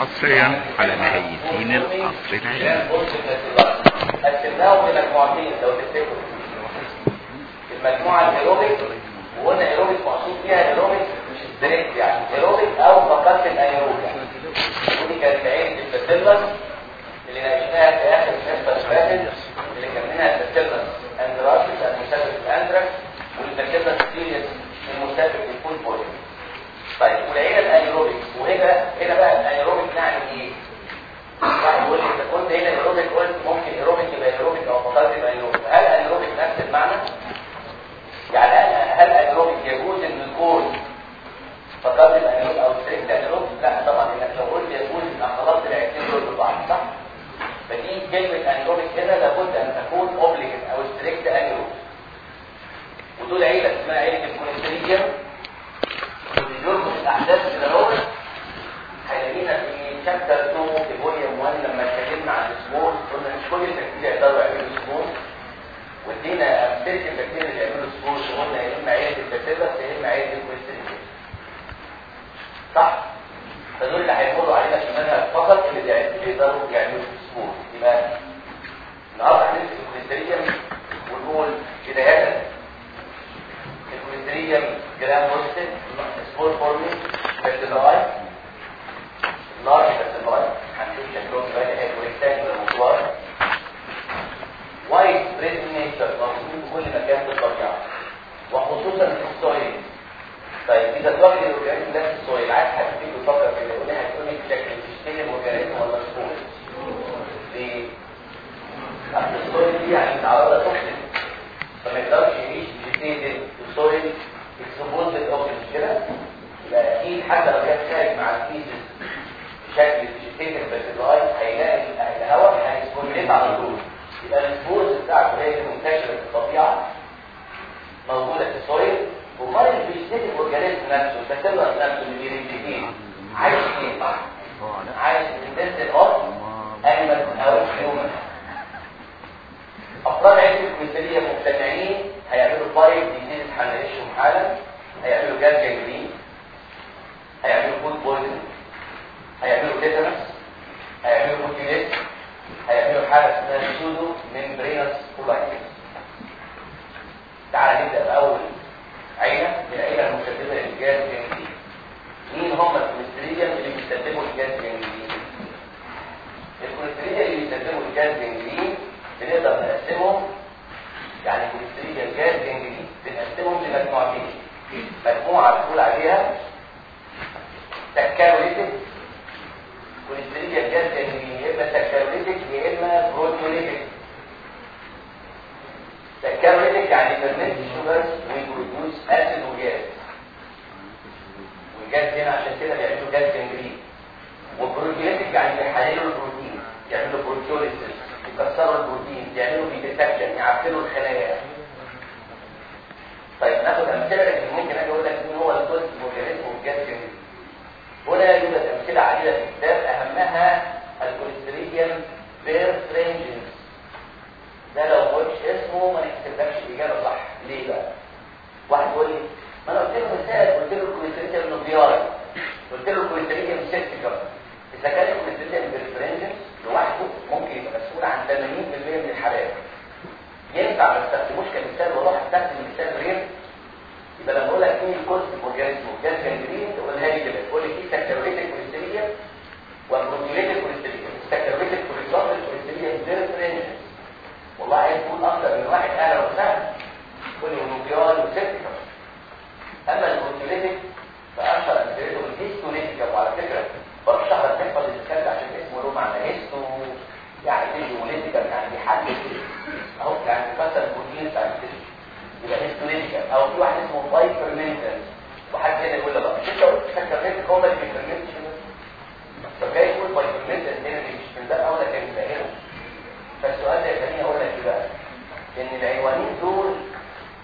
حصريا على مهيئين القصر العيني. قسمناهم لمجموعتين لو تفتكروا المجموعة الايروبيك وقلنا ايروبيك مقصود فيها ايروبيك مش strict يعني ايروبيك أو facultative anaerobic يعني ودي كانت عيلة ال Bacillus اللي ناقشناها في آخر الحصه اللي فاتت اللي كان منها الباسيلس أندراسيس المسبب الاندركس والباسيلس سيريس المسبب للفول بويزن طيب والعيله الايروبيك وهنا هنا بقى الايروبيك؟ انت قلت هنا ايروبيك قلت ممكن ايروبيك يبقى ايروبيك أو فقط يبقى هل ايروبيك نفس المعنى؟ يعني هل هل ايروبيك يجوز ان يكون فقط الايروبيك أو ستريكت ايروبيك؟ لا طبعا إنك لو قلت يجوز يبقى خلاص الاثنين دول ببعض صح؟ فدي كلمة ايروبيك هنا لابد أن تكون اوبليجن أو ستريكت ايروبيك ودول عيلة اسمها عيلة ال Clostridium وبيجروا الأحداث كده هيلاقينا في chapter 2 في volume 1 لما اتكلمنا عن السمول قلنا مش كل البكتيريا يقدروا يعملوا سمول وادينا أمثلة البكتيريا اللي يعملوا سمول وقلنا يا إما عيله البكتيريا يا إما عيله ال Clostridium صح؟ فدول اللي هيمروا علينا في المنهج فقط اللي بيقدروا يعملوا سمول يبقى النهارده هنمسك ال Clostridium ونقول بداية. الكوليستريديوم جرام بوزيتيف سمول فورمي بكتيرياي لارج بكتيرياي هنشوف شكلهم دلوقتي هيبقوا rectangular مطوار widespread nature موجودين في كل مكان في الطبيعه وخصوصا في ال soil طيب اذا تواجد ال organism ده في ال soil عايز حد فيكم يفكر في اللي قلنا هتقول لي شكل vegetative organism ولا spore ليه؟ اصل ال soil دي يعني متعرضه to oxygen فما يقدرش يعيش vegetative ال soil exposed oxygen مش كده؟ يبقى أكيد حتى لو كان خارج مع الفيزز بشكل فيجيتيتد بكتيرياي هيلاقي الهواء هي sporulate على طول يبقى ال spores بتاعته هي اللي منتشرة في الطبيعة موجودة في ال soil أمال ال vegetative organism نفسه البكتيريا نفسه اللي بي replicate عايش فين؟ عايش في ال intestine of animal أو human أفراد عيلة ال Clostridia مجتمعين هيعملوا five diseases هنعيشهم حالا هيعملوا gas gangrene هيعملوا food poisoning هيعملوا tetanus هيعملوا botulism هيعملوا حالة اسمها pseudomembranous colitis تعال نبدأ بأول عيله العيله المسببة لل gas gangrene مين هم ال Clostridia اللي بيسببوا ال gas gangrene ال Clostridia اللي بيسببوا ال gas gangrene بنقدر نقسمهم يعني Clostridia ال gas gangrene بنقسمهم لمجموعتين مجموعة بنقول عليها saccharolytic Clostridia ال gas gangrene يا إما saccharolytic يا إما proteolytic saccharolytic يعني ferment sugars وي produce acid و gas. وال gas هنا عشان كده بيعملوا gas gangrene وال proteolytic يعني بيحللوا البروتين يعملوا proteolysis يكسروا البروتين يعملوا ديتكشن يعفنوا الخلايا. طيب ناخد أمثلة لكن ممكن أجي أقول لك مين هو ال cause of gas gangrene هنا يوجد أمثلة عديدة في الكتاب أهمها ال Clostridium perfringens ده لو ما قلتش اسمه ما نحسبلكش الإجابة صح. ليه بقى؟ واحد يقول لي ما أنا قلت له مثال قلت له ال Clostridium novyi قلت له ال Clostridium septicum إذا كان ال Clostridium perfringens لوحده ممكن يبقى مسؤول عن 80% من الحالات. ينفع ما استخدموش كمثال وأروح استخدم مثال غير يبقى لما أقول لك مين ال causative organism of gas gangrene تقولها لي كده تقول لي في saccharolytic Clostridia و proteolytic Clostridia ال saccharolytic Clostridia Clostridia perfringens والله عايز تقول أكتر من واحد أهلا وسهلا قول و novyi و septicum اما ال proteolytic فأشهر امثلته ال histolyticum وعلى فكرة برشح لك تحفظ الكلام عشان اسمه له معنى histo. يعني tissue lyticum يعني بيحلل أهو يعني بيكسر البروتين بتاع يبقى histolyticum أو في واحد اسمه bifermentans وحد هنا يقول مش أنت قلت saccharolytic هو اللي بي ferment طب جاي يقول bifermentans هنا مش ده أقول لك انت هنا. فالسؤال ده يخليني أقول لك بقى؟ إن العنوانين دول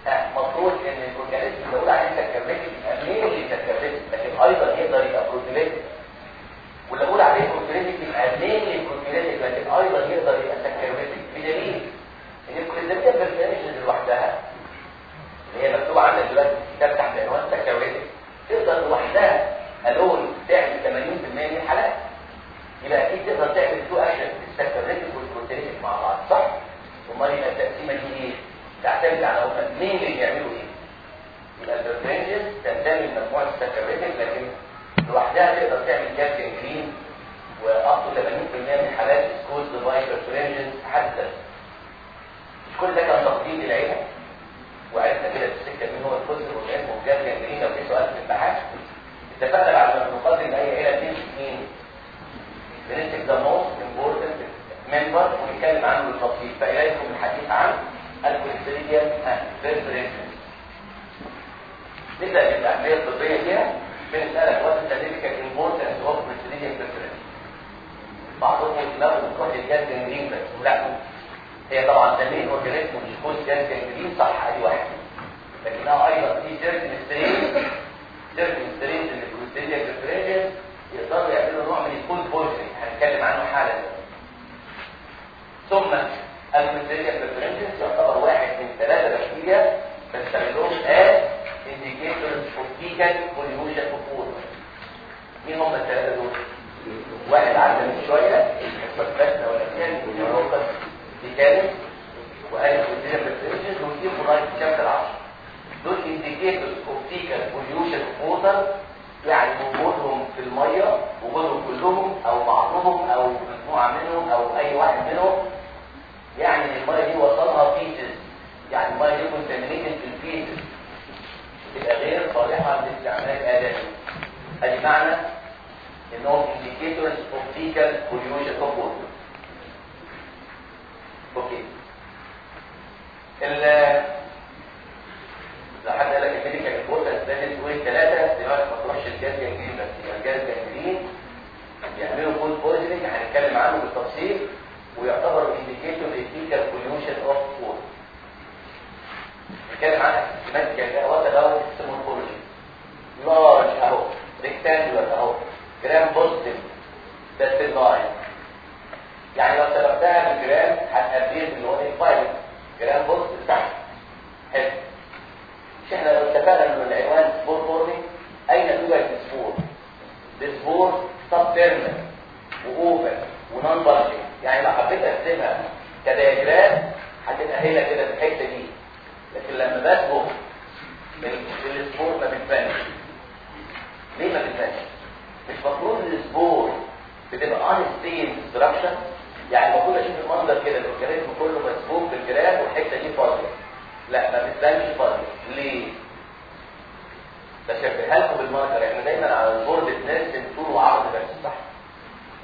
المفروض إن ال organism اللي بقول عليه saccharolytic يبقى main saccharolytic لكن أيضا يقدر يبقى proteolytic واللي أقول عليه proteolytic يبقى main proteolytic لكن أيضا يقدر يبقى saccharolytic بدليل إن ال Clostridium perfringens لوحدها. هي مكتوبة عندك دلوقتي في الكتاب تحت عنوان سكرتك تقدر لوحدها الون تعمل 80% من الحالات يبقى أكيد تقدر تعمل تو أكشن السكريتيك والبروتينيك مع بعض صح؟ أمال يبقى التقسيمة دي إيه؟ تعتمد على هم مين اللي بيعملوا إيه؟ يبقى البرفرنجز تنتمي لمجموعه السكريتيك لكن لوحدها تقدر تعمل كالسيوم جرين تو 80% من حالات سكوز باي برفرنجز حتى كل ده كان تقديم للعيله وعرفنا كده السكة مين هو الكوز والعلم والجهاز جنجرين لو في سؤال في الامتحان اتفقنا بعد ما نقدم اي عيله تمسك مين؟ بنمسك ذا موست إمبورتنت ممبر ونتكلم عنه بالتفصيل. فإليكم الحديث عن الكوليستيريديم بريفرنشن نبدأ بالأهمية الطبية فيها. بنسألك وات السيرفيكال امبورتنس اوف كوليستيريديم بريفرنشن بعضهم دماغه بتروح للـ gas gangrene بس لا هي طبعا the main organism مش كل gas gangrene صح ادي واحد. لكنها أيضا في certain strain certain strain اللي ال Clostridium perfringens يقدروا يعملوا نوع من ال food poisoning هنتكلم عنه حالا. ثم ال Clostridium perfringens يعتبر واحد من ثلاثة بكتيريا بنستخدمهم indicators of fecal pollution of water مين هم الثلاثة دول؟ واحد عدى من شوية الحصه ولا كان ديكانس وقال الكوليستيريا بريفرنشنز ودي مراجعه شابتر 10 دول fecal pollution of water يعني وجودهم في المية وجودهم كلهم أو بعضهم أو مجموعة منهم أو أي واحد منهم. يعني المية دي وصلها فيتس يعني المية دي كونتامينيتد في الفيتس. تبقى غير صالحة للاستعمال الآدمي أدي معنى إنهم of fecal pollution of water okay. ال لو حد قال لك ال medical importance ده تقول ثلاثة دلوقتي ما تروحش لل gas gangrene بس ال gas gangrene بيعملوا food poisoning هنتكلم عنه بالتفصيل ويعتبر indicator لل fecal pollution of water نتكلم عن سيستماتيك وات دوت سيستمولوجي لارج أهو. ريكتانجولار أهو. جرام بوزيتيف ده لاين يعني لو سببتها بالجرام هتقابلين اللي هو الفايبر جرام بوزيتيف تحت حلو. مش إحنا لو اتفقنا ان العنوان سبور فورمي أين توجد السبور؟ السبور سب تيرمال واوفر ونون بارشل يعني لو حبيت ارسمها ك diagram هتبقى هنا كده في الحتة دي. لكن لما بصبغ ال spore ما بتبانش. ليه ما بتبانش؟ مش مفروض ال spore بتبقى unstained structure يعني المفروض أشوف المنظر كده ال organism كله مسبوق بالجرام والحتة دي فاضية. لا ما بتبانش فاضي ليه؟ بشبهها لكم بال marker إحنا دايما على ال board بنرسم طول وعرض بس صح؟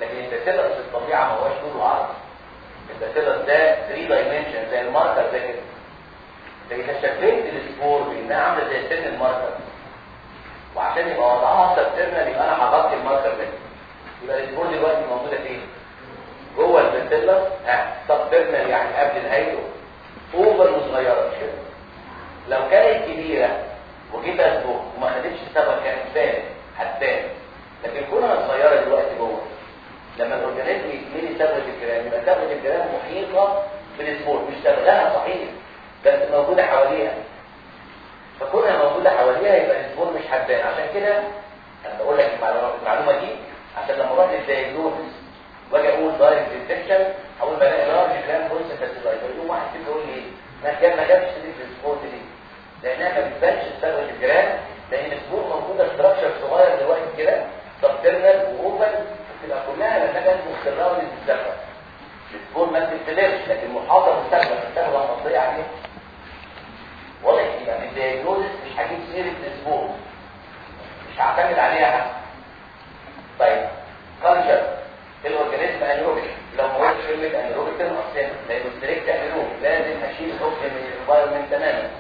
لكن ال bacillus في الطبيعة ما هوش طول وعرض. ال bacillus ده 3 dimension زي ال marker ده كده. لكن شبهت ال spore بانها عاملة زي سن ال marker. وعشان يبقى وضعها subterminal يبقى أنا هغطي ال marker ده. يبقى ال spore دلوقتي موجودة فين؟ جوه ال bacillus ها subterminal يعني قبل نهايته oval وصغيرة مش كده لو كانت كبيرة وجيت اصبغ وما خدتش الصبغة كانت بان هتبان لكن كونها صغيرة دلوقتي جوه لما الاورجانيزم يتملي صبغه الجرام يبقى صبغه الجرام محيطة بالسبور مش صبغها صحيح بس موجودة حواليها. فكونها موجودة حواليها يبقى السبور مش هتبان عشان كده أنا بقول لك المعلومة دي عشان لما أروح للدايجنوستس واجي أقول دايركت ديتكشن أقول بلاقي لارج جرام بولس فاسيلايتر يقوم واحد كده يقول لي ما كان ما جابش دي في السبورت دي. لأنها ما بتبانش صبغه الجرام لأن السبور موجودة ستراكشر صغير دلوقتي كده سبترنال واوبن بتبقى كلها لما كانت مستراوي للصبغه السبور ما بتتدرش لكن محاطه بالصبغه الصبغه مطليه عليها واضح يبقى في الدياجنوز مش هجيب سيرة السبور. مش هعتمد عليها. طيب كالتشر الأورجانيزم أنيروبيك. لو ما قلتش كلمه أنيروبيك تنقص لأنه ستريكت انيروبيك لازم أشيل الاوكسجين من الانفايرمنت تماما.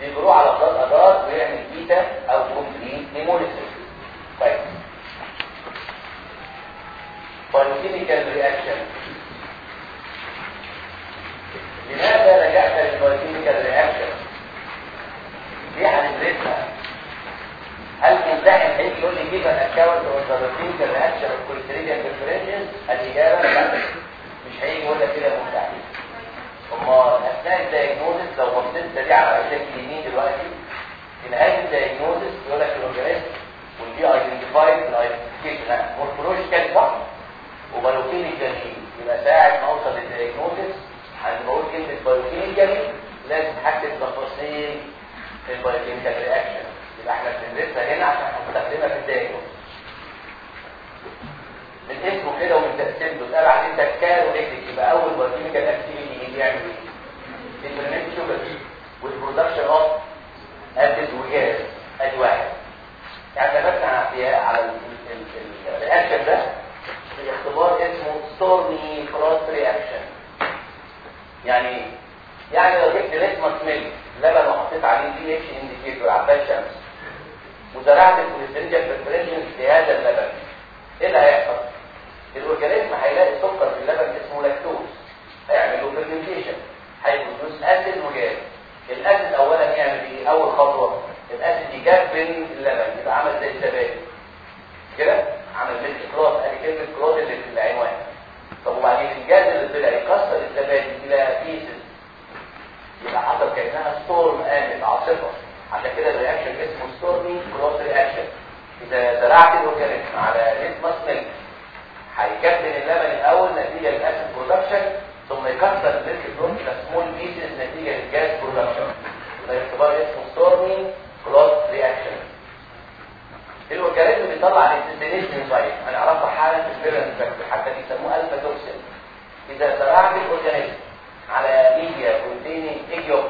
بيجروا على بلاد ادار ويعمل بيتا أو كومبليت هيموليسيس طيب. بايوكيميكال رياكشن لماذا لجأت للبايوكيميكال رياكشن؟ دي هندرسها هل ينزعج الحديث يقول لي كيف الاكاونت والضربتين الرياكشن والكوليستريديا والكوليستريديا الاجابه لا مش هيجي يقول لك كده مبدع امال اثناء الدايجنوزس لو بصيت سريع على شكل اليمين دلوقتي في نهايه الدايجنوزس يقول لك الأوجريس والدي ايدنتيفايد الايدنتيفيكيشن مورفولوجيكال بحث وبالوكيميكال يبقى ساعه ما اوصل للدايجنوزس أنا بقول كلمه بالوكيميكال لازم احدد تفاصيل البايوكيميكال رياكشن يبقى إحنا بنلبسها هنا عشان هنستخدمها في الدائرة من اسمه كده ومن تقسيمته. اتقال عليه تكال وإكتك يبقى أول بروتيميكال أكتيفيتي إيه؟ بيعمل إيه؟ الفرمنتيشن والبرودكشن أوف أسيد وجاز أدواء يعني بس على الرياكشن ده. في اختبار اسمه ستورمي كروس رياكشن يعني إيه؟ يعني لو جبت لتمس ميل لبن وحطيت عليه دي اتش انديكيتور عباد شمس. مزارعة الكوليسترول في لهذا اللبن. إيه اللي هيحصل؟ الأورجانيزم هيلاقي سكر في اللبن اسمه لاكتوز. هيعمل له فيرمنتيشن هيبرودوس اسيد وجاز. الاسيد اولا يعمل إيه؟ أول خطوة. الاسيد يجبن اللبن. يبقى عمل زي الزبادي. كده؟ عمل مثل كلاس أدي كلمة كلاس اللي في العنوان. طب وبعدين الجاز اللي طلع يكسر الزبادي إلى بيسز يبقى حصل كأنها storm قامت عاصفة. عشان كده ال reaction اسمه stormy clot reaction. إذا زرعت ال organism على litmus milk هيكتل اللبن الأول نتيجة لل acid production ثم يكسر ال milk دول إلى small pieces نتيجة لل gas production ده يعتبر اسمه stormy clot reaction. ال organism بيطلع ال lecithinase هنعرفها حالا في ال pathogenesis حتى بيسموه alpha toxin. إذا زرعت ال organism على media containing egg yolk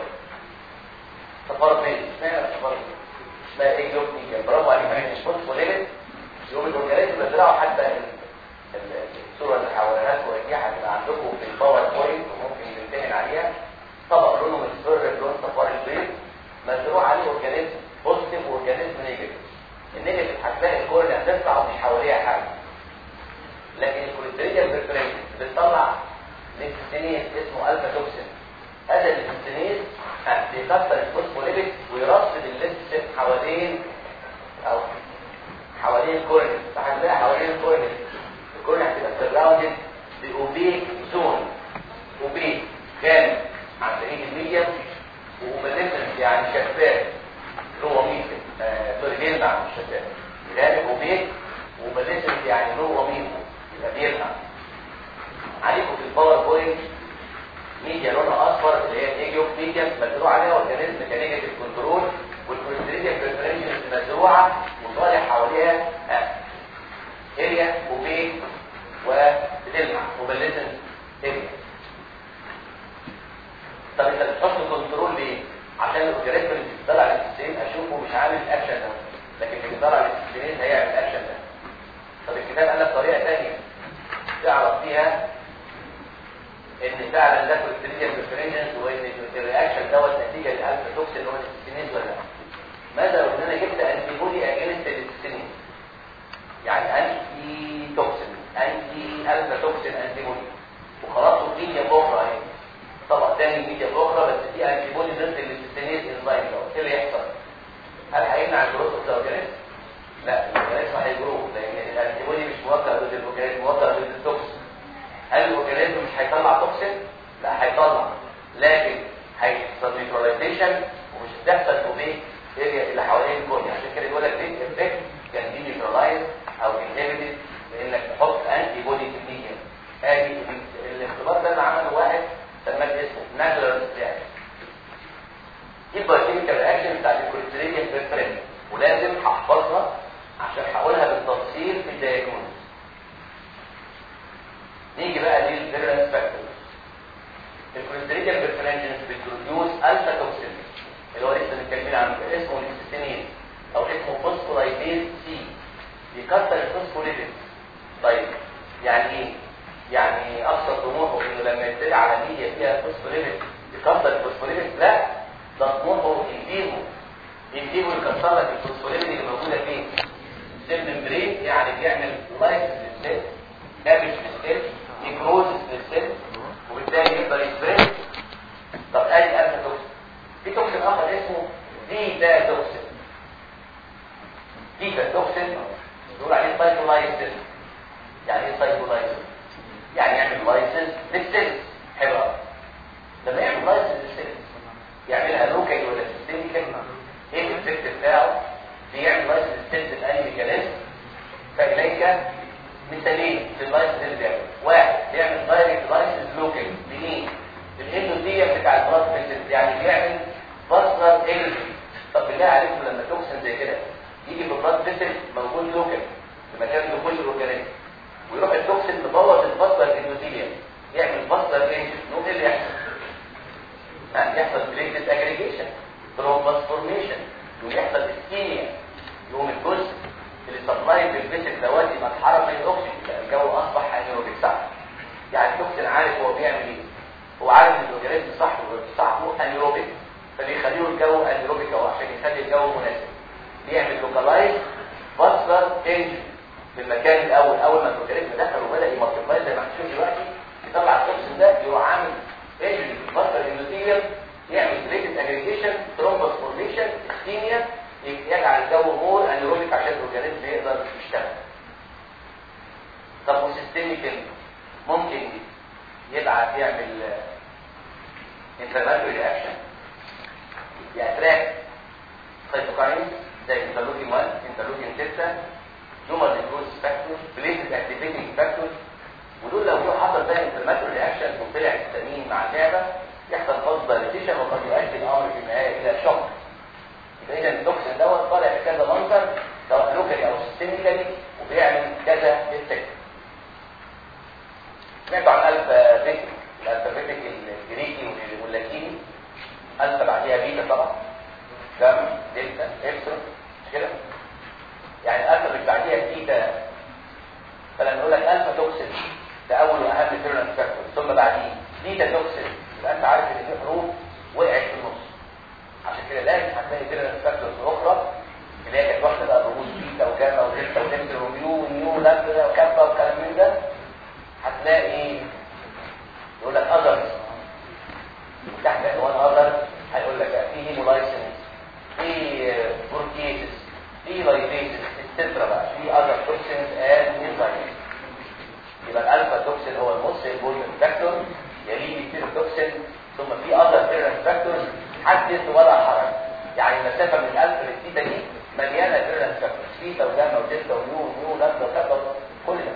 تيتا وجاما وتلتا ويو ويو لابدا وكذا كل ده.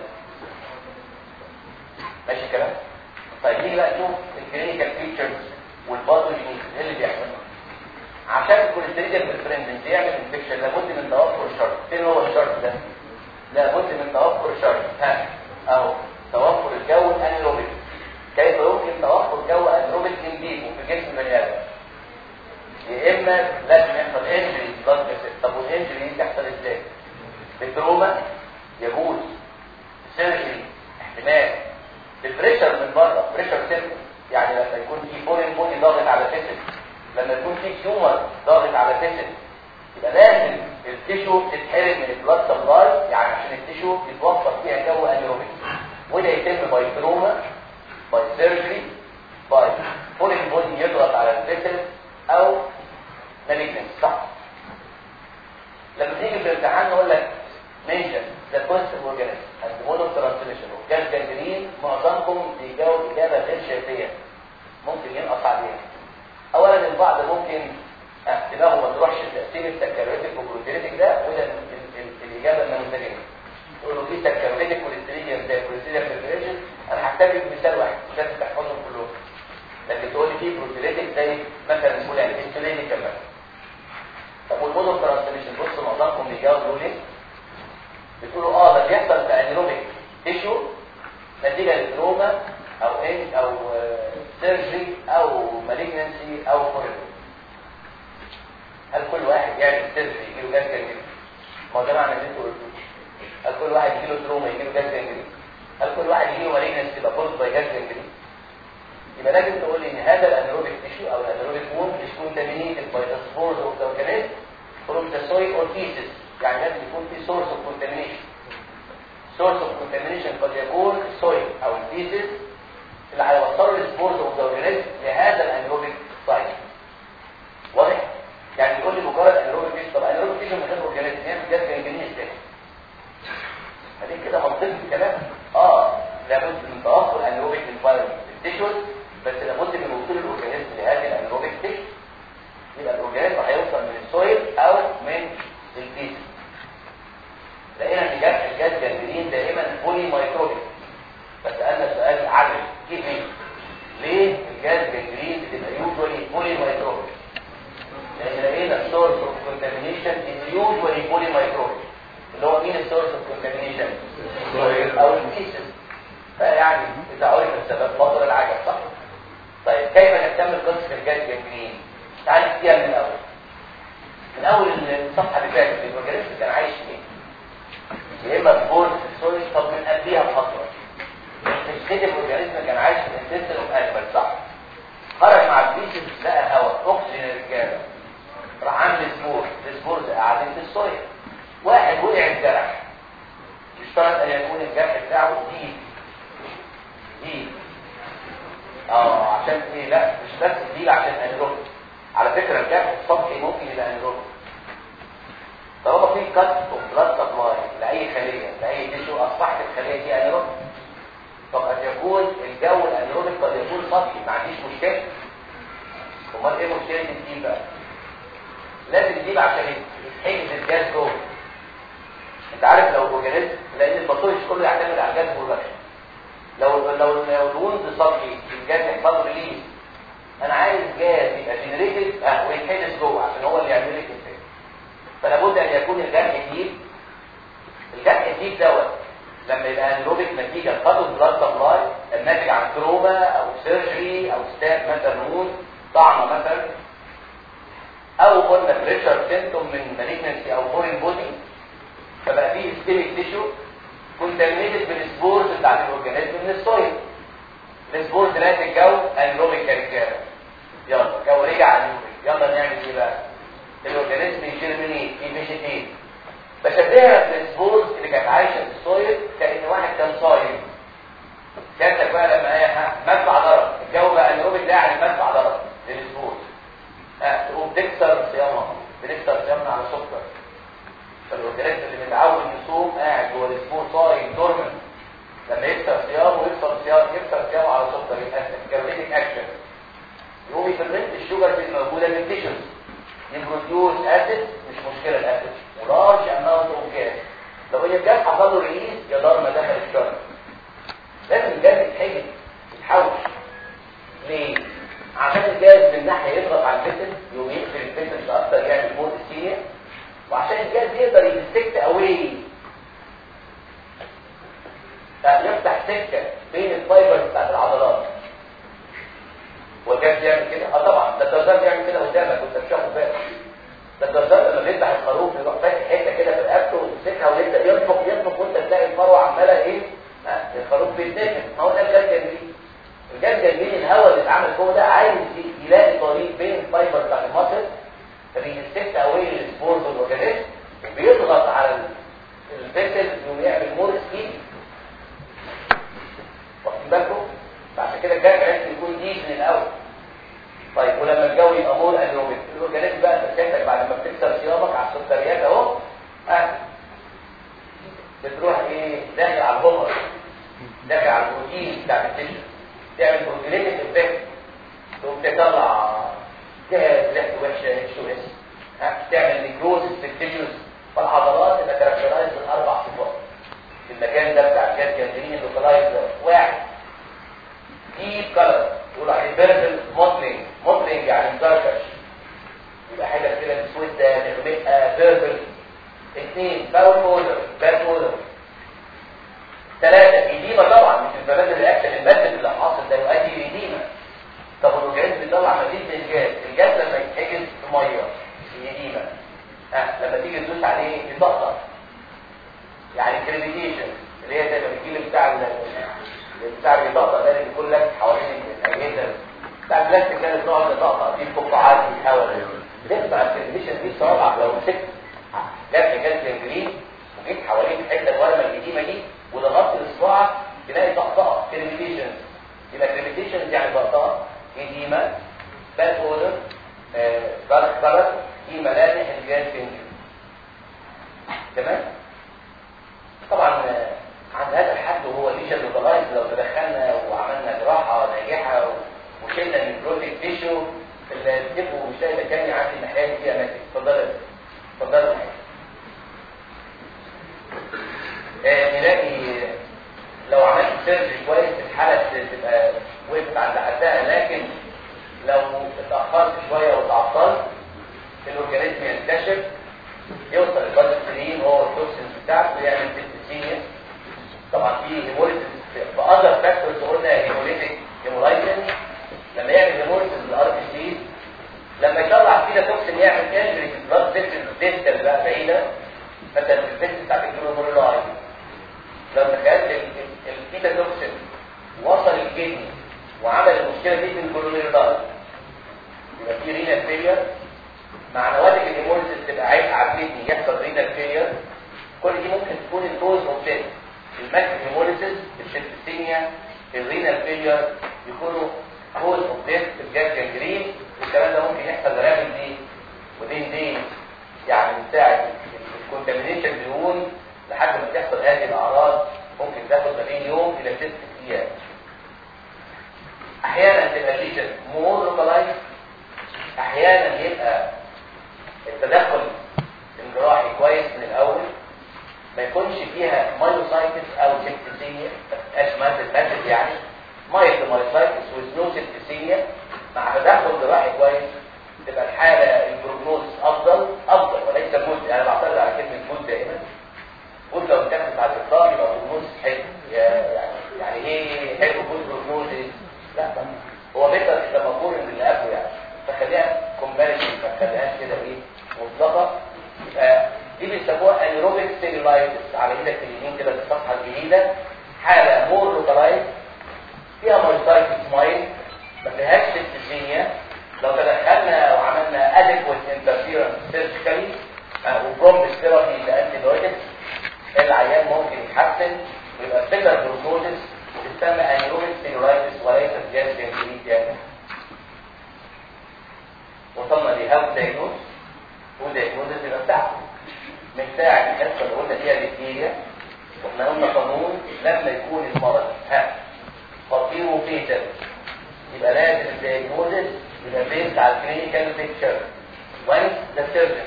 ماشي الكلام؟ طيب ليه بقى شوف الكلينيكال فيتشرز والباثوجينيز إيه اللي بيحصل؟ عشان الكوليستريديا بريفرنس بيعمل انفكشن لابد بالكم فعشان كده الجاز عايز يكون deep من الأول. طيب ولما الجو يبقى more anaerobic ال organism بقى تركيزك بعد ما بتكسر صيامك على السكريات أهو. آه. بتروح إيه؟ داخل على الهومر داخل على البروتين بتاع ال tissue تعمل proteolytic effect تقوم تطلع جهاز ريحته وحشة H2S تعمل necrosis في ال tissues فالعضلات تبقى characterized بالاربع صفات. في المكان ده بتاع جانجرين لوكالايز واحد. ديب كلر يقول عليه بيربل موتلينج موتلينج يعني مكركش يبقى حاجة كده مسوده نغمقها بيربل. اثنين باول اودر باد اودر ثلاثة إديمة طبعا مش الفبادل الأكشن المادة اللي حاصل ده. يؤدي لإديمة طب الأورجانيزم بيطلع مزيد من الجاز الجاز لما يتحجز في مية إديمة ها لما تيجي تدوس عليه يطقطق يعني crepitation اللي هي زي ما بتجيب بتاع بتاع بيطقطق ده اللي بيكون لك حوالين الأجهزة. بتاع البلاستيك ده اللي بنقعد نطقطق فيه الفقاعات في الهواء تنفع ال crepitation دي صوابعك لو مسكت. جات gas gangrene وجيت حوالين الحتة الورمه القديمة دي وضغطت الاصبع تلاقي طقطقه crepitation يبقى crepitation يعني طقطقه edema bad odor dark color دي ملامح الجاز تمام؟ طبعا عند هذا الحد وهو lesion localized لو تدخلنا وعملنا جراحة ناجحة وشلنا ال necrotic tissue تبقوا مش لاقي مكان يعدي الناحيه دي ماسك اتفضل. اتفضل. آه نلاقي لو عملت surgery كويس الحالة تبقى وقفت عند حدها لكن لو اتأخرت شوية وتعطلت ال organism ينتشر يوصل ال blood stream هو ال toxin بتاعته يعمل septicemia طبعا في hemolysis ب other factors قلنا hemolytic hemolysin لما يعمل hemolysis لل RBC لما يطلع beta toxin يعمل injury في ال blood vessel distal بقى بعيدة مثلا في ال vessel بتاعت ال glomeruli لو تخيلت ال beta toxin وصل ال kidney وعمل المشكلة دي في ال glomeruli يبقى في renal failure مع نواتج ال hemolysis تبقى عبء على ال kidney يحصل renal failure كل دي ممكن تكون الكوز اوف ديث الماكس هيموليسيس السيستيميا الرينال فيلير يكونوا cause of death في ال gas gangrene والكلام ده ممكن يحصل rapidly within days يعني من ساعه ال contamination ده wound لحد ما تحصل هذه الأعراض ممكن تاخد ما بين يوم إلى ست أيام. أحيانا تبقى lesion more localized أحيانا يبقى التدخل الجراحي كويس من الأول ما يكونش فيها myositis أو septicemia ما تبقاش marked يعني. mild myositis و no septicemia مع تدخل جراحي كويس. تبقى الحالة ال prognosis أفضل أفضل وليس good أنا بعترض على كلمة good دائما good لو اتاخدت بعد الإطلاق يبقى prognosis حلو. يعني يعني إيه حلو good prognosis لا هو better اذا مقول ان اللي قبله يعني. فخليها comparison ما تخليهاش كده إيه مطلقة. دي بيسموها anaerobic cellulitis على إيدك اليمين كده في الصفحه الجديده حالة more localized فيها myositis mild ما فيهاش septicemia لو تدخلنا وعملنا adequate interference surgically و prompt therapy ل antibiotics العيان ممكن يتحسن ويبقى better prognosis تسمى anaerobic cellulitis وليست gas gangrene وصلنا ل how diagnose و diagnosis يبقى بتاعته من ساعة الحصة اللي قلنا فيها البكتيريا وإحنا قلنا قانون لما يكون المرض. ها. خطير و fatal يبقى لازم ال diagnosis يبقى based على ال clinical picture once the surgeon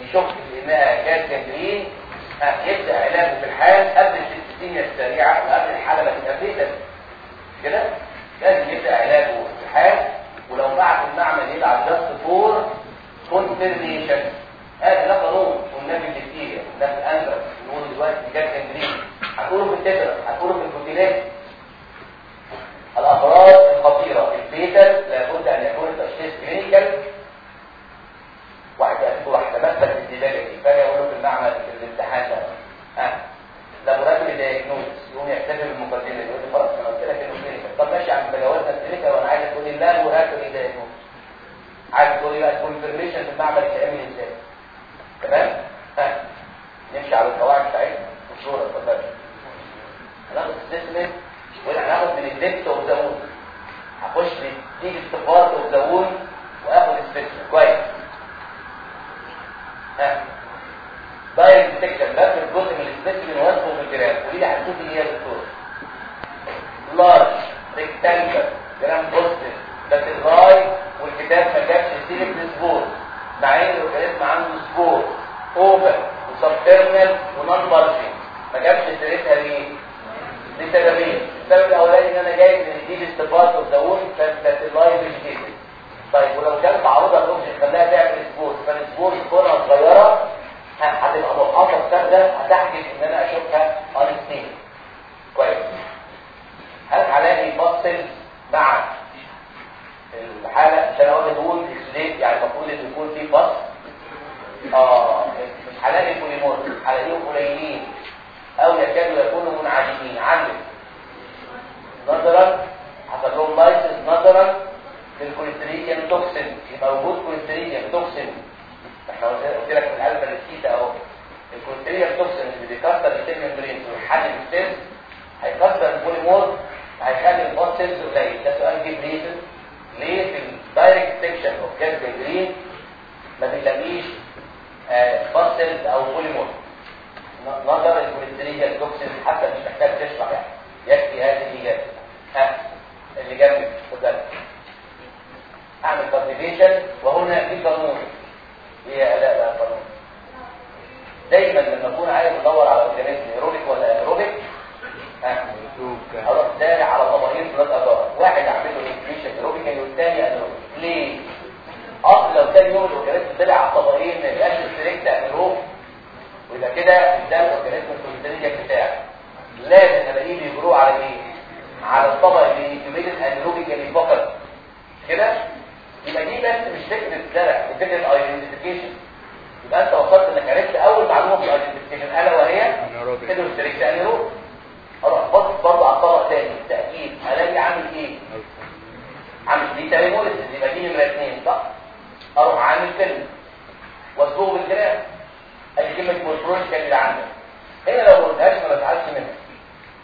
يشك إنها gas gangrene يبدأ علاجه في الحال قبل ال septicemia السريعة وقبل الحالة ما تبقى fatal كده؟ لازم يبدأ علاجه في الحال ولو بعد المعمل يلعب just for كونفيرميشن هذا ده قانون في البكتيريا قلناه في الانجرس نقول دلوقتي جاز جانجرين هتقوله في التترا هتقوله في البروتينات الامراض الخطيرة الفيتال لابد أن يكون التشخيص كلينيكال. واحد في الدلاله دي فاجي أقول في المعمل في الامتحان ده. ها؟ لابوراتوري دايجنوستس يقوم يكتفي بالمقدمة. دي يقول لي خلاص أنا قلت لك إنه كلينيكال. طب ماشي عم تجاوزنا الكلينيكال وأنا عايز تقول لي لابوراتوري دايجنوستس عايز تقول لي بقى ال confirmation في المعمل يتعمل إزاي تمام؟ ها نمشي على القواعد بتاعتنا الصورة اتفضل هناخد specimen وهناخد من ال depth of the wound هخش in deepest part of the wound وآخد ال specimen كويس. ها. دايركت سيكشن ده في الجزء من السبيكشن واسمه في الجرام ودي هنشوف إيه يا دكتور large rectangular gram positive bacilli والكتاب ما جابش سيرة ال spore مع ان ال organism عنده spore oval و subterminal و non bulging ما جابش سيرتها ليه؟ لسببين السبب الأولاني إن أنا جايب من ال deepest part of the wound كانت ال live vegetative طيب ولو كانت معروضه الاوبجكت خلاها تعمل spore فال spore كونها صغيرة. هتبقى محاطه سهله هتحجز إن أنا أشوفها unstained كويس. هل هلاقي pus cells مع الحالة عشان أقول دول exudate يعني المفروض ان يكون في pus آه مش هلاقي polymorph هلاقيهم قليلين. أو يكادوا يكونوا منعدمين عندك. نظرا حصل لهم lysis نظرا لل clostridium toxin وجود clostridium toxin إحنا قلت لك في ال alpha lecithinase أهو. ال clostridium toxin اللي بيكسر ال cell membrane. ويحلل ال cell هيكسر ال polymorph هيخلي ال pus cells قليل ده سؤال give reason ليه في ال direct detection of gas gangrene ما بنلاقيش pus cells أو polymorph نظر ال clostridium toxin حتى مش محتاج تشرح يعني. يكفي هذه الإجابة. ها اللي جنبك اتفضل أعمل cultivation وهنا في قانون. إيه أداء بقى القانون؟ دايما لما أكون عايز أدور على اورجانيزم ايروبيك ولا ايروبيك أروح داري على طبقين ثلاث اجار واحد اعمل له انفريشن ايروبيكال والثاني انوريك ليه أصل لو ثاني يوم الاورجانيزم طلع على الضمانين ما يبقاش سيلكت انيروب ويبقى كده ده الاورجانيزم الكونتينجنت بتاعه لازم الاقيه بيجرو على إيه على الطبق اللي يتميز انيروبيكال فقط. كده؟ يبقى دي بس مش فكرة زرع فكرة identification يبقى أنت وصلت إنك عرفت أول معلومة في ال identification ألا وهي انه strict anaerobe أروح بص برضه على الطبق تاني بالتاكيد الاقي عامل إيه؟ عامل beta hemolysis يبقى دي نمره اثنين صح؟ أروح عامل فيلم. واصبغه بالجراف ادي كلمة morphological اللي عندك هنا لو ما قلتهاش ما بزعلش منها.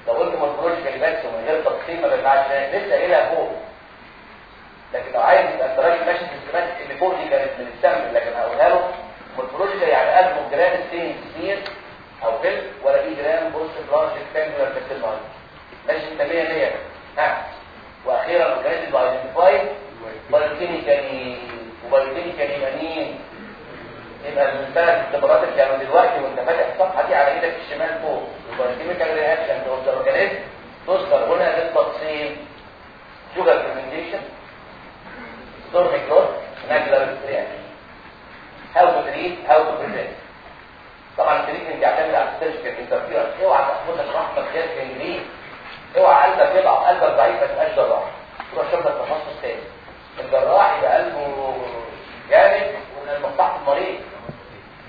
لو قلت مورفولوجيكال بس ومن غير تفصيل ما بزعلش لسه قايلها فوق. لكن لو عايز يبقى انت راجل ماشي في السمات اللي فوق دي كانت من السم لكن هقولها له مورفولوجيكال يعني ألف جرام ستين كتير أو فيلم ولا في جرام بوست بلانش ريكتانجولار فيكتل لاين ماشي انت 100 100 ها. وأخيرا اورجانيزم بايدنتيفايد بايوكيميكالي وبايوكيميكالي يبقى مين؟ يبقى الثلاث اختبارات اللي كانوا دلوقتي وانت فاتح الصفحه دي على إيدك الشمال فوق. ال biochemical reaction of the organism تذكر هنا للتقسيم sugar fermentation stormy clot Nagler reaction how to treat how to prevent طبعا ال treatment يعتمد على ال surgical interference اوعى تاخدك رحمه في ال gangrene اوعى قلبك يضعف. قلبك ضعيف ما تبقاش جراح. تروح لك تخصص تاني الجراح يبقى قلبه جامد ولمصلحه المريض.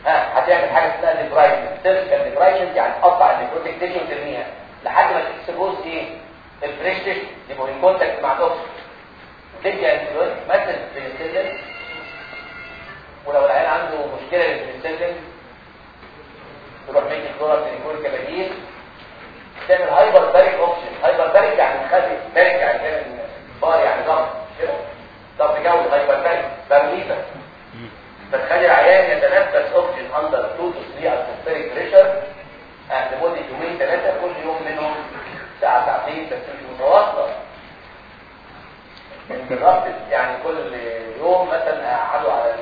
ها هتعمل حاجة اسمها debridement surgical debridement يعني تقطع ال necrotic وترميها. لحد ما ت expose إيه؟ ال fresh tissue يبقوا in contact مع toxin تدي antibiotic مثل بنسلين ولو العيان عنده مشكلة للبنسلين تروح ميكي كلورا تليفون كبديل تعمل hyperbaric oxygen hyperbaric يعني خلي baric يعني كده بار يعني ضغط. كده ضغط جوي hyperbaric برميزه فتخلي العيان يتنفس oxygen under 2 to 3 atmospheric pressure لمده يومين ثلاثة كل يوم منهم ساعة ساعتين بس مش متواصله يعني كل يوم مثلا قعدوا على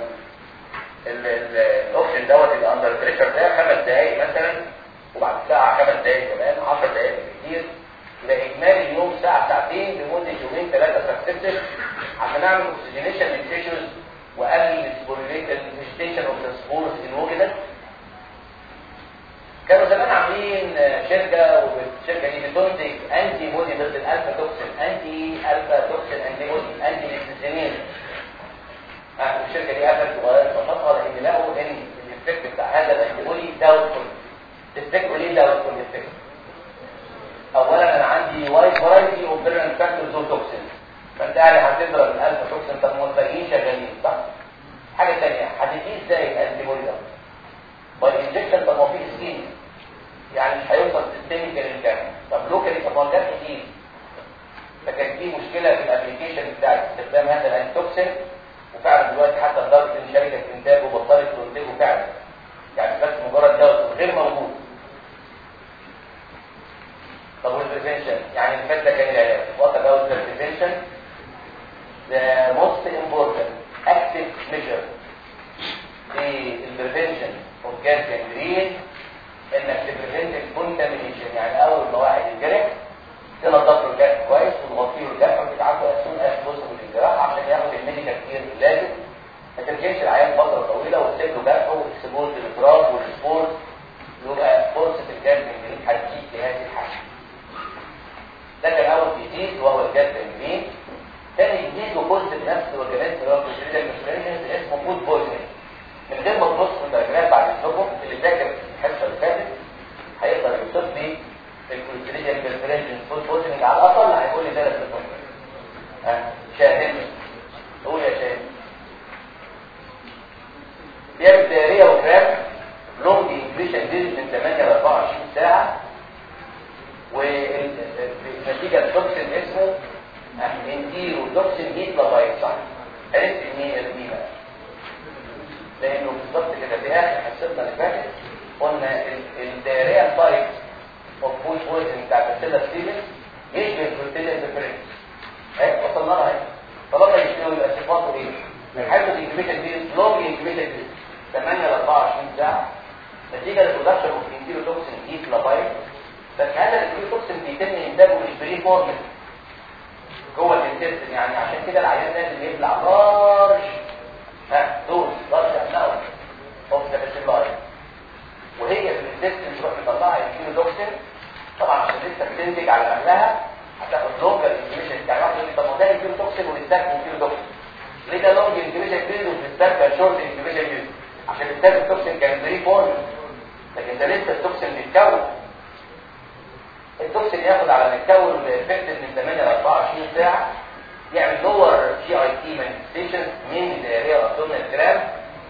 الاوبشن دوت اللي under pressure ده خمس دقائق مثلا وبعد ساعة خمس دقائق كمان 10 دقائق كتير يبقى إجمالي اليوم ساعة ساعتين لمدة يومين ثلاثة successive عشان أعمل oxygenation لل tissues ال sporulate ال vegetation of the spores وجدت كانوا زمان عاملين شركة والشركة دي بتنتج antibody ضد ال alpha toxin anti alpha toxin antibody anti lecithinase آه الشركة دي قفلت وغيرت نشاطها لأن لقوا إن ال effect بتاع هذا ال antibody doubtful تفتكروا ليه doubtful effect اولا أنا عندي wide variety of virulence factors و toxin فأنت يعني هتضرب ال alpha toxin طب موفقين شغالين صح؟ حاجة ثانية هتقيس إزاي ال antibody ده؟ by injection طب ما في ischemia. يعني مش هيوصل systemic للجسم طب locally طب ما جت كتير فكان في مشكلة في ال application بتاع استخدام هذا ال antitoxin وفعلا دلوقتي حتى لدرجه ان شركه إنتاجه بطلت تنتجه فعلا. يعني بس مجرد دواء غير موجود. طب وال prevention يعني اللي فات ده كان العلاج. What about the the most important active measure في ال prevention of gangrene إنك ت prevent ال contamination يعني أول ما واحد يتجرح تنضف له الجرح كويس وتغطيه الجرح وتبعته as soon as possible للجراح عشان ياخد ال medical care اللازم ما تركنش العيان فترة طويلة وتسيب له جرحه وتكسبوه للفراغ والسبور يبقى فرصه الجاز gangrene هتجيك في هذه الحالة. ده كان أول جديد وهو الجاز gangrene تاني جديد وبوزيتيف نفس الاورجانيزم اللي هو الكونتامينيشن اسمه فود بويزنينج من غير ما تبص في الدرجات بعد الصبح اللي ذاكر الحصة اللي فاتت هيقدر يوصف لي الكوليستريديال بيرفرنشن فود بوزنج على الاقل هيقول لي ده الصبح ها؟ شاهد. قول يا شاهد. بيعمل diarrhea و cramps long incubation period من 8 ل 24 ساعة. والنتيجة ال toxin اسمه enterotoxin heat labile صح؟ عرفت هي دي بقى. لأنه بالظبط كده في آخر اللي فاتت قلنا ال diarrheal type فود بويزن ستيفنز يشبه الكولتيديا ديفرنس اهي وصلنا لها اهي طالما يشبهوا يبقى صفاته إيه؟ حيث الانكميشن دي لونج انكميشن دي 8 ل 24 ساعه نتيجه للبرودكشن اوف انتيرو توكسين هيت لابايت بس هذا الانتيرو توكسين بيتم انتاجه مش بري جوه الانتستين يعني عشان كده العيان لازم يبلع لارج ها دوز لارج اماونت اوف ذا باسيلاي وهي في الانتستين تروح مطلعها الكيلودوكسين طبعا عشان لسه بتنتج على مهلها هتاخد لونجر انفليشن بتاع واحد يقول لي طب ما ده الكيلودوكسين ونستخدم الكيلودوكسين ليه ده لونج وفي الستاب كان شورت انكيبيشن بيريد عشان الستاب التوكسين كان فري فورم لكن ده لسه التوكسين بيتكون. التوكسين ياخد على ما يتكون من 8 ل 24 ساعة يعمل لور جي اي تي مانيفستيشن من الاريا والابدومينال جرام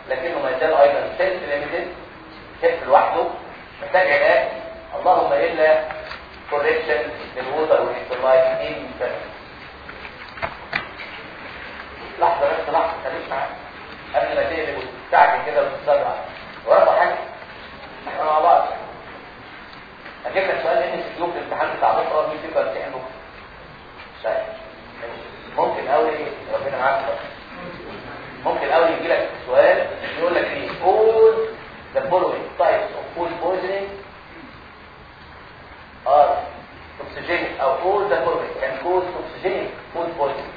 لكنه ما يزال أيضا self-limited self لوحده. محتاج علاج. اللهم إلا correction لل water وال electrolyte ان لحظة بس لحظة خليك معايا. قبل ما تقلب وتستعجل كده وتتسرع وراك حاجة؟ إحنا مع بعض. هجيب لك سؤال ان في في الامتحان بتاع بكرة مين فيكم هيمتحن بكره سهل ممكن قوي ربنا معاك ممكن قوي يجي لك سؤال يقول لك إيه؟ all the following. types of food poisoning. Are toxigenic أو all the following can cause toxigenic food poisoning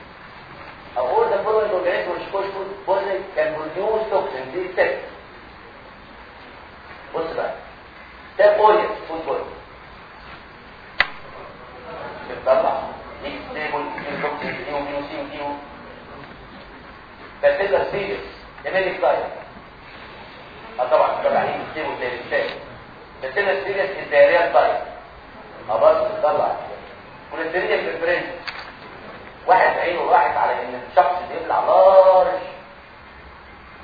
أو all the following organisms which cause food poisoning can produce toxins دي ست بص بقى. ده بويزن فود بويزن بتطلع دي ستيبل في توكسين دي وميو سي ودي بكتيريا سيريس. هيميليك تايب آه طبعا. طبعا. هي ستيبل الثاني بكتيريا سيريس الدايريا تايب برضه بتطلع كوليستيريا بريفرنس واحد عينه راحت على إن الشخص بيبلع لارج.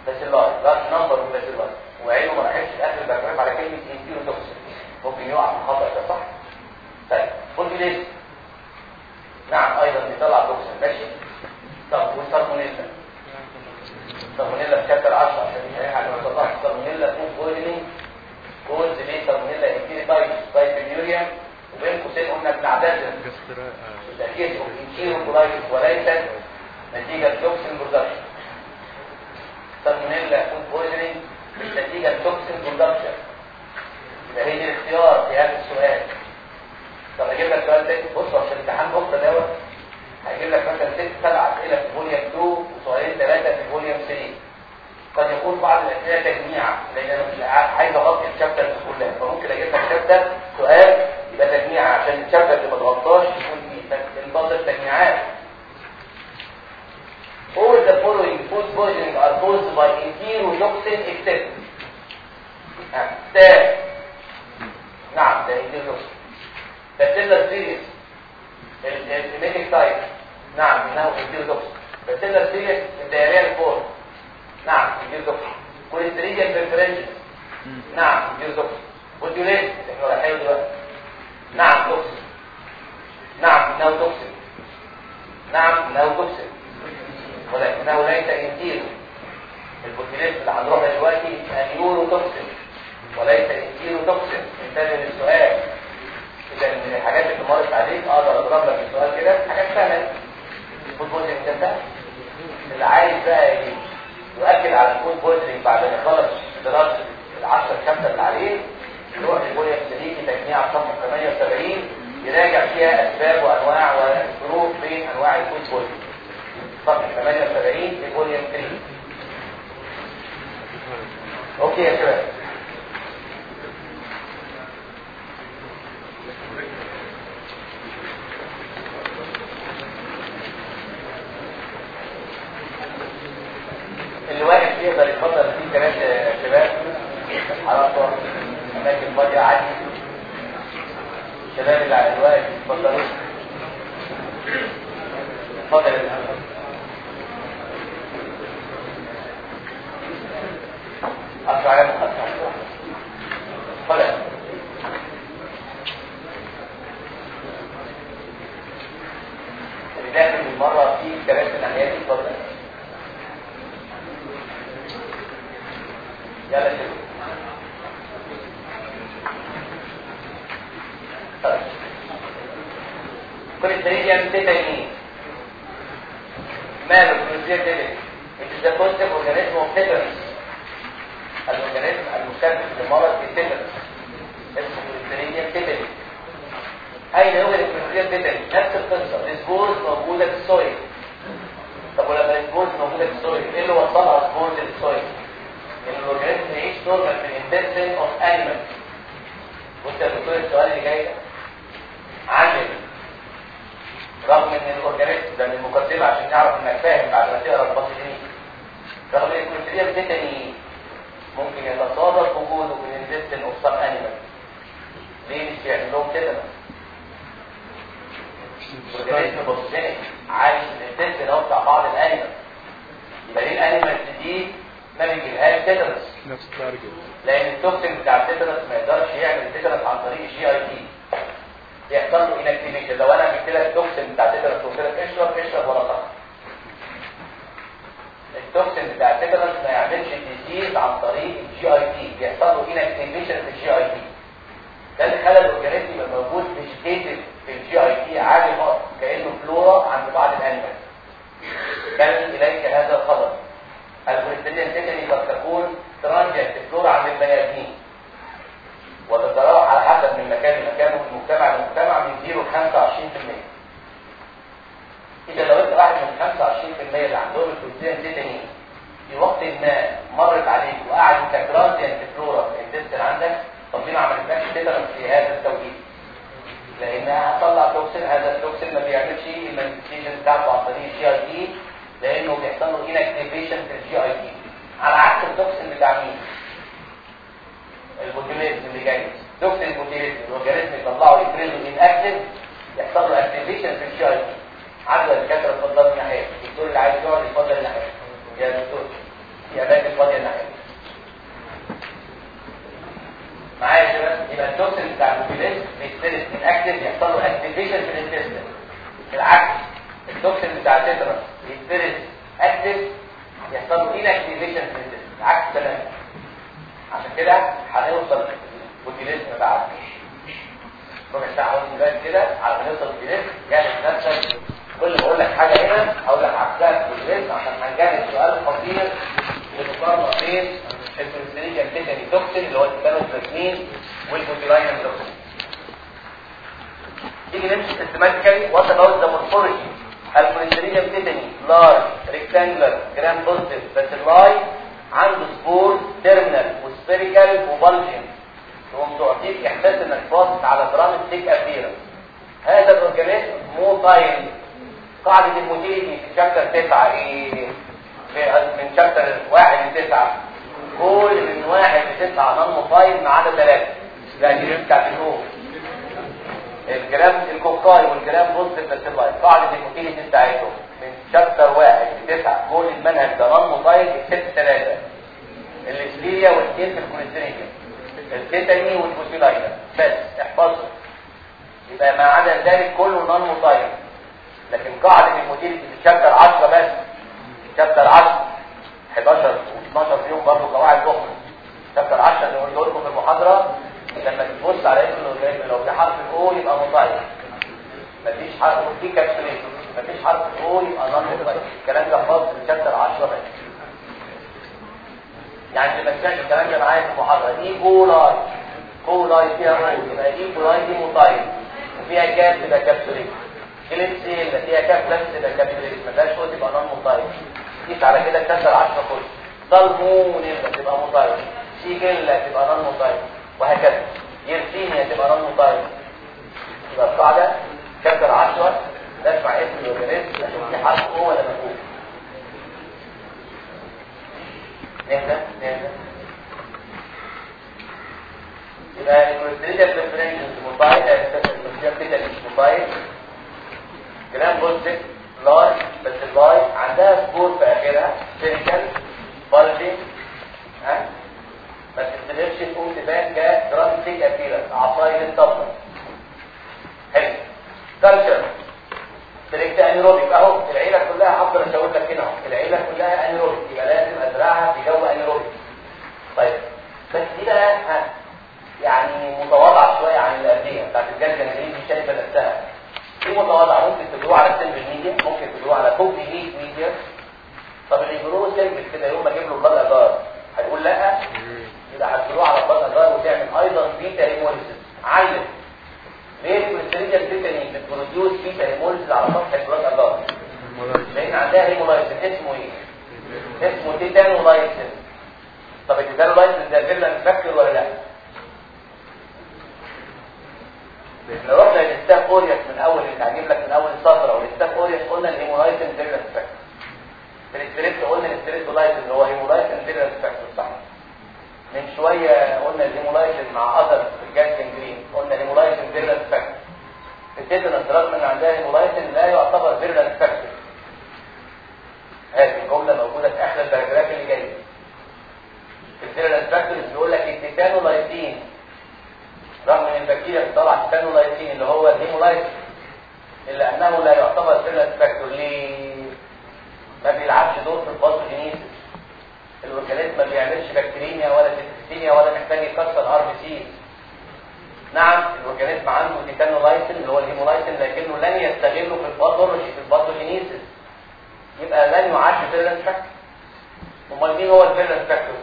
باسيلاي لارج نمبر اوف باسيلاي وعينه ما راحتش. لاخر البرنامج على كلمة انتيرو توكسين ممكن يقع في الخطأ ده صح؟ طيب بولفيليز نعم أيضا بيطلع توكسين ماشي. طب والسالمونيلا؟ السالمونيلا شابتر 10 عشان اي حاجة ما تطلعش. السالمونيلا فود بويزنينج كوز ليه سالمونيلا؟ انتيري تايب تايب اليوريا. وبين قوسين قلنا بنعتذر بالتاكيد انتيرو كولايتس وليس نتيجة توكسين برودكشن سالمونيلا فود بويزنينج مش نتيجة toxin production يبقى هي دي الاختيار في هذا السؤال. طب أجيب لك سؤال تاني. بص عشان الامتحان بكرة دوت هجيب لك مثلا ست سبع أسئلة في volume 2 وسؤالين ثلاثة في volume 3 قد يكون بعض الأسئلة تجميع لأن عايز أغطي ال chapter كلها فممكن أجيب لك chapter سؤال يبقى تجميع عشان ال chapter اللي ما اتغطاش يكون انتظر تجميعات. All the following food poisoning are caused by enterotoxin except نعم. ده. enterotoxin Bacillus cereus emetic type نعم إنه enterotoxin Bacillus cereus ال diarrheal form نعم enterotoxin clostridia perfringens نعم enterotoxin botulin إحنا رايحين دلوقتي. نعم toxin نعم إنه toxin نعم إنه toxin ولكنه ليس entero ال botulin اللي هنروحها دلوقتي neurotoxin وليس enterotoxin انتبه للسؤال. إذا من الحاجات اللي مرت عليك أقدر أضرب لك السؤال كده حاجات سهلة. poisoning ده اللي عايز بقى يؤكد على ال food poisoning بعد ما يخلص دراسة العشر chapter اللي عليه يروح ل volume three تجميع صفحة 78 يراجع فيها أسباب وأنواع والفروق بين أنواع ال food poisoning صفحة 78 في volume 3 okay يا شباب اللي واقف يقدر يتفضل فيه كمان شباب حركة أماكن فاضية عادي. الشباب اللي على الواقف يتفضلوا. اتفضل يا محمد. اتفضل. داخل المرة في الأحياء. اتفضل. يلا شوف Clostridium tetani ماله Clostridium tetani It is the causative organism of tetanus ال organism المسبب لمرض ال tetanus اسمه Clostridium tetani أين يوجد ال Clostridium tetani؟ نفس القصة ال spores موجودة في ال soil طب ولما ال spores موجودة في ال soil إيه اللي وصلها spores لل soil؟ ان ال organism يعيش normal في ال intestine of animal بص يا دكتور السؤال اللي جاي ده عامل رغم إن من ال organism ده من المقدمة عشان نعرف إنك فاهم بعد ما تقرأ ال pathogenesis رغم إن ال Clostridium tetani ممكن يتصادف وجوده من ال intestine of some animal ليه مش بيعمل لهم كده؟ ال organism pathogenic عايش ال intestine اهو بتاع بعض ال animal يبقى ليه ال animal دي بيجيلهاش tetanus نفس ال target لأن ال toxin بتاع ال tetanus ما يقدرش يعمل tetanus عن طريق ال GIT بيحصل له inactivation لو أنا جبت لك ال toxin بتاع ال tetanus وقلت لك اشرب اشرب ولا طعم ال toxin بتاع ال tetanus ما يعملش disease عن طريق ال GIT بيحصل له inactivation في ال GIT ده اللي خلى ال organism يبقى موجود vegetative في ال GIT عادي خالص كأنه فلورا عند بعض ال animal كان إليك هذا الخبر. تكون transient flora عند البني آدمين. وتتراوح على حسب من مكان لمكان ومن مجتمع لمجتمع من 0 ل 25% إذا لو أنت واحد من 25% اللي عندهم ال Clostridium tetani في وقت ما مرت عليك وقعد انت transient flora في ال intestine عندك طب ليه ما عملتلكش tetanus في هذا التوقيت؟ لانها هتطلع toxin هذا ال toxin ما بيعملش ال manifestation بتاعته عن طريق ال GIT لأنه بيحصل له inactivation في ال GIT على عكس ال toxin بتاع مين ال botulism اللي جاي. toxin ال botulism ال organism يطلعه يفرزه من inactive يحصل له activation في ال GIT عدد الدكاتره اتفضل الناحيه الدكتور اللي عايز يقعد يتفضل الناحيه يا دكتور في اماكن فاضيه الناحيه معايا يا شباب؟ يبقى ال toxin بتاع ال botulism بيتفرز inactive يحصل له activation في ال intestine. بالعكس ال toxin بتاع ال tetanus بيتفرز active يحصل له inactivation في ال intestine عكس تماما عشان كده هنوصل لل botulism بعد ربع ساعة ونص بس كده على ما نوصل لل botulism جهز نفسك كل ما أقول لك حاجة هنا هقول لك عكسها في ال botulism عشان هنجهز سؤال خطير. لمقارنه بين ال Clostridium tetani toxin اللي هو ال tetanospasmin وال botulinum toxin تيجي نمشي systematically what about the morphology ال Clostridium tetani large rectangular Gram positive bacilli عنده spore terminal و spherical و bulging تقوم تعطيك إحساس إنك باصص على drumstick appearance هذا ال organism motile قاعدة ال motility في chapter 9 إيه من chapter 1 ل 9 كل من 1 ل 9 non ما عدا 3 ده دي بتاعت ال Gram ال cocci وال Gram positive bacilli قاعدة ال motility بتاعتهم من chapter 1 ل 9 كل المنهج ده non motile except 3 الاسليريا والسين في ال Clostridium ال tetani وال botulinum بس احفظهم يبقى ما عدا ذلك كله non motile لكن قاعدة ال motility في chapter 10 بس. chapter 10 11 و12 يوم برضه قواعد أخرى chapter 10 اللي قلت لكم في المحاضرة لما تبص على اسم ال organism لو في حرف ال O يبقى motile مفيش حرف في capsulated مفيش حرف ال O يبقى non motile الكلام ده خاص ب chapter 10 بس يعني اللي ما سمعش الكلام ده معايا في المحاضرة دي coli coli فيها O يبقى دي كولاي دي motile وفيها cap تبقى capsulated Klebsiella اللي فيها cap بلس تبقى capsulated ما فيهاش O تبقى non motile قيس على كده chapter 10 كله صلمون تبقى motile Shigella تبقى non motile وهكذا. يرسينيا تبقى نون موتايل يبقى القاعده شابتر 10 نسمع اسم عشان في حرف أو ولا مفهوم. نهدى نهدى يبقى الكوليستريديا بريفرنشنز موبايل مش موبايل جرام بوزيتيف لارج بس اللاي عندها سبور في آخرها. سيريكال بالجي ها؟ ما تستمرش تقوم تبان كدراماتيك ابيرنس عصايه الطبله حلو. كالتشر سلكت انيروبيك أهو العيلة كلها هفضل اشاور لك هنا. العيلة كلها انيروبيك يبقى لازم أزرعها في جو انيروبيك طيب. بس دي بقى يعني متواضعة شوية عن الابديه بتاعت الجلده اللي دي شايفة نفسها. دي متواضعة. ممكن تدوها على سيلف ميديا ممكن تدوها على هيت ميديا. طب اللي يقولوا سيلف كده يوم ما أجيب له بلاد اجار هيقول لأ؟ هتدوها على بلاد اجار وتعمل أيضا بيتا هيموليسيس علم ليه الكوليسترول التيتاني بتبروديوس بيتا هيموليسيس على سطح البلاد اجار لأن عندها هيمولايسين اسمه إيه؟ اسمه تيتانولايسين طب التيتانولايسين ده فيرلا فاكتور ولا لأ؟ لو رحنا لل Staph aureus من أول اللي هجيب لك من أول السطر أو ال Staph ال hemolysins قلنا ال hemolysin virulence factor في ال Strept قلنا ال streptolysin اللي هو hemolysin virulence factor صح؟ من شوية قلنا الهيمولايسين مع اذر الجاز جرين. قلنا الهيمولايسين فيرنس فاكتور التيتانس رغم ان عندها hemolysin لا يعتبر virulence factor هذه الجملة موجودة في آخر ال paragraph اللي جاي. ال virulence factor بيقول لك ال tetanolysin رغم إن البكتيريا بتطلع tetanolysin اللي هو ال hemolysin إلا أنه لا يعتبر virulence factor ليه؟ ما بيلعبش دور في ال pathogenesis. ال organism ما بيعملش bacteremia ولا septicemia ولا محتاج يكسر RBC نعم ال organism عنده tetanolysin اللي هو ال hemolysin لكنه لن يستغله في ال pathology في ال pathogenesis يبقى لن يعد virulence factor أمال مين هو ال virulence factor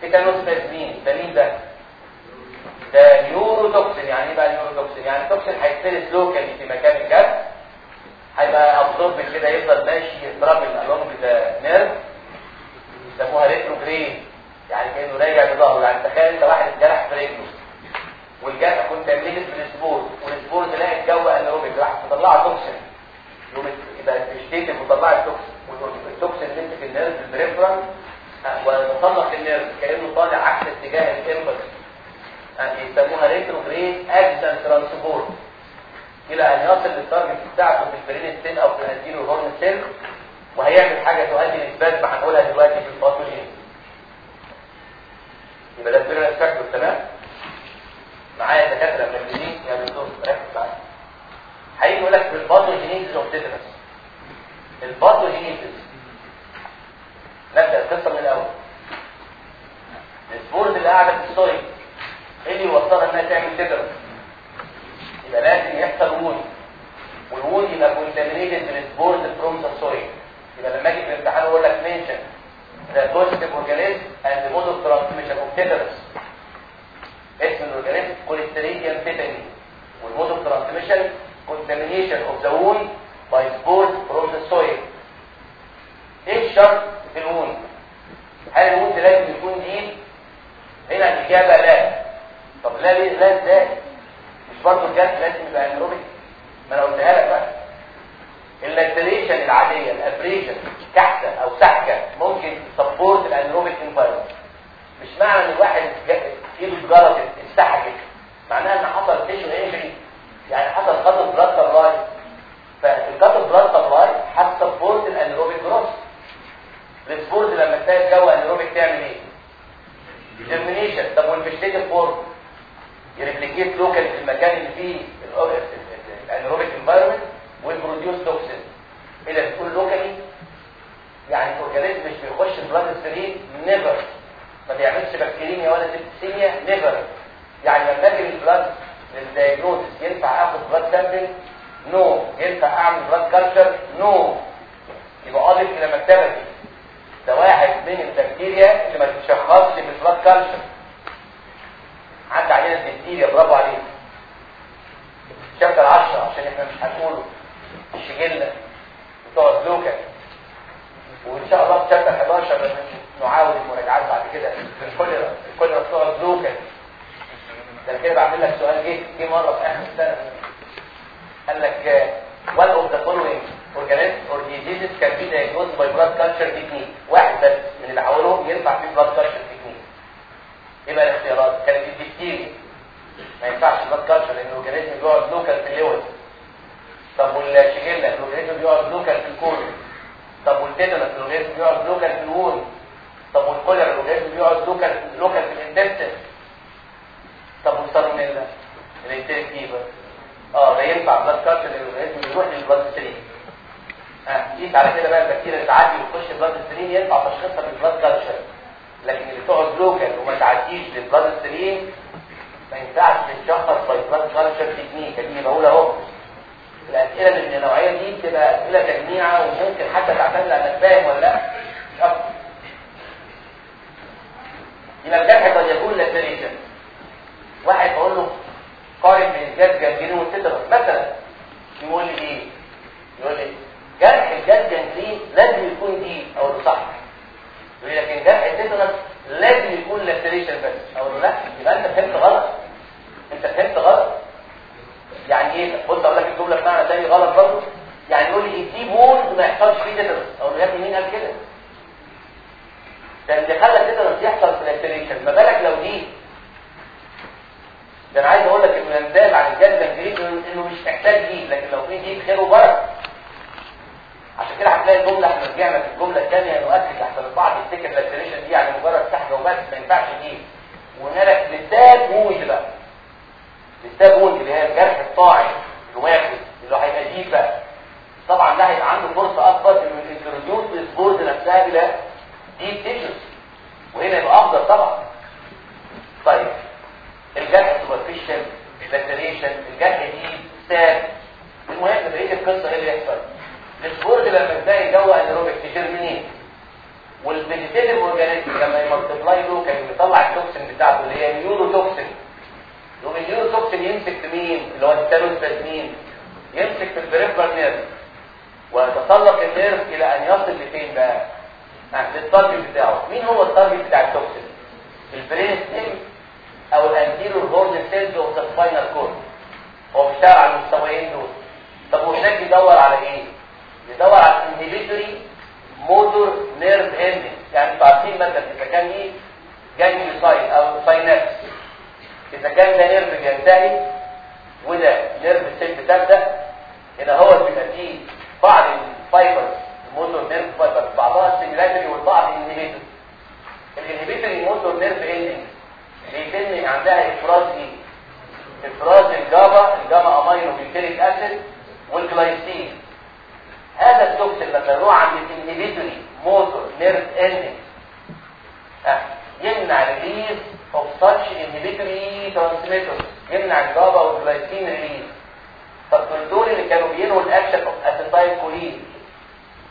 tetanus مين ده مين ده؟ ده neurotoxin. يعني إيه بقى neurotoxin؟ يعني toxin هيتفرز locally في مكان الجسم هيبقى absorbed كده يفضل ماشي ي travel along the nerve يسموها retrograde يعني كأنه راجع لظهره. يعني تخيل انت واحد اتجرح في رجله. والجرح contaminated بال spore وال spore تلاقي الجو anaerobic راح تطلع toxin يوم يبقى تشتيت وتطلع ال toxin والتوكسين مسك النيرف البريفرال وتطلق النيرف كأنه طالع عكس اتجاه ال impulse يسموها retrograde axon transport. إلى أن يصل لل target بتاعته في ال brain stem أو في ال anterior horn cell وهيعمل حاجة تؤدي لإثبات ما هنقولها دلوقتي في ال pathogenesis يبقى ده ال virulence factor تمام؟ معايا دكاترة مركزين يا دكتور ركز معايا. هيجي يقول لك في ال pathogenesis of tetanus ال pathogenesis نبدأ القصة من الأول. ال spores اللي قاعدة في ال soil إيه اللي يوصلها إنها تعمل tetanus يبقى لازم يحصل وون. والوون يبقى contaminated بال spores from the soil يبقى لما أجي في الامتحان أقول لك mention the causative organism and mode of transmission of tetanus اسم ال organism Clostridium tetani وال mode of transmission contamination of the wound by spores from the إيه الشرط في ال wound هل ال wound لازم يكون deep هنا الإجابة لا. طب لا ليه لا. إزاي مش برضه الجهاز لازم يبقى anaerobic ما أنا قلتها لك بقى. ال laceration العاديه ال abrasion كحته أو سحكه ممكن ت support ال anaerobic environment مش معنى ان الواحد ايده اتجرحت استحكت معناها ان حصل tissue injury يعني حصل قطع blood supply فالقطع blood supply هت support ال anaerobic growth ال spore لما تلاقي الجو anaerobic تعمل إيه؟ germination طب وال vegetative form ي replicate local في المكان اللي فيه ال anaerobic environment وي produce toxin اذا بتقول locally يعني ال organism مش بيخش ال blood stream never ما بيعملش bacteremia ولا septicemia never يعني لما أجي ال blood لل diagnosis ينفع آخد blood sample no ينفع أعمل blood culture no يبقى اضف إلى مكتبتي. ده واحد من البكتيريا اللي ما تتشخصش بال blood culture عدى علينا البكتيريا برافو عليك chapter 10 عشان إحنا مش هنقوله. الشجلة بتوع الزوكا وإن شاء الله في شابتر 11 نعاود المراجعات بعد كده. الكوليرا الكوليرا بتوع الزوكا ده كده بعمل لك سؤال جه جه مرة في آخر السنة. قال لك one of the following organisms or diseases can be diagnosed by blood culture technique. واحد بس من اللي حواليهم ينفع فيه blood culture technique. يبقى الاختيارات كانت البكتيريا ما ينفعش بلاد كالتشر لأن الاورجانيزم بيقعد لوكال في الليول طب والشجله الاورجانيزم بيقعد لوكال في الكول طب والتيتانس الاورجانيزم بيقعد لوكال في الوول طب والكوليرا ال organism بيقعد local local في ال intestine طب والسالمونيلا ال enteric fever آه ده ينفع blood culture لأن ال organism بيروح لل blood stream ها قيس على كده بقى البكتيريا اللي تعدي وتخش ال blood stream ينفع تشخيصها بال blood culture لكن اللي بتقعد local وما تعديش لل blood stream ما ينفعش تتشخص by blood culture technique دي بقول اهو اللي من النوعية دي بتبقى أسئلة تجميعه وممكن حتى تعتمد على انك فاهم ولا لأ. مش الجرح قد يكون laceration واحد بقول له قارن بين ال gas gangrene وال tetanus مثلا يقول لي إيه؟ يقول لي جرح ال gas gangrene لازم يكون deep أقول له صح. يقول لكن جرح ال tetanus لازم يكون laceration بس. أقول لا؟ يبقى أنت فهمت غلط. أنت فهمت غلط. يعني إيه؟ بص أقول لك الجملة بمعنى تاني غلط برضه. يعني يقول لي يحصلش فيه tetanus أقول يا ابني مين قال كده؟ ده اللي خلى ال tetanus يحصل في الاكتريشن ما بالك لو دي؟ ده أنا عايز أقول لك إنه ينتاب عن الجهاز الجديد إنه مش محتاج دي لكن لو في دي خير وبركة. عشان كده هتلاقي الجملة إحنا رجعنا في الجملة الثانية نؤكد احسن البعض يفتكر ال laceration دي يعني مجرد سحج وبس ما ينفعش deep. وهنالك ال stab wound بقى ال stab wound اللي هي الجرح الطاعن الواخد اللي هيبقى deep بقى. طبعا ده هيبقى عنده فرصة أكبر إنه ال introduce ال spores نفسها إلى deep tissues وهنا يبقى أفضل طبعا. طيب الجرح superficial laceration الجرح deep ساب المهم بقية القصة إيه اللي يحصل؟ ال spores لما إزاي جوه anaerobic ت germinate وال vegetative organism لما ي multiply له كان بيطلع ال toxin بتاعته اللي هي ال neurotoxin يقوم ال neurotoxin يمسك في مين؟ اللي هو التالوس مين يمسك في ال peripheral nerve ويتسلق ال nerve إلى أن يصل لفين بقى؟ آه، لل target بتاعه. مين هو ال target بتاع ال toxin؟ ال brain stem أو ال anterior horn cells of the spinal cord. هو بيشتغل على المستويين دول. طب وهناك بيدور على إيه؟ بيدور على ال inhibitory motor nerve ending يعني عارفين مثلا إذا كان إيه؟ ganglia site أو synapse إذا كان ده nerve بينتهي وده nerve cell بتبدا هنا هو بيبقى فيه بعض ال fibers ال motor nerve fibers بعضها stimulatory والبعض inhibitory ال inhibitory motor nerve ending بيتم عندها إفراز إيه؟ إفراز ال GABA ال gamma-aminobutyric acid وال glycine. هذا ال toxin لما يروح عند ال inhibitory motor nerve ending يمنع release of such inhibitory transmitters يمنع ال GABA وال glycine release طب دول دول اللي كانوا بينهوا ال action of acetylcholine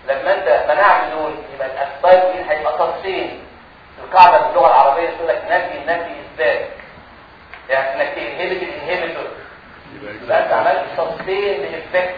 لما أنت منعت دول يبقى ال acetylcholine هيبقى تفصيل. القاعدة في اللغة العربية تقول لك نفي النفي إثبات. يعني إنك ت inhibit ال inhibitor يبقى أنت عملت sustained effect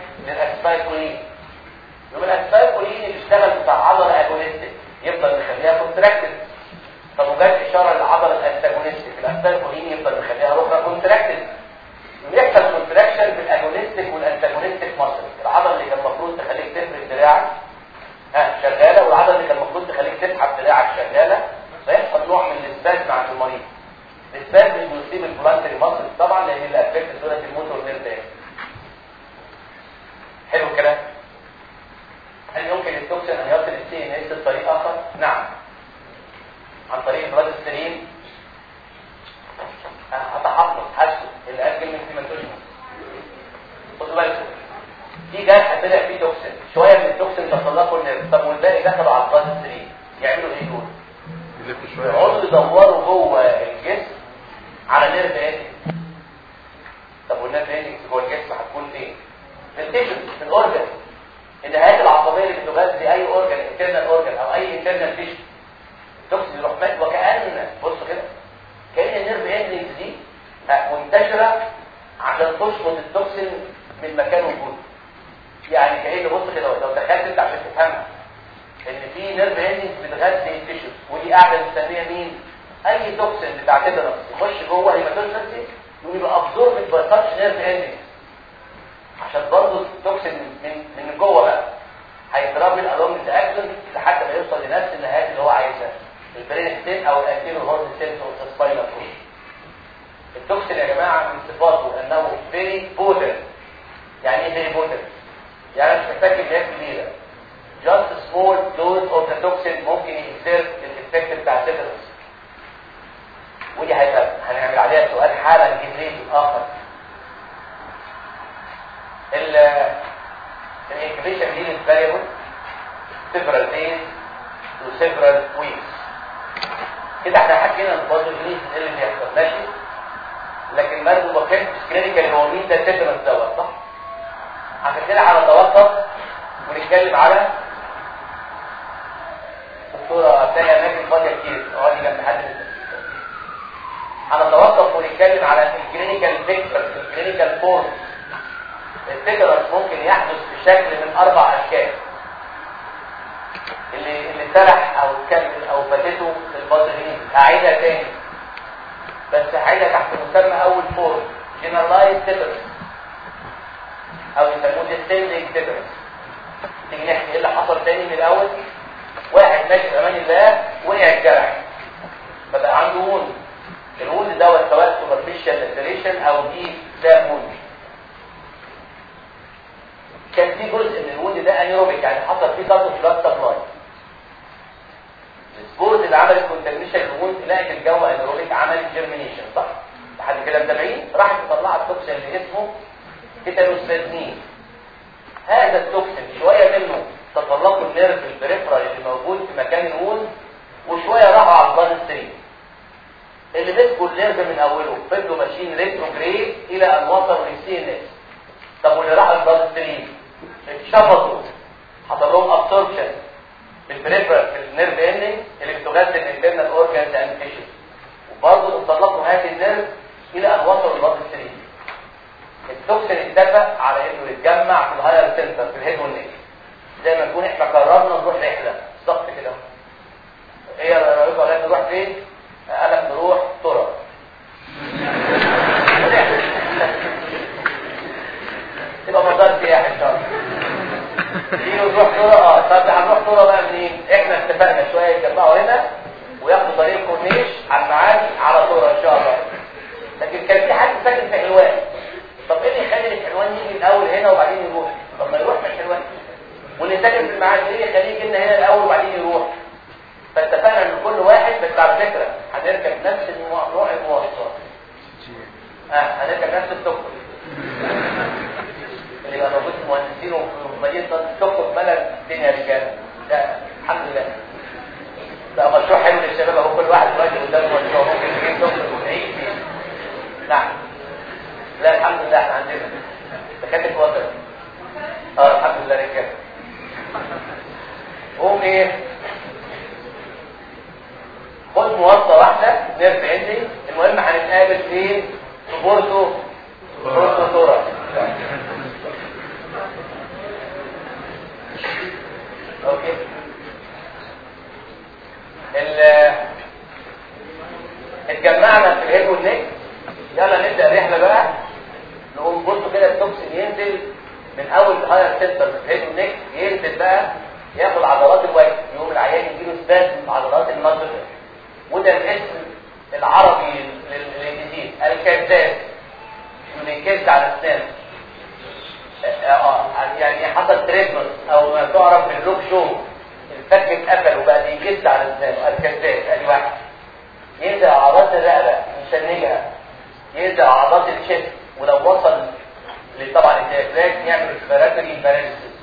طبعا ال diaphragm يعمل respiratory paralysis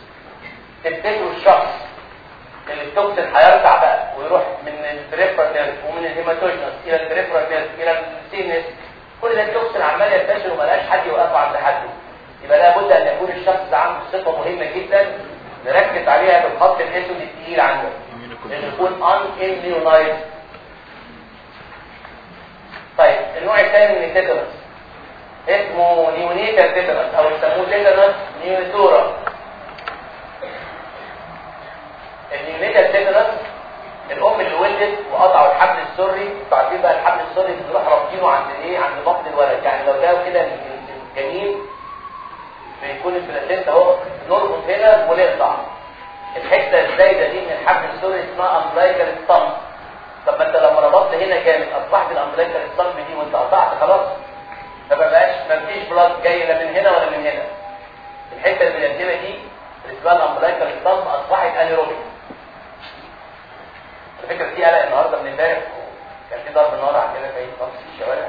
تفتكروا الشخص اللي ال toxin هيرجع بقى ويروح من البريفرال ومن الهيماتوجنس إلى البريفرال إلى السينس. كل ده ال toxin عمال ينتشر وملاش حد يوقفه عند حده يبقى لابد أن يكون الشخص ده عنده صفه مهمة جدا نركز عليها بالخط الأسود الثقيل عنده. إنه يكون unimmunized طيب النوع الثاني من ال tetanus اسمه neonatal tetanus أو يسموه tetanus neonatorum. ال neonatal tetanus الأم اللي ولدت وقطعوا الحبل السري تعرفين بقى الحبل السري بنروح رابطينه عند إيه؟ عند بطن الولد. يعني لو جاوا كده الجنين بيكون ال placenta أهو نربط هنا ونقطع الحتة الزايدة دي من الحبل السري اسمها umbilical stump طب ما أنت لما ربطت هنا جامد أصبحت ال umbilical stump دي وأنت قطعت خلاص. ما بقاش ما فيش blood جاي لا من هنا ولا من هنا. الحتة الملزمه دي اللي اسمها ال umbilical stump اصبحت anaerobic الفكرة دي قلق النهارده من امبارح كان في ضرب نار عندنا في نص الشوارع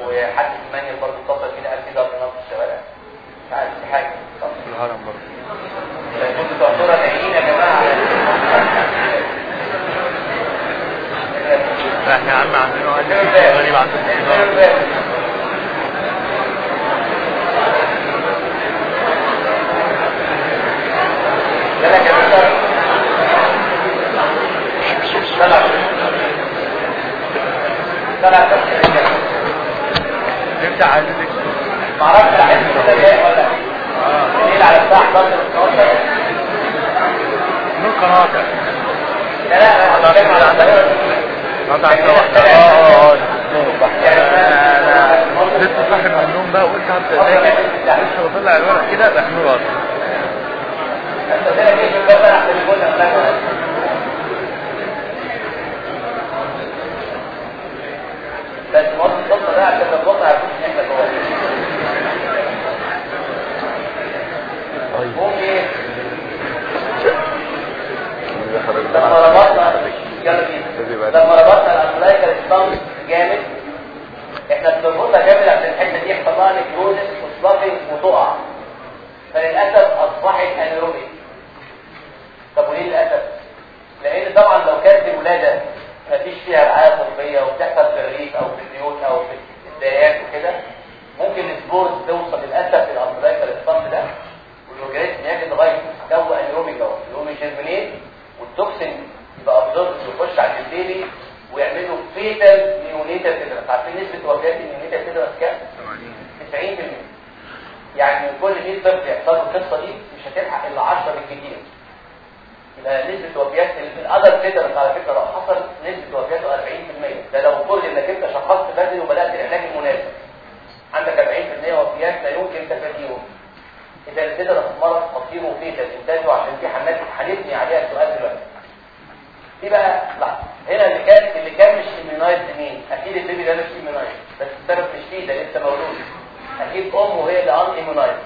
وحد في المانيا برضه اتصل كده قال في ضرب نار في الشوارع. مش عارف في حاجة. في الهرم برضه. كنتوا تعتبروا نايمين يا جماعة. إحنا عم عندنا واحد غريب عندنا لا لا كده طلع انت عايزك معرفش كده جاي ولا الليل على الساعة 11 12 نور قناطع لا لا أنا بتكلم على السوا آه آه لسه صاحي من النوم بقى وقلت هبدا لسه بطلع الورق كده أصلا انت ده بس مواد الصوت ده عشان الصوت هيكون إن إحنا جوه ممكن. إيه لما ربطنا لما ربطنا ال umbilical stump جامد. إحنا بنربطها جامد عشان الحتة دي يحصل لها necrosis و sloughing وتقع. فللأسف أصبحت anaerobic طب وليه للأسف؟ لأن طبعا لو كانت الولاده مفيش فيها رعاية طبية وبتحصل في الريف أو في البيوت أو في الدايات وكده. ممكن ال spores توصل للأسف لل umbilical stump ده وال organism يجي لغايه جو anaerobic اهو يقوم ي germinate وال toxin يبقى absorbed يخش على الديلي ويعمل له fatal neonatal tetanus عارفين نسبة وفيات ال neonatal tetanus كام؟ 90% يعني من كل 100 طفل يحصل له القصة دي مش هتلحق إلا 10 بالكثير يبقى نسبة وفيات ال other tetanus على فكرة لو حصل نسبة وفياته 40% ده لو فرض إنك أنت شخصت بدري وبدأت العلاج المناسب. عندك 40% وفيات لا يمكن تفاديهم إذا ال tetanus مرض خطير و fatal انتاجه عشان في حملات هنبني عليها السؤال دلوقتي. في بقى لحظة. هنا اللي كان اللي كان مش immunized مين أكيد ال baby ده مش immunized بس السبب مش فيه ده لسه مولود أكيد أمه هي اللي unimmunized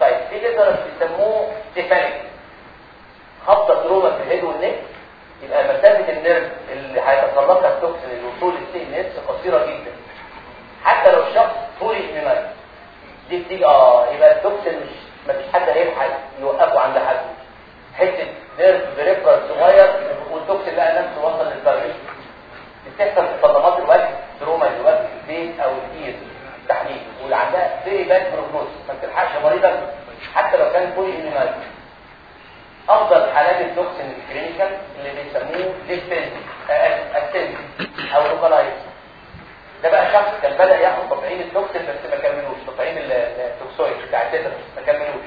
طيب في تقدر بيسموه تيفانيك خبطه تروما في الهيد والنك يبقى مسافة النيرف اللي هيتسلقها التوكسين للوصول للسي إس قصيرة جدا. حتى لو الشخص فولي ايميونايز دي بتيجي آه يبقى التوكسين مش مفيش حد هيلحق يوقفه عند حد. حتة نيرف بريفرال صغير والتوكسين لقى نفسه وصل للتارجت بتحصل في صدمات الوجه تروما الوجه البيت أو الايد تحديد واللي عندها فيري باد بروجنوز ما بتلحقش مريضك حتى لو كان فولي ايميونايز أفضل حالات التوكسين الكلينيكال اللي بيسموه ديستنس اسنس أو لوكالايز ده بقى شخص كان بدأ ياخد تطعيم التوكسين بس ما كملوش تطعيم التوكسويد بتاع التترس ما كملوش.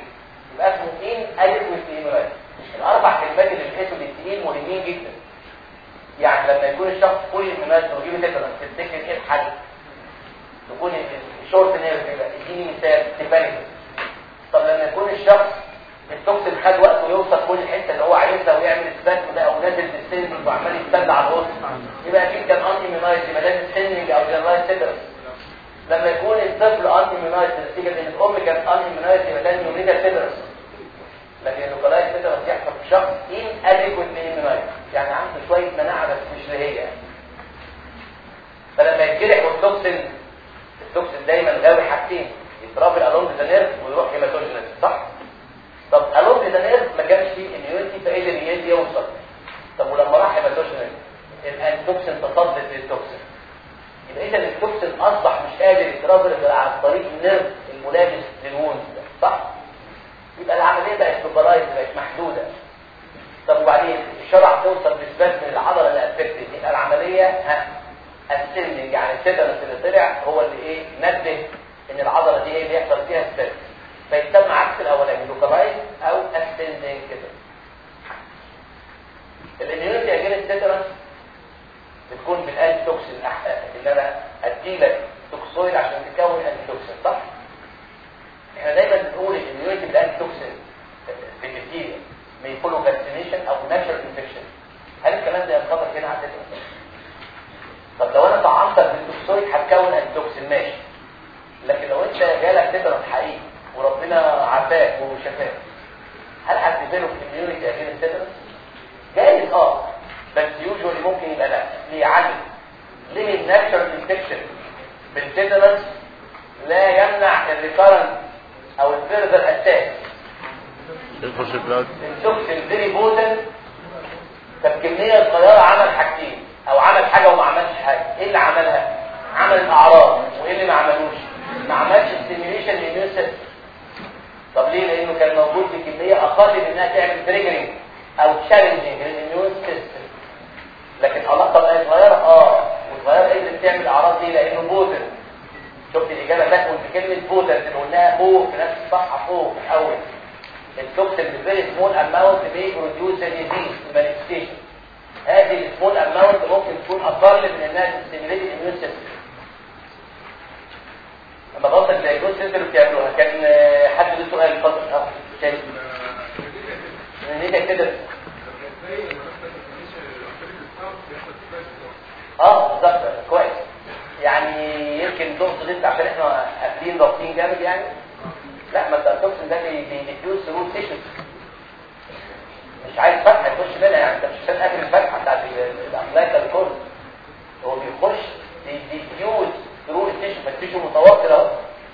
يبقى اسمه ان اديكويت ايميونايز الأربع كلمات اللي بتحسوا بالتقيل مهمين جدا. يعني لما يكون الشخص فولي ايميونايز ويجيب تترس تفتكر إيه الحل؟ تكون الشورت نيرف كده اديني مثال تبانك طب لما يكون الشخص التوكسين خد وقته يوصل كل الحته اللي هو عايزها ويعمل إثبات وده أو نازل السن وعمال يتبلع على الوسط. يبقى أكيد كان انتي مينايز يبقى ده سننج أو جنرايز تدرس لما يكون الطفل انتي مينايز نتيجة إن الأم كانت انتي مينايز يبقى ده نيونيتا تدرس لكن اللوكالايز تدرس يحصل في شخص ان اديكوت مينايز يعني عنده شوية مناعة بس مش هي. فلما يتجرح وال toxin ال toxin دايما غاوي حاجتين ي travel along the nerve ويروح hematogenous صح؟ طب along the nerve ما جابش immunity فقدر يدي يوصل طب ولما راح hematogenous ال antitoxin تصدت لل toxin يبقى إذا ال toxin أصبح مش قادر ي travel عن طريق ال nerve الملابس لل wound صح؟ يبقى العملية بقت localized بقت محدودة. طب وبعدين الشرع توصل من العضلة اللي affected يبقى العملية ها السلمنج يعني ال tetanus اللي طلع هو اللي إيه؟ نبه إن العضلة دي هي اللي يحصل فيها stress فيسمى عكس الاولاني localized أو ascending كده. ال immunity against tetanus بتكون بال antitoxin اللي أنا اديلك toxoid عشان تكون antitoxin صح؟ إحنا دايما بنقول ال immunity بال antitoxin في البكتيريا يا يكونوا vaccination أو natural infection هل الكلام ده ينطبق هنا على ال tetanus طب لو أنا طعمتك بال toxoid هتكون antitoxin ماشي لكن لو انت جالك tetanus حقيقي وربنا وشفاك هل في ال immunity against ال tetanus جايز آه. بس usually ممكن يبقى لا. ليه عدل ليه ال natural infection بال tetanus لا يمنع ال recurrent أو ال further attack يخش ال blood ال toxin very potent فالكميه الصغيره عمل حاجتين أو عمل حاجة وما عملش حاجة. إيه اللي عملها؟ عمل الأعراض. وإيه اللي ما عملوش؟ ما عملش stimulation لل immune system طب ليه؟ لأنه كان موجود بكميه أقل من إنها تعمل triggering أو challenging لل immune system لكن طب هي صغيرة؟ آه. وصغيرة قدرت تعمل أعراض دي؟ لأنه potent شفت الإجابة تكمن في كلمة potent اللي قلناها فوق في نفس الصفحة فوق في الأول. ال toxin ب very small amount بي produce disease manifestation هذه ال small amount ممكن تكون أقل من إنها ت stimulate ال immune system لما غلطك زي جوز انت اللي بتعملوها كان حد له سؤال اتفضل. آه تاني ليه كده. آه بالظبط. كويس. يعني يمكن تقصد أنت عشان إحنا قافلين ضاغطين جامد يعني؟ لا ما انت تقصد ده بيديوز روتيشن مش عايز فتحة تخش منها يعني. أنت مش عشان قافل الفتحة بتاعت الابلايكر الكل هو بيخش بيديوز ثرو التيشو فالتيشو متوتر اهو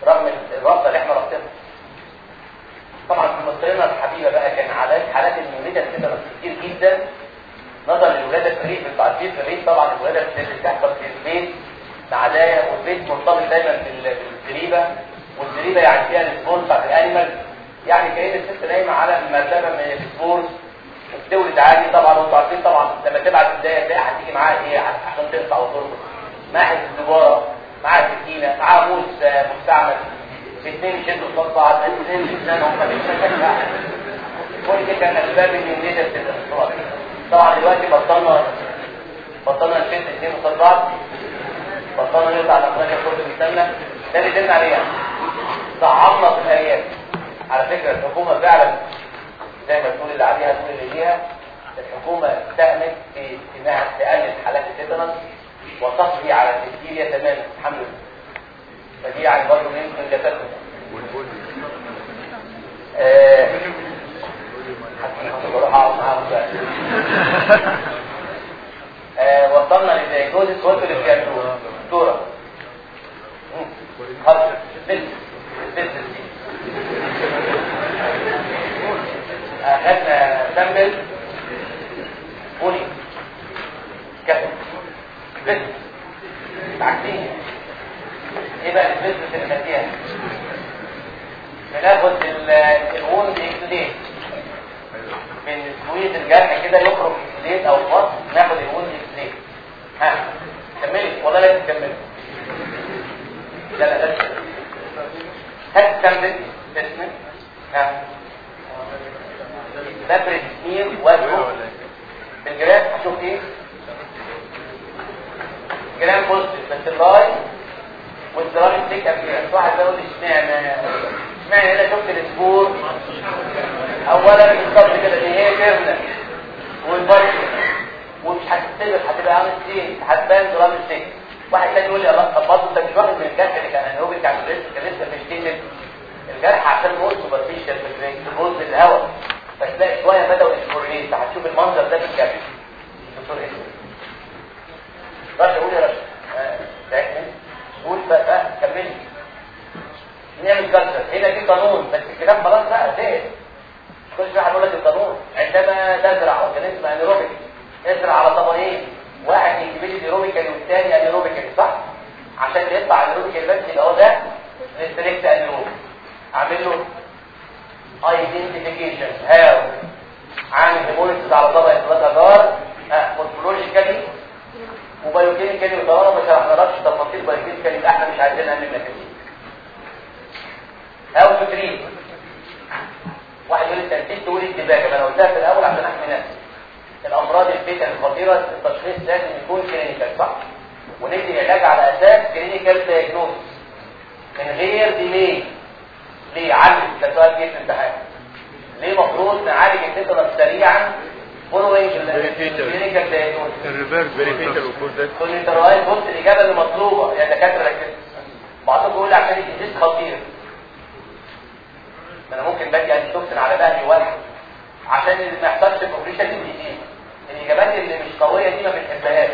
رغم الرابطه اللي إحنا رابطينها طبعا في مصرنا الحبيبة بقى كان عدد حالات الولاده كده كتير جدا. نظرا للولادة أنتوا عارفين في الريف طبعا الولادة اللي بتحصل في البيت مع دايه والبيت مرتبط دايما بال- بالزريبة. والزريبة يعني فيها ال spores بتاعت ال animal يعني كأن الست نايمه على مرتبه من ال spores وبتولد عادي طبعا وانتوا عارفين طبعا لما تبعت الدايه تلاقي هتيجي معاها إيه؟ عشان تقطع وتربط. معاها الزبارة. معاها سكينه معاها موس مستعمل. الاثنين يشدوا قصاد بعض الاثنين بيتزنقوا هم بيتزنقوا كل دي كان اسباب ان النيزه بتبقى طبعا دلوقتي بطلنا بطلنا نشد الاثنين قصاد بعض بطلنا نقطع الأقلام كل بيستنى ده اللي دلنا عليه. ضعفنا في الآيات. على فكرة الحكومة فعلا زي ما تقول اللي عليها تقول اللي ليها الحكومة ساهمت في إنها تقلل حالات التيتانس وتقضي على التسجيلية تماما الحمد لله. فدي يعني برضه آه بقى آه، وصلنا بتعملوها دكتوره مم. خلاص. بس. بس. اخذنا سامبل قولي. كتب بس عكسين إيه بقى البيزنس اللي خدتيها بناخد الوند من سويد الجرح كده يخرج اكسديت أو فص ناخد الوند اكسديت ها كملي والله لازم تكملي لا لا لا هات سامبل اسمك ها بفرد سمير وجهه بالجراف هشوف إيه جرام بوزيتيف بس اللاي والدراج ستيك ابيرنس واحد بيقول اشمعنى؟ اشمعنى هنا شفت السبور اولا بالظبط كده ان هي جبنة والبشر ومش هتستبر هتبقى عامل سين هتبان درام ستيك واحد تاني يقول لي الله برضه انت مش واخد من الجرح اللي كان هو كان لسه تيمت الجرح عشان موت سوبرفيشال في الجزء الهواء. فتلاقي شوية بدأوا يسبوريت هتشوف المنظر ده في الجرح دكتور إيه رشا قول يا آه، تعبت قول بقى كملي. نعمل culture هنا في قانون بس الكلام خلاص بقى زهق. كل شوية هنقول لك القانون. عندما تزرع organism anaerobic ازرع على طبقين. واحد incubate aerobically والثاني anaerobically صح؟ عشان يطلع anaerobically بس يبقى هو ده restrict anaerobic أعمل له identification how. عامل hemolysis على طبق ال blood agar morphologically و biochemically وطالما ما شرحنالكش تفاصيل biochemically يبقى إحنا مش عايزين نعمل mechanism how to treat واحد يقول نسيت تقول ما أنا قلتها في الأول عشان أحمي نفسي. الأمراض ال fatal الخطيرة التشخيص لازم يكون clinical صح؟ وندي علاج على أساس clinical diagnosis من غير delay ليه؟ علم ده سؤال جه في الامتحان ليه المفروض نعالج التيتانس سريعا؟ فولوينج الكلينيكال دايجنوستس الريفيرس فيريفيكال وكورتكس رأيت بص الاجابه اللي مطلوبه يا دكاتره ركزوا بعضكم يقول لي عشان الجديد خطير أنا ممكن بدي انتي توكسين على بهني واحد عشان ما يحصلش كومبليشن للجديد الاجابات اللي مش قويه دي ما بنحبهاش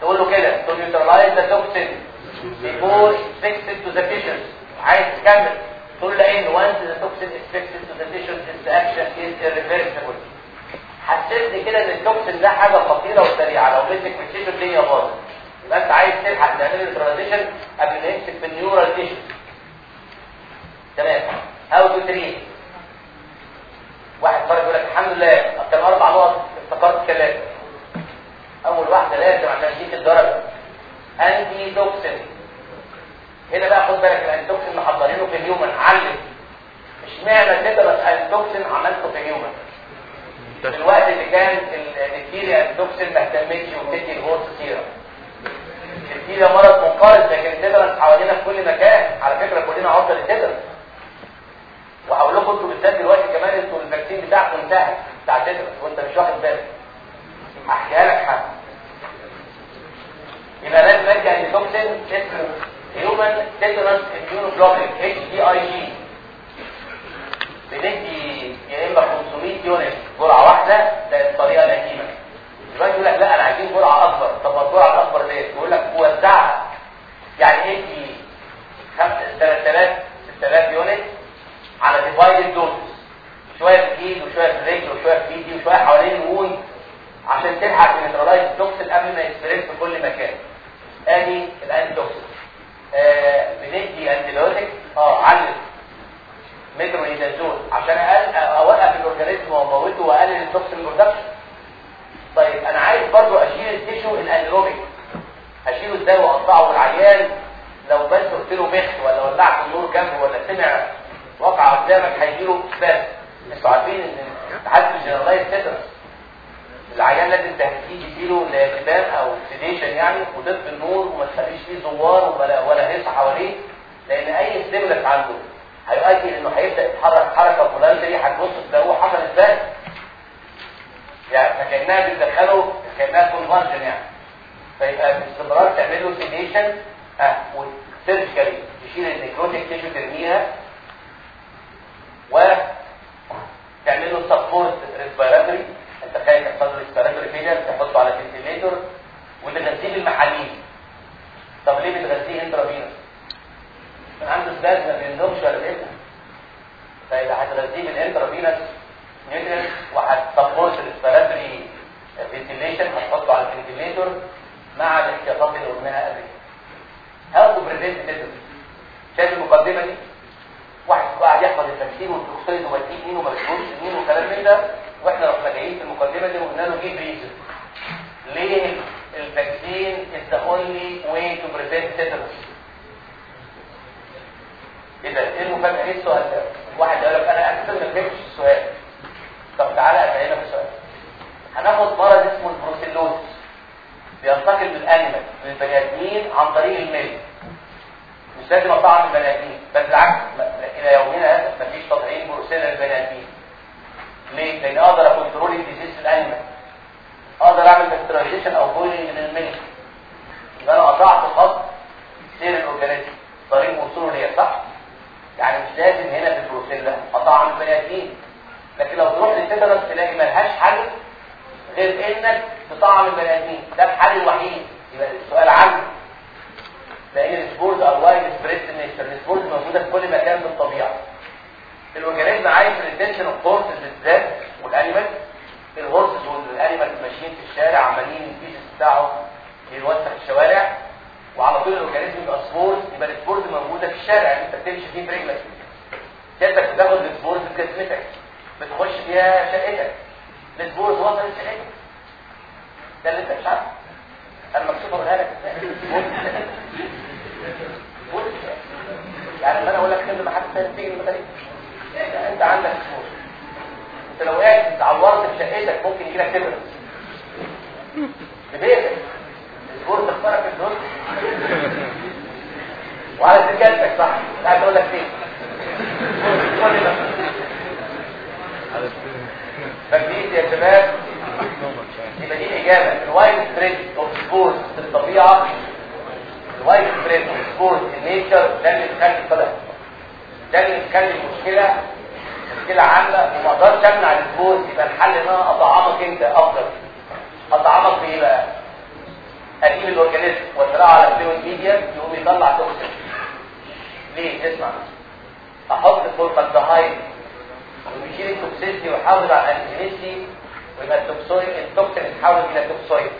تقول له كده تو نيوترلايز ذا توكسين before fixed to the tissues عايز تكمل تقول له ان once the toxin is fixed to the tissues its action is irreversible حسسني كده إن ال toxin ده حاجة خطيرة وسريعة. لو مسك في الدنيا باظت. يبقى أنت عايز تلحق تعمل ال neutralization قبل ما يمسك في ال neural tissue تمام. how to treat واحد فرق يقول لك الحمد لله. كان أربع نقط. افتكرت ثلاثة أول واحدة لازم عشان اديك الدرجة. antitoxin هنا بقى خد بالك ال antitoxin محضرينه في ال human علم اشمعنى tetanus antitoxin عملته في ال human في الوقت اللي كان البكتيريا التوكسين ما اهتمتش وبتدي الهورس سيرم. البكتيريا مرض منقرض لكن التيتانوس حوالينا في كل مكان على فكرة كلنا عرضه للتيتانوس وهقول لكم أنتوا بالذات دلوقتي كمان أنتوا ال vaccine بتاعكم انتهى بتاع التيتانوس وانت مش واخد بالك. هحكيها لك حاجة يبقى لازم انتي توكسين اسمه هيومن تيتانس اميونوجلوبولين اتش دي اي جي يا اما 500 unit جرعة واحدة ده الطريقة القديمة. دلوقتي يقول لك لا أنا عايزين جرعة أكبر. طب ما الجرعة الأكبر ليه يقول لك وزعها. يعني إيه؟ دي 3000 6000 unit على divided dose شوية في ايد وشوية في رجل وشوية في ايدي وشوية حوالين ال wound عشان تلحق ال neutralize toxin قبل ما ي spread في كل مكان. آدي ال antitoxin آه، بندي anti آه علم مترونيدازول عشان أوقف ال organism وأموته وأقلل ال toxin production طيب أنا عايز برضو أشيل ال tissue ال anaerobic هشيله إزاي وأقطعه بالعيان؟ لو بس قلت له مخ ولا ولعت النور جنبه ولا سمع وقع قدامك هيجيله spasm. أنتوا عارفين إن حالة ال generalized tetanus العيان لازم تهديه تديله لابدان أو sedation يعني وتطفي النور وما تخليش فيه زوار ولا ولا هيصة حواليه لأن أي stimulus عنده هيؤدي إنه هيبدأ يتحرك حركة voluntary هتبص تلاقوه حصل إزاي؟ يعني فكأنها بتدخله كانها convulsion يعني. فيبقى باستمرار تعمل له sedation آه و surgically تشيل ال necrotic tissue ترميها وتعمل له support respiratory أنت خايف يحصل له respiratory failure تحطه على ventilator وتغذيه بالمحاليل. طب ليه بتغذيه intravenous عنده spasm ما بينضمش ولا بيفتح فيبقى هتغذيه بال intravenous nutrients وهت support respiratory ventilation هتحطه على ال ventilator مع الاحتياطات اللي قلناها قبل كده. how to prevent tetanus شايف المقدمة دي؟ واحد قاعد يحفظ التمثيل وال toxoid ووديه مين وما بتقولش مين وكلام من ده. وإحنا رحنا جايين في المقدمة دي وقلنا له give reason. ليه؟ ال vaccine is the only way to prevent tetanus. ده إيه المفاجاه إيه السؤال ده؟ واحد يقول لك أنا أساسا ما فهمتش السؤال. طب تعالى افهمك السؤال هناخد مرض اسمه ال brucellosis بينتقل من ال animal من البني آدمين عن طريق ال milk. مش لازم اطعم البني آدمين بل بالعكس إلى يومنا هذا مفيش تطعيم بروسيلا للبني آدمين. ليه؟ لأن أقدر ا control ال disease في ال animal. أقدر أعمل pasteurization أو boiling من ال milk. يبقى أنا قطعت خط سير ال organism. طريق وصوله ليا صح؟ يعني مش لازم هنا في البروسيلا اطعم البني آدمين. لكن لو تروح لل tetanus تلاقي ملهاش حل غير إنك تطعم البني آدمين. ده الحل الوحيد. يبقى السؤال عنه لأن ال spores are widespread nature ال spores موجودة في كل مكان في الطبيعة. ال organism عايش في of horses بالذات وال animal ال horses وال animal ماشيين في الشارع عمالين البيزنس بتاعهم يوسخ الشوارع. وعلى طول ال organism يبقى spores يبقى ال spores موجودة في الشارع انت بتمشي فيه برجلك. سيادتك بتاخد السبورز في جسمتك بتخش فيها شقتك. ال spores وصلت شقتك. ده اللي انت مش عارفه. أنا مكتوب اقولها لك. يعني لما أنا أقول لك كلمه حد ثاني تيجي المثاليه انت عندك سبورز انت لو قاعد اتعورت في شقتك ممكن يجي لك تبرد. في السبورز اختارك الدول وعلى سجادتك صح. مش عايز أقول لك ده فجديد يا شباب. يبقى دي الاجابه الوايد سبريد اوف سبورز في الطبيعة. الوايد سبريد اوف سبورز في النيتشر ده اللي بيخلي الطلع ده اللي بيخلي المشكلة. مشكلة عامة. وما أقدرش أمنع ال spores يبقى الحل إن أنا أطعمك أنت أفضل. أطعمك بايه بقى؟ أجيب ال organism وازرعه على fluid media يقوم يطلع toxin ليه؟ اسمع. أحط فورمالدهايد ويشيل ال toxicity ويحافظ على ال antigenicity ويبقى ال toxoid ال toxin يتحول إلى toxoid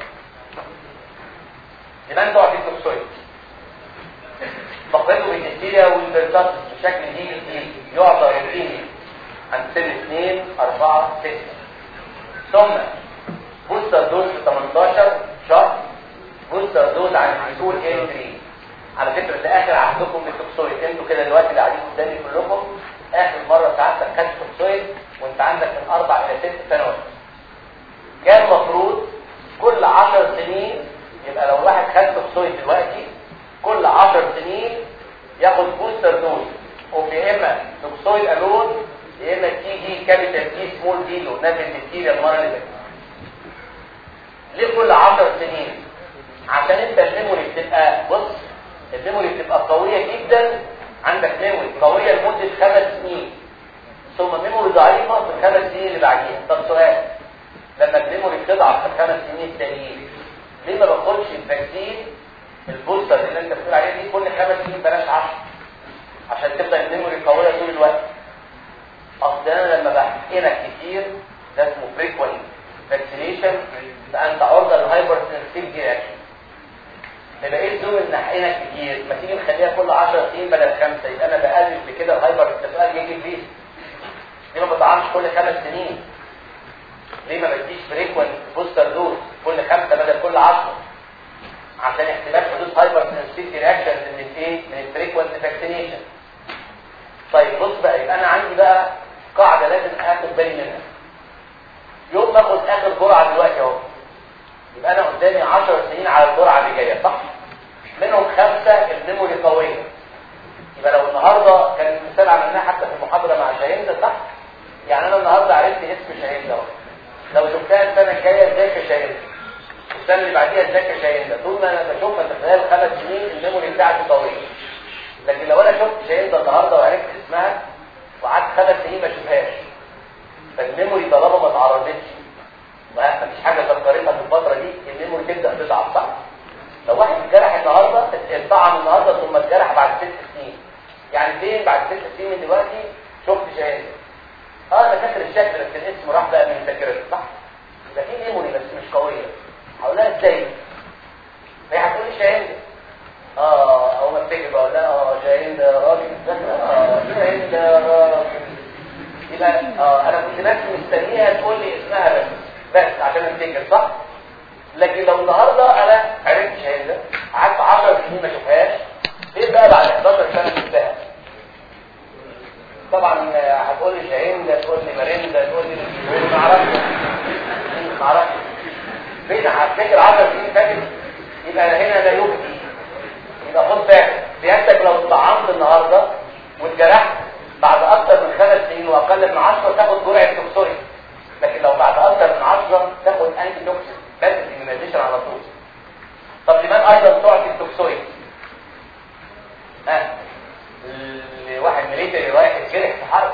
يبقى أنتوا عارفين ال toxoid فقدته بالهستيريا والبرتاتس بشكل هيجي هيجي يعطى روتيني عند سن 2 4 6 ثم بوستر دوز في 18 شهر بوستر دوز عن حصول ال 3 على فكرة ده آخر عهدكم للتوكسويد أنتوا كده دلوقتي اللي قاعدين قدامي كلكم آخر مرة ساعتك خدت توكسويد وانت عندك من أربع إلى ست سنوات. كان المفروض كل 10 سنين يبقى لو واحد خد toxoid دلوقتي كل 10 سنين ياخد booster dose. وفي إما toxoid alone يا إما Td capital T small d لو نازل بالتيريا المره اللي فاتت ليه كل 10 سنين؟ عشان انت ال memory بتبقى بص ال memory بتبقى قوية جدا. عندك memory قوية لمدة خمس سنين. ثم memory ضعيفة في الخمس سنين اللي بعديها. طب سؤال لما ال memory بتضعف في الخمس سنين التانيين ليه ما باخدش ال vaccine ال booster اللي انت بتقول عليه دي كل خمس سنين بلاش 10 عشان تبدا ال memory قوية طول الوقت. أصل أنا لما بحقنك ما تيجي نخليها كل 10 سنين بدل خمسة يبقى أنا بقلل بكده ال hyper السؤال يجي فيه ليه ما بطعمش كل خمس سنين. ليه ما بديش frequent booster dose كل خمسة بدل كل 10 عشان احتمال حدوث hypersensitivity reaction من الايه؟ من ال frequent vaccination طيب بص بقى يبقى أنا عندي بقى قاعدة لازم آخد بالي منها. يوم ما آخد اخر جرعة دلوقتي أهو. يبقى أنا قدامي 10 سنين على الجرعة اللي جاية صح؟ منهم خمسه ال memory قويه يبقى لو النهارده كان المثال عملناه حتى في المحاضرة مع شاهين صح؟ يعني أنا النهارده عرفت اسم شاهين ده لو شفتها السنة الجاية ازيك يا شاهين السنة اللي بعديها ازيك يا شاهين ده؟ طول ما أنا بشوفها في خلال خمس سنين ال memory بتاعتي قويه لكن لو أنا شفت شاهين ده النهارده وعرفت اسمها وقعدت خمس سنين ما اشوفهاش فال memory طالما ما اتعرضتش ما فيش حاجة ذكرتها في الفترة دي ال memory تبدأ تضعف صح؟ لو واحد اتجرح النهارده اتطعم النهارده ثم اتجرح بعد ست سنين. يعني فين بعد ست سنين من دلوقتي؟ شفت شهاده آه أنا فاكر الشكل بس الاسم راح بقى من ذاكرتي صح؟ ده في ميموري بس مش قوية. هقول لها إزاي؟ هي هتقول لي شاهين آه ما افتكر بقول لها آه شاهين ده راجل. آه شاهين راجل. يبقى آه أنا كنت نفسي مستنيها تقول لي اسمها بس. بس عشان أفتكر صح؟ لكن لو النهارده أنا عرفت شاهين ده قعدت 10 سنين ما اشوفهاش إيه بقى بعد 11 سنة شفتها؟ طبعا هتقول لي شاهين ده تقول لي مارين ده تقول لي ما أعرفش ما أعرفش فين هفتكر 10 سنين فاتت؟ يبقى أنا هنا لا يبدي يبقى خد بالك سيادتك لو طعمت النهارده واتجرحت بعد أكتر من خمس سنين وأقل من 10 تاخد جرعة توكسوري لكن لو بعد أكتر من 10 تاخد antitoxin passive immunization على طول. طب لمن أيضا تعطي ال toxoid ها. لواحد military رايح يتجرح في حرب.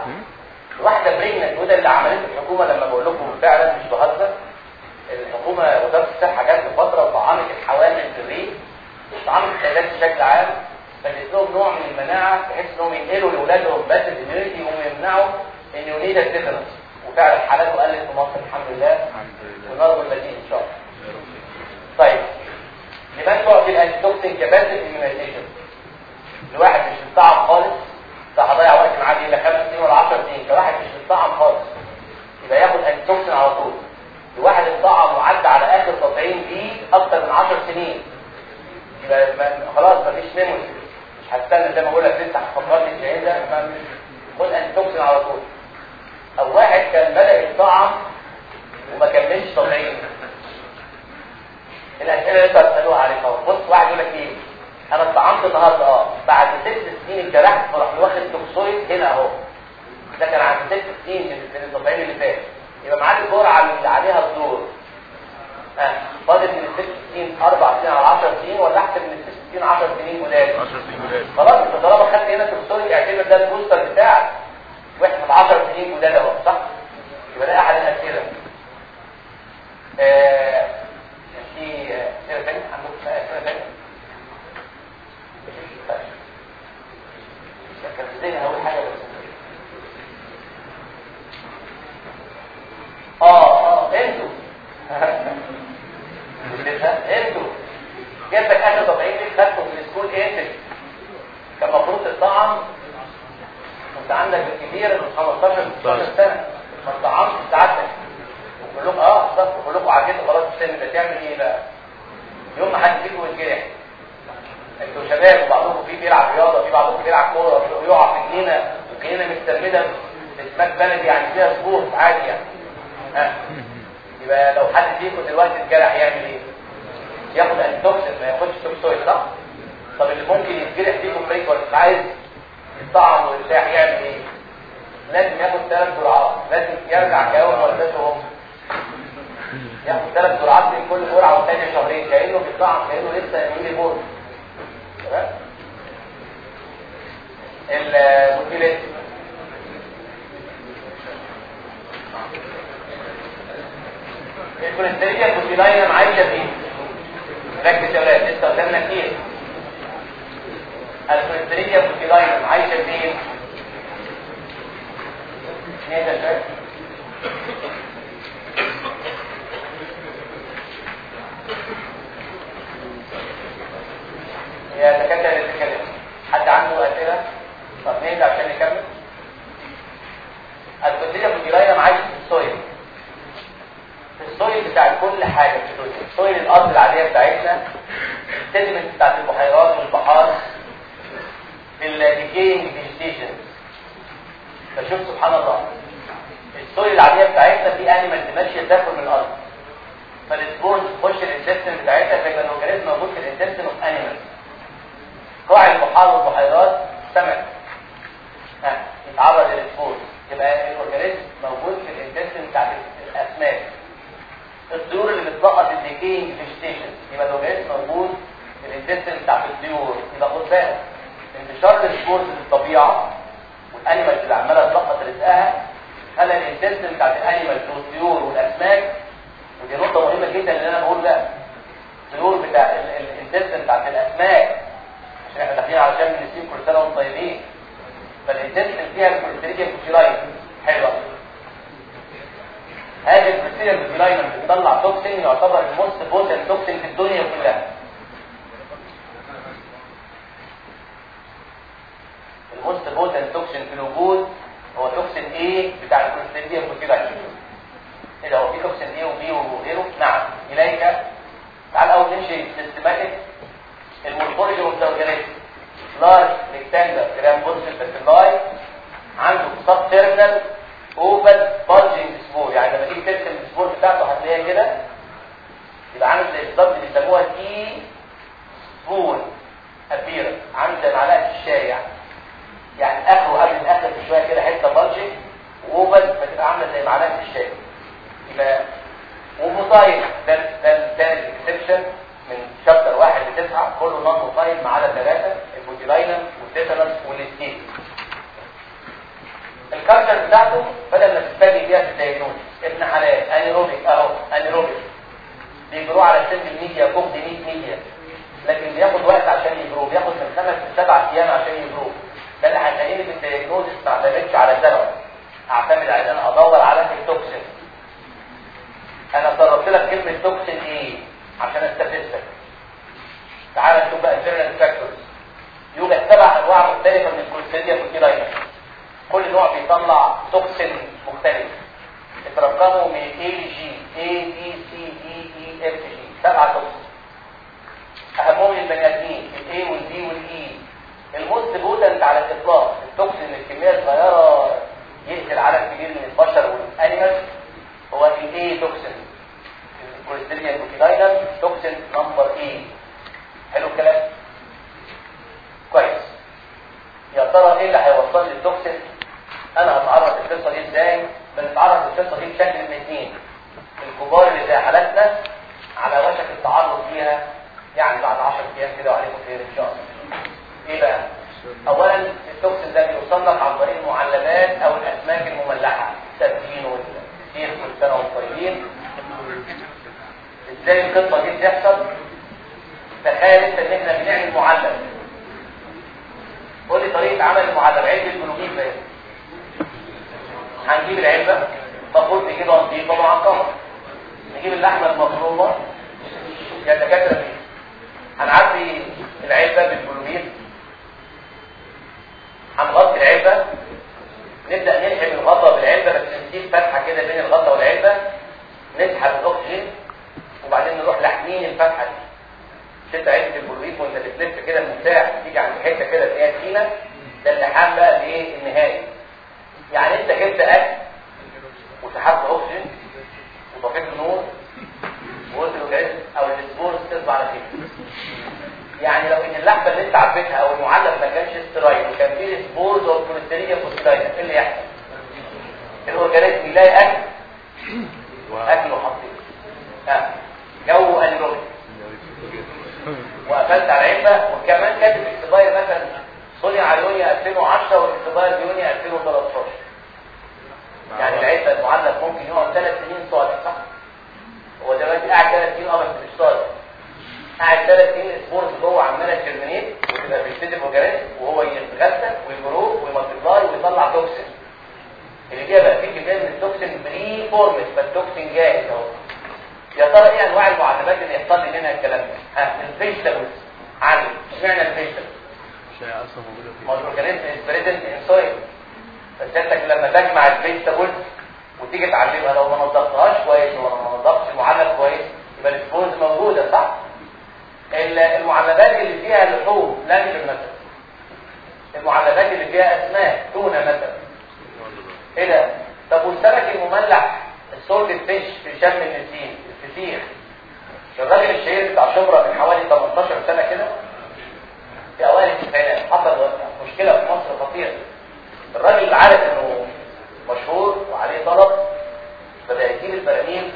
واحدة pregnant وده اللي عملته الحكومة لما بقول لكم فعلا مش بهزر. الحكومة وزارة الصحة جت في فتره وطعمت الحوامل في الريف وطعمت السيدات بشكل عام. فادت لهم نوع من المناعة بحيث إنهم ينقلوا لاولادهم passive immunity ويمنعوا ال neonatal tetanus وفعلا حالاته قلت في مصر الحمد لله. ونرجو المزيد إن شاء الله. طيب. لمن تعطي ال antitoxin passive immunization لواحد مش مطعم خالص ده هضيع وقت معاه دي لا خمس سنين ولا 10 سنين كواحد مش مطعم خالص. يبقى ياخد antitoxin على طول. لواحد اتطعم وعدى على آخر تطعيم دي أكتر من 10 سنين. يبقى خلاص مفيش memory مش هستنى زي ما بقول لك لسه الشهيد ده خد انتوكسين على طول. أو واحد كان بدأ يتطعم وما كملش تطعيم. الاسئله اللي أنت هتسالوها عليها بص واحد يقول لك إيه؟ أنا اتطعمت النهارده آه. بعد ست سنين اتجرحت فرحت واخد توكسويد هنا أهو. ده كان عند ست سنين من التطعيم اللي فات. يبقى معاك الجرعه اللي عليها الدور. فاضل من الست سنين أربع سنين على 10 سنين ولا أحسن من الست سنين 10 سنين جداد 10 سنين جداد خلاص أنت طالما خدت هنا توكسويد اعتبر ده البوستر بتاعك. وإحنا في 10 سنين جداد أهو صح؟ يبقى ده أحد الاسئله آه في اسئله ثانية عندكم اسئله ثانية كان بدينا اول حاجة بس. آه آه أنتوا أنتوا جبتك اخر تطعيم دي خدته في السكول انت كان المفروض تطعم أنت عندك بالكثير 15 16 سنة. ما تطعمش ساعتك وكلكم آه بالظبط وكلكم عديتوا خلاص السن ده تعمل إيه بقى يوم ما حد فيكم يتجرح أنتوا شباب وبعضكم في بيلعب رياضة في بعضكم بيلعب كورة ويقع في جنينة وجنينه مستمدة اسمك بلدي يعني فيها spores عادي يعني ها يبقى لو حد فيكم دلوقتي اتجرح يعمل إيه؟ ياخد antitoxin ما ياخدش toxoid صح؟ طب اللي ممكن يتجرح فيكم frequent عايز يطعم ويرتاح يعمل إيه؟ لازم ياخد ثلاث جرعات لازم يرجع كأول ولادته ياخد ثلاث جرعات من كل جرعه والثانيه شهرين كأنه بيطعم كأنه لسه newborn تمام؟ الموتيلات الكوليسترول البوتيلاينم عايشه فين ركز يا ولاد لسه قدامنا كتير. الكوليسترول البوتيلاينم عايشه فين إيه ده يا دكاتره اللي بتتكلم حد عنده أسئلة. طب نهدى عشان نكمل ال Clostridium botulinum في ال soil. في ال soil بتاع كل حاجة في الدنيا. ال soil الأرض العادية بتاعتنا. ال sediment بتاعت البحيرات والبحار. بال decaying vegetation فشوف سبحان الله. ال soil العادية بتاعتنا في animal ماشيه تاكل من الأرض. فال spores تخش ال intestine بتاعتها تلاقي ال organism موجود في ال intestine of animal قاع البحار والبحيرات سمك يتعرض لل spores يبقى ال organism موجود في ال intestine بتاعت الأسماك. الطيور اللي بتلقط ال decaying vegetation يبقى ال organism موجود في ال intestine بتاعت الطيور يبقى خد بالك انتشار ال spores في الطبيعة وال animals اللي عمالة تلقط رزقها خلى ال intestine بتاعت ال animals والطيور والأسماك ودي نقطة مهمة جدا اللي أنا بقول ده. الطيور بتاع ال intestine بتاعت الأسماك إحنا داخلين على شم النسيم كل سنه وأنتم طيبين فال intestine فيها ال Clostridium botulinum حلوة. هذه ال Clostridium botulinum بتطلع toxin يعتبر ال most potent toxin في الدنيا كلها. ال most potent toxin في الوجود هو toxin A بتاع ال Clostridium botulinum إيه ده؟ هو في toxin A و B وغيره؟ نعم. إليك. تعال أول نمشي systematic ال morphology of the large rectangular Gram-positive bacilli عنده subterminal oval bulging spore يعني لما تيجي ترسم ال spore بتاعته هتلاقيها كده يبقى عامل زي بالظبط بيسموها tea spoon appearance عامل زي معلقه الشاي يعني يعني اخره قبل الآخر بشويه كده حتة bulging و oval فتبقى عامله زي معلقه الشاي يبقى ومصايب ده ده ده ال exception من chapter واحد لتسعة كله non-motile ما عدا ثلاثة البوتيلاينم والتيتانس والستيت الكاركتر بتاعته بدل ما تستني بيها في ال diagnosis ابن حلال anaerobic اهو anaerobic بي grow على same media جهد 100 ميديا. لكن بياخد وقت عشان ي grow بياخد من خمس لسبع أيام عشان ي grow. ده اللي هتلاقيني في ال diagnosis ما اعتمدش على سبب اعتمد على إن أنا أدور على ال toxin. أنا صرفت لك كلمة toxin إيه؟ عشان استفزك تعال نشوف بقى ال general factors يوجد سبع أنواع مختلفة من ال Clostridium botulinum كل نوع بيطلع toxin مختلف. اترقموا من ل G A B C D E F G. سبعه toxin أهمهم البني ادمين ال A وال B وال E. ال most potent على الإطلاق. ال toxin الكمية الصغيرة يقتل عدد كبير من البشر وال animals هو ال A toxin ال Clostridium botulinum toxin number A حلو الكلام؟ كويس. يا ترى إيه اللي هيوصل لي ال toxin أنا هتعرض القصة دي إزاي؟ بنتعرض للقصة دي بشكل من اثنين الكبار اللي زي حالاتنا على وشك التعرض ليها يعني بعد 10 أيام كده وعليكم خير إن شاء الله. إيه بقى؟ اولا ال toxin ده بيوصل لك عن طريق المعلبات أو الأسماك المملحة. السردين والفسيخ والسنة والطيبين إزاي القصة دي بتحصل؟ تخيل انت ان إحنا بنعمل معلب قول لي طريقة عمل المعلب علبه الجلوبين ده هنجيب العلبة. المفروض نجيبها نظيفه معقمه نجيب اللحمة المفرومة. يا دكاترة هنعبي العلبة بالجلوبين هنغطي العلبة. نبدأ نلحم الغطا بالعلبة بس نسيب فتحة كده بين الغطا والعلبة. نسحب الأكسجين. وبعدين نروح لاحمين الفتحة دي؟ شد علبه البولويك وانت بتلف كده المفتاح تيجي عند حتة كده تلاقيها تخينه ده اللحام بقى الايه النهائي يعني انت جبت أكل وسحبت أكسجين وطفيت النور وقلت له جايز أو السبور تطلع على كده يعني لو إن اللحمه اللي انت عبيتها أو المعلب ما كانش استرايل وكان فيه سبورز أو كوليسترول فوسفايد إيه اللي يحصل؟ ال organism يلاقي أكل. أكل وحطيه ها جو anaerobic وقفلت على العلبه وكمان كاتب expire مثلا صنع يونيو 2010 وال expire يونيو 2013 يعني العلبه المعلب ممكن يقعد ثلاث سنين صالح صح؟ هو دلوقتي قاعد ثلاث سنين أه بس مش صالح قاعد ثلاث سنين ال spores جوه عماله germinate وتبقى بيبتدي organism وهو يتغذى وي grow وي multiply ويطلع toxin. اللي فيها بقى فيه كميه من ال toxin preformed فال toxin جاهز أهو. يا ترى إيه أنواع المعلبات اللي يحصل لي منها الكلام ده؟ ها ال vegetables عندي اشمعنى ال vegetables؟ شيء أصلا موجوده هو ال organism is present in soil فسيادتك لما تجمع ال vegetables وتيجي تعلبها لو ما نظفتهاش كويس ولو ما نظفتش المعلب كويس يبقى ال spores موجودة صح؟ ال- المعلبات اللي فيها لحوم لانشون مثلا المعلبات اللي فيها اسماك تونه مثلا إيه ده؟ طب والسمك المملح ال salted fish في شم النسيم الفسيخ الراجل الشهير بتاع شبرا من حوالي 18 سنة كده. في أوائل التسعينات. حصل مشكلة في مصر خطيرة. الراجل اللي عارف إنه مشهور وعليه طلب بدأ يجيب البراميل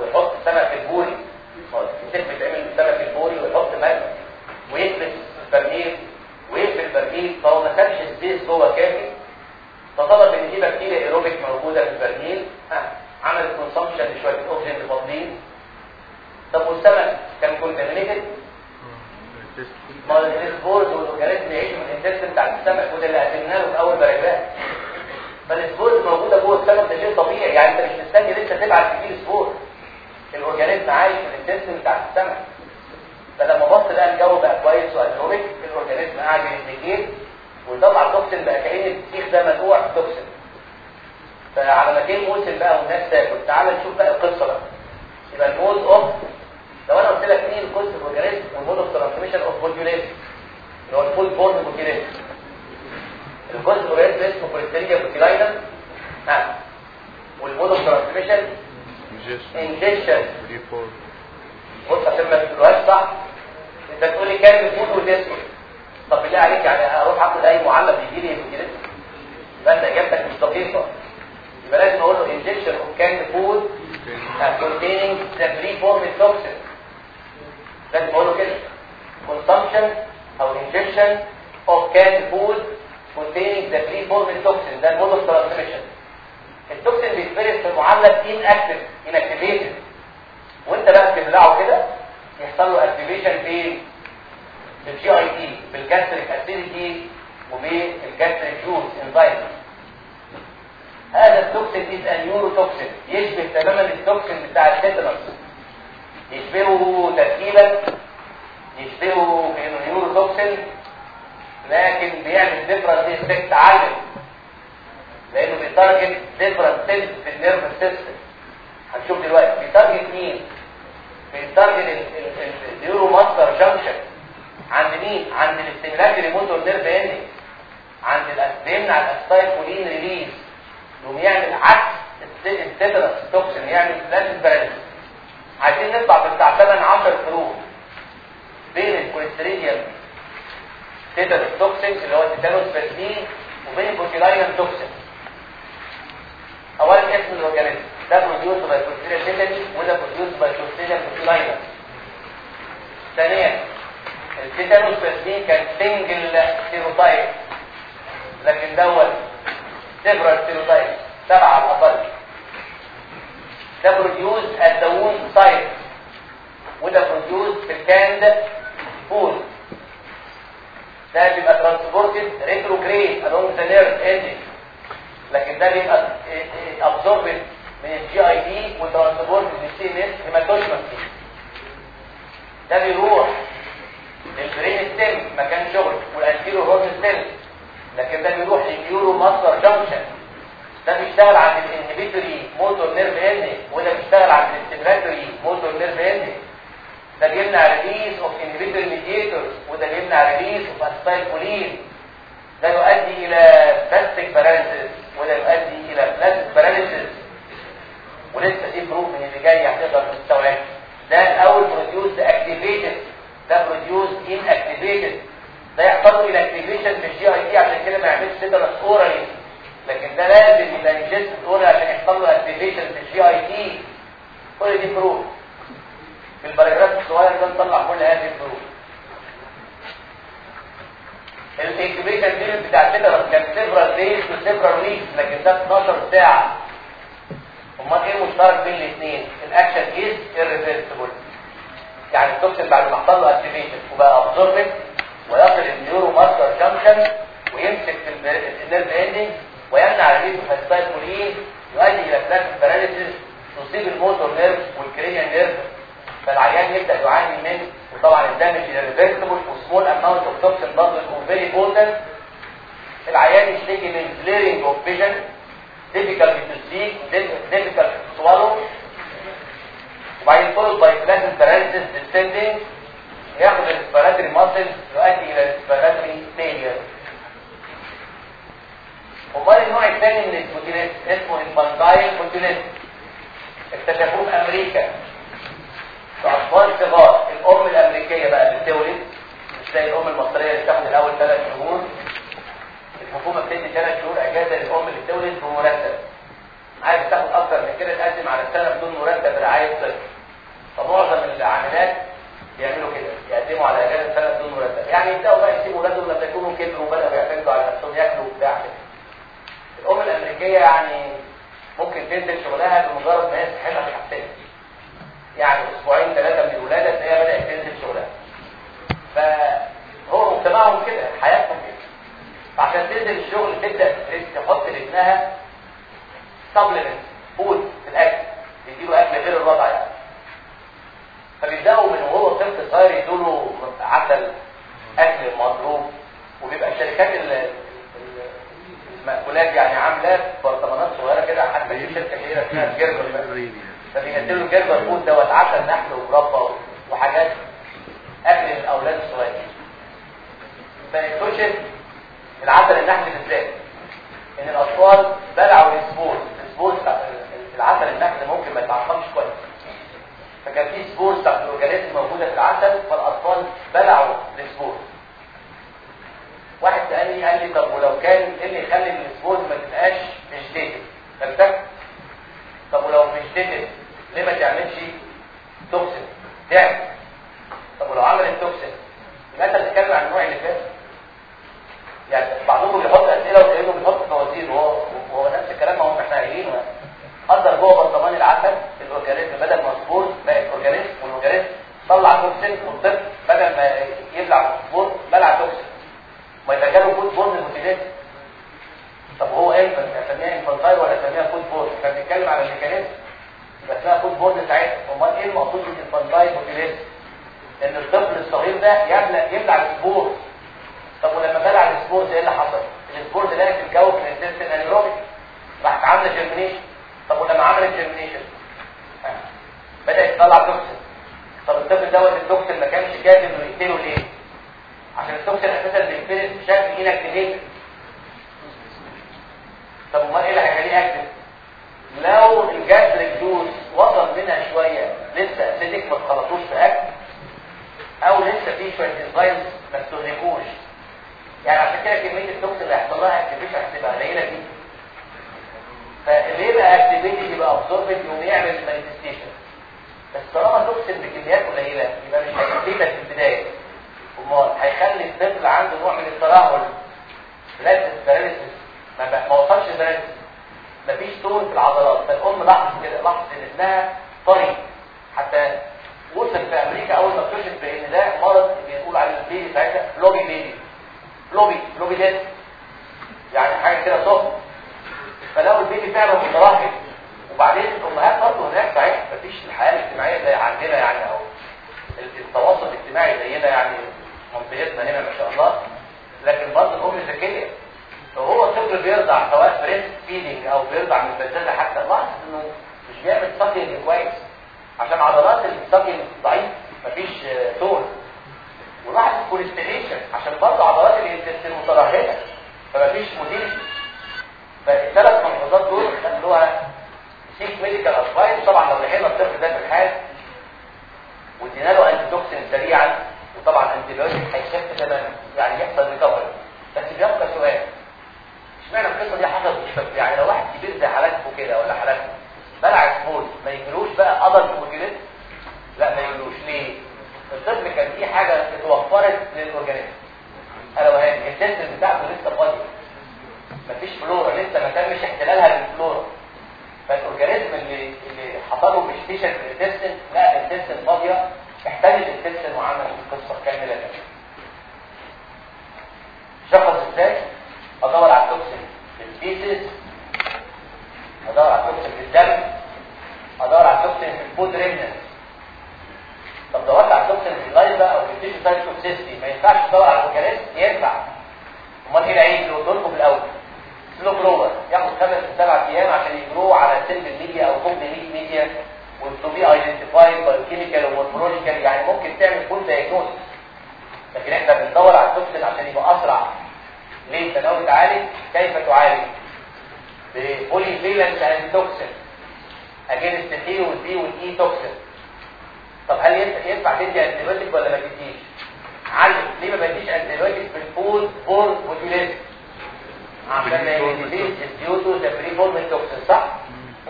ويحط سمك البوري. الفسيخ بيتعمل بالسمك البوري ويحط ملح ويكبس البرميل ويقفل البرميل فهو ما سابش الزيت جوه كامل. فطلع إن في بكتيريا ايروبيك موجودة في البرميل ها. عملت consumption لشويه الاكسجين اللي فاضلين طب والسمك؟ كان contaminated بال spores وال organism يعيشوا من ال intestine بتاع السمك وده اللي قدمناه له في أول paragraph فال spores موجودة جوه السمك ده شيء طبيعي. يعني أنت مش مستني لسه تبعت كتير spore. ال organism عايش في ال intestine بتاع السمك. فلما بص لقى الجو بقى كويس و anaerobic ال organism قاعد ينتجيه ويطلع toxin بقى كأن الفسيخ ده في toxin. فعلى ما جه موسم بقى والناس تاكل تعال نشوف بقى القصة بقى. يبقى ال mode of لو أنا قلت لك مين ال causative organism وال mode of transmission of botulism اللي هو ال food borne botulism ال causative organism اسمه Clostridium botulinum ها. وال mode of transmission ingestion بص عشان ما تقولهاش صح. انت تقول لي canned food وتسكت طب بالله عليك يعني أروح اخد أي معلب يجي لي botulism يبقى انت إجابتك مش دقيقة. يبقى لازم أقول له ingestion of canned food uh, containing the preformed toxin. لازم أقول له كده. Consumption أو ingestion of canned food containing the preformed toxin. ده ال mode of transmission ال toxin بيتفرز في المعلب inactive inactivated. وانت بقى تبلعه كده يحصل له فين في ال GIT بال gastric acidity وبال gastric juice enzyme هذا ال toxin is a neurotoxin يشبه تماما ال toxin بتاع ال tetanus يشبهه تركيبا يشبهه في انه neurotoxin لكن بيعمل different effect عالي لأنه بي target different cells في ال nerve system هنشوف دلوقتي بي target مين؟ بي target ال neuromuscular junction عند مين؟ عند ال stimulatory motor nerve ending عند الاسبين على ال acetylcholine release يقوم يعمل عكس ال tetanus toxin يعمل flaccid paralysis عايزين نطلع بتاع 8 10 فروق بين ال Clostridium tetanus toxin اللي هو ال tetanospasmin وبين ال botulinum toxin اولا اسم ال organism ده produced by Clostridium tetani وده produced by Clostridium botulinum ثانيا ال tetanospasmin كان single serotype لكن دوت سبعة على الأقل ده produced wound site وده produced في ال canned food ده بيبقى transported retrograde along the nerve ending لكن ده بيبقى absorbed من ال GIT و transported لل CNS hematogenously ده بيروح لل brain stem مكان شغل وال anterior horn cells لكن ده بيروح لل neuromuscular junction ده بيشتغل عند ال inhibitory motor nerve ending وده بيشتغل عند ال stimulatory motor nerve ending ده بيمنع release of inhibitory mediators وده بيمنع release of acetylcholine ده يؤدي إلى spastic paralysis وده يؤدي إلى flaccid paralysis ولسه دي فروق من اللي جاي هتقدر تستوعب ده الأول produced activated ده produced inactivated ده يحصل له ال activation في ال GIT عشان كده ما يعملش tetanus orally لكن ده لازم يبقى ingested orally عشان يحصل له activation في ال GIT كل دي فروق في ال paragraph الصغير ده نطلع كل هذه الفروق ال incubation period بتاع ال tetanus كان several days و several weeks لكن ده 12 ساعة. أمال إيه المشترك بين الاثنين ال action is irreversible. يعني ال toxin بعد ما حصل له activation وبقى absorbed ويصل ال neuromuscular junction ويمسك في ال nerve ending ويمنع release ال acetylcholine يؤدي إلى flaccid paralysis تصيب ال motor nerve وال cranial nerve. فالعيان يبدأ يعاني من وطبعا ال damage irreversible و small amount of toxin برضه يكون very potent العيان يشتكي من vision difficulty to see difficult to swallow. وبعدين followed by flaccid paralysis descending ياخد ال respiratory muscles يؤدي إلى ال respiratory failure امال النوع الثاني من ال botulism اسمه infantile botulism اكتشفوه في أمريكا. في أطفال صغار. الأم الأمريكية بقى اللي بتولد مش زي الأم المصرية اللي بتاخد الأول ثلاث شهور. الحكومة بتدي ثلاث شهور إجازة للأم اللي بتولد بمرتب. عايز تاخد أكتر من كده تقدم على السنة بدون مرتب رعاية طفل. فمعظم العاملات بيعملوا كده يقدموا على اجازه سنه بدون مرتب. يعني يبدأوا بقى يسيبوا اولادهم لما يكونوا كبروا وبدأوا يعتمدوا على نفسهم ياكلوا وبتاع كده. الام الأمريكية يعني ممكن تنزل شغلها بمجرد ما هي صحتها تتحسن. يعني أسبوعين ثلاثة من الولاده تلاقيها بدأت تنزل شغلها. فهو مجتمعهم كده حياتهم كده. فعشان تنزل الشغل تبدأ تحط لابنها supplement food في الأكل. يديله أكل غير الرضع يعني. فبيبدأوا من وهو طفل صغير يدوا عسل أكل مضروب وبيبقى الشركات المأكولات يعني عاملة برطمانات صغيرة كده حتى في شركه كبيره اسمها Gerber فبينزلوا ال Gerber food دوت عسل نحل ومربى وحاجات اكل للاولاد الصغيرين. فاكتشف العسل النحل بالذات إن الأطفال بلعوا ال spores ال spores العسل النحل ممكن ما يتعقمش كويس. فكان في spores بتاعت ال organism موجودة في العسل فالأطفال بلعوا ال spores واحد سالني قال لي طب ولو كان إيه اللي يخلي ال spores ما تبقاش vegetative قلت لك طب ولو vegetative ليه ما تعملش toxin تعمل. طب ولو عملت toxin يبقى أنت بتتكلم عن النوع اللي فات. يعني بعضكم بيحط أسئلة وكانه بيحط فوازير وهو وهو نفس الكلام ما هم إحنا قايلينه قدر جوه برطمان العسل ال organism بدل ما spore بقى organism وال organism طلع toxin والطفل بدل ما يبلع spore بلع toxin ما يبقى جاله food-borne botulism طب هو إيه أسميها infantile ولا أسميها food-borne؟ إحنا بنتكلم على ال mechanism. يبقى اسمها food-borne ساعتها. أمال إيه المقصود بال infantile botulism إن الطفل الصغير ده يبلع يبلع ال spore طب ولما بلع ال spore إيه اللي حصل؟ ال spore ده لقى في الجو ال intestine anaerobic راحت عامله germination ولما عملت germination بدات تطلع toxin طب الطفل دوت ال toxin ما كانش كافي إنه يقتله ليه؟ عشان ال toxin أساسا بيتفرز بشكل inactivated طب امال إيه اللي هيخليه active لو ال gastric juice وصل منها شوية لسه acidic ما تخلطوش في أكل أو لسه في شوية enzymes ما استهلكوش. يعني عشان كده كمية ال toxin اللي هيحصل لها activation هتبقى قليلة جدا. فاللي يبقى activated يبقى absorbed يقوم يعمل manifestation بس طالما toxin بكميات قليلة يبقى مش هيكتيفك في البداية. أمال هيخلي الطفل عنده نوع من الترهل flaccid paralysis ما, وصلش ال paralysis مفيش tone في العضلات. فالأم لاحظت كده لاحظت إن ابنها طري. حتى وصل في أمريكا أول ما اكتشف بإن ده مرض بيقول عليه ال baby ساعتها floppy baby. floppy floppy ديت يعني حاجة كده سخن فلقوا ال baby فعلا مترهل وبعدين الأمهات برضه هناك ساعتها مفيش الحياة الاجتماعية زي عندنا يعني أو التواصل الاجتماعي زينا يعني منطقتنا هنا ما شاء الله. لكن برضه الأم ذكيه فهو الطفل بيرضع سواء breast feeding أو بيرضع من البزازه حتى لاحظ إنه مش بيعمل sucking كويس. عشان عضلات ال sucking ضعيف مفيش tone. ولاحظ ال constipation عشان برضه عضلات ال intestine مترهله فمفيش موديل فالثلاث ملحوظات دول خلوها seek medical advice طبعا لو لحقنا الطفل ده في الحال وادينا له antitoxin سريعا وطبعا antibiotic هيخف تماما يعني يحصل recovery بس بيبقى سؤال اشمعنى القصة دي حصلت مش يعني لو واحد كبير زي حالاتكم كده ولا حالاتكم بلع spore ما يجيلوش بقى adult botulism لا ما يجيلوش. ليه؟ الطفل كان فيه حاجة اتوفرت لل organism الا وهي ال intestine بتاعته لسه فاضية. مفيش فلورا لسه ما تمش احتلالها بالفلورا. فال organism اللي اللي حصل له ميستيشن ريتستنس لا الريتستنس فاضية احتاج الريتستنس وعمل القصة كاملة. نشخص إزاي؟ ادور على ال toxin في ال feces ادور على ال toxin في الدم ادور على ال toxin في ال food remnants طب دورت على ال toxin في ال ELISA أو في ال tissue cytotoxicity ما ينفعش تدور على ال organism ينفع. أمال إيه العين اللي قلت لكم في الأول. سبع أيام عشان يجروه على selective media أو complete media و to be identified biochemical و morphological يعني ممكن تعمل full diagnose لكن إحنا بندور على ال toxin عشان يبقى أسرع. ليه؟ تناول تعالج كيف تعالج؟ ب polyvalent antitoxin against A وال B وال E toxin طب هل ينفع تدي antibiotic ولا ما تديش؟ علم. ليه ما بديش antibiotic في ال food borne botulism عشان ما يديش ال due to ده preformed toxin صح؟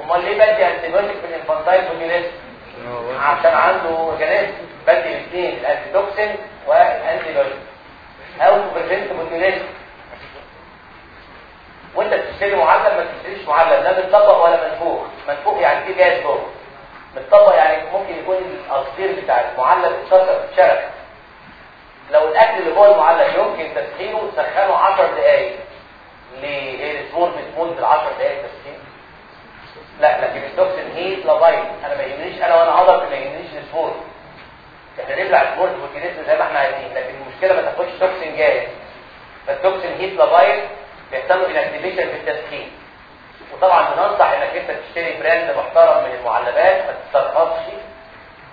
أمال ليه بدي antibiotic في ال infantile botulism عشان عنده organism بدي الاثنين ال antitoxin وال antibiotic أو prevent botulism وأنت بتشتري معلب ما تشتريش معلب لا متطبق ولا منفوخ. منفوخ يعني في جاز جوه. متطبق يعني ممكن يكون القصدير بتاع المعلب اتكسر اتشرخ لو الأكل اللي جوه المعلب يمكن تسخينه سخنه 10 دقائق السموم بتموت بال 10 دقائق تسخين. لا لكن ال toxin heat labile أنا ما يهمنيش أنا وأنا هضرب ما يهمنيش ال spores إحنا نبلع ال spores والكنيسة زي ما إحنا عايزين لكن المشكلة ما تاخدش toxin جاهز. فال toxin heat labile بيحصلوا inactivation في التسخين. وطبعا بننصح إنك أنت تشتري brand محترم من المعلبات ما تسترخصش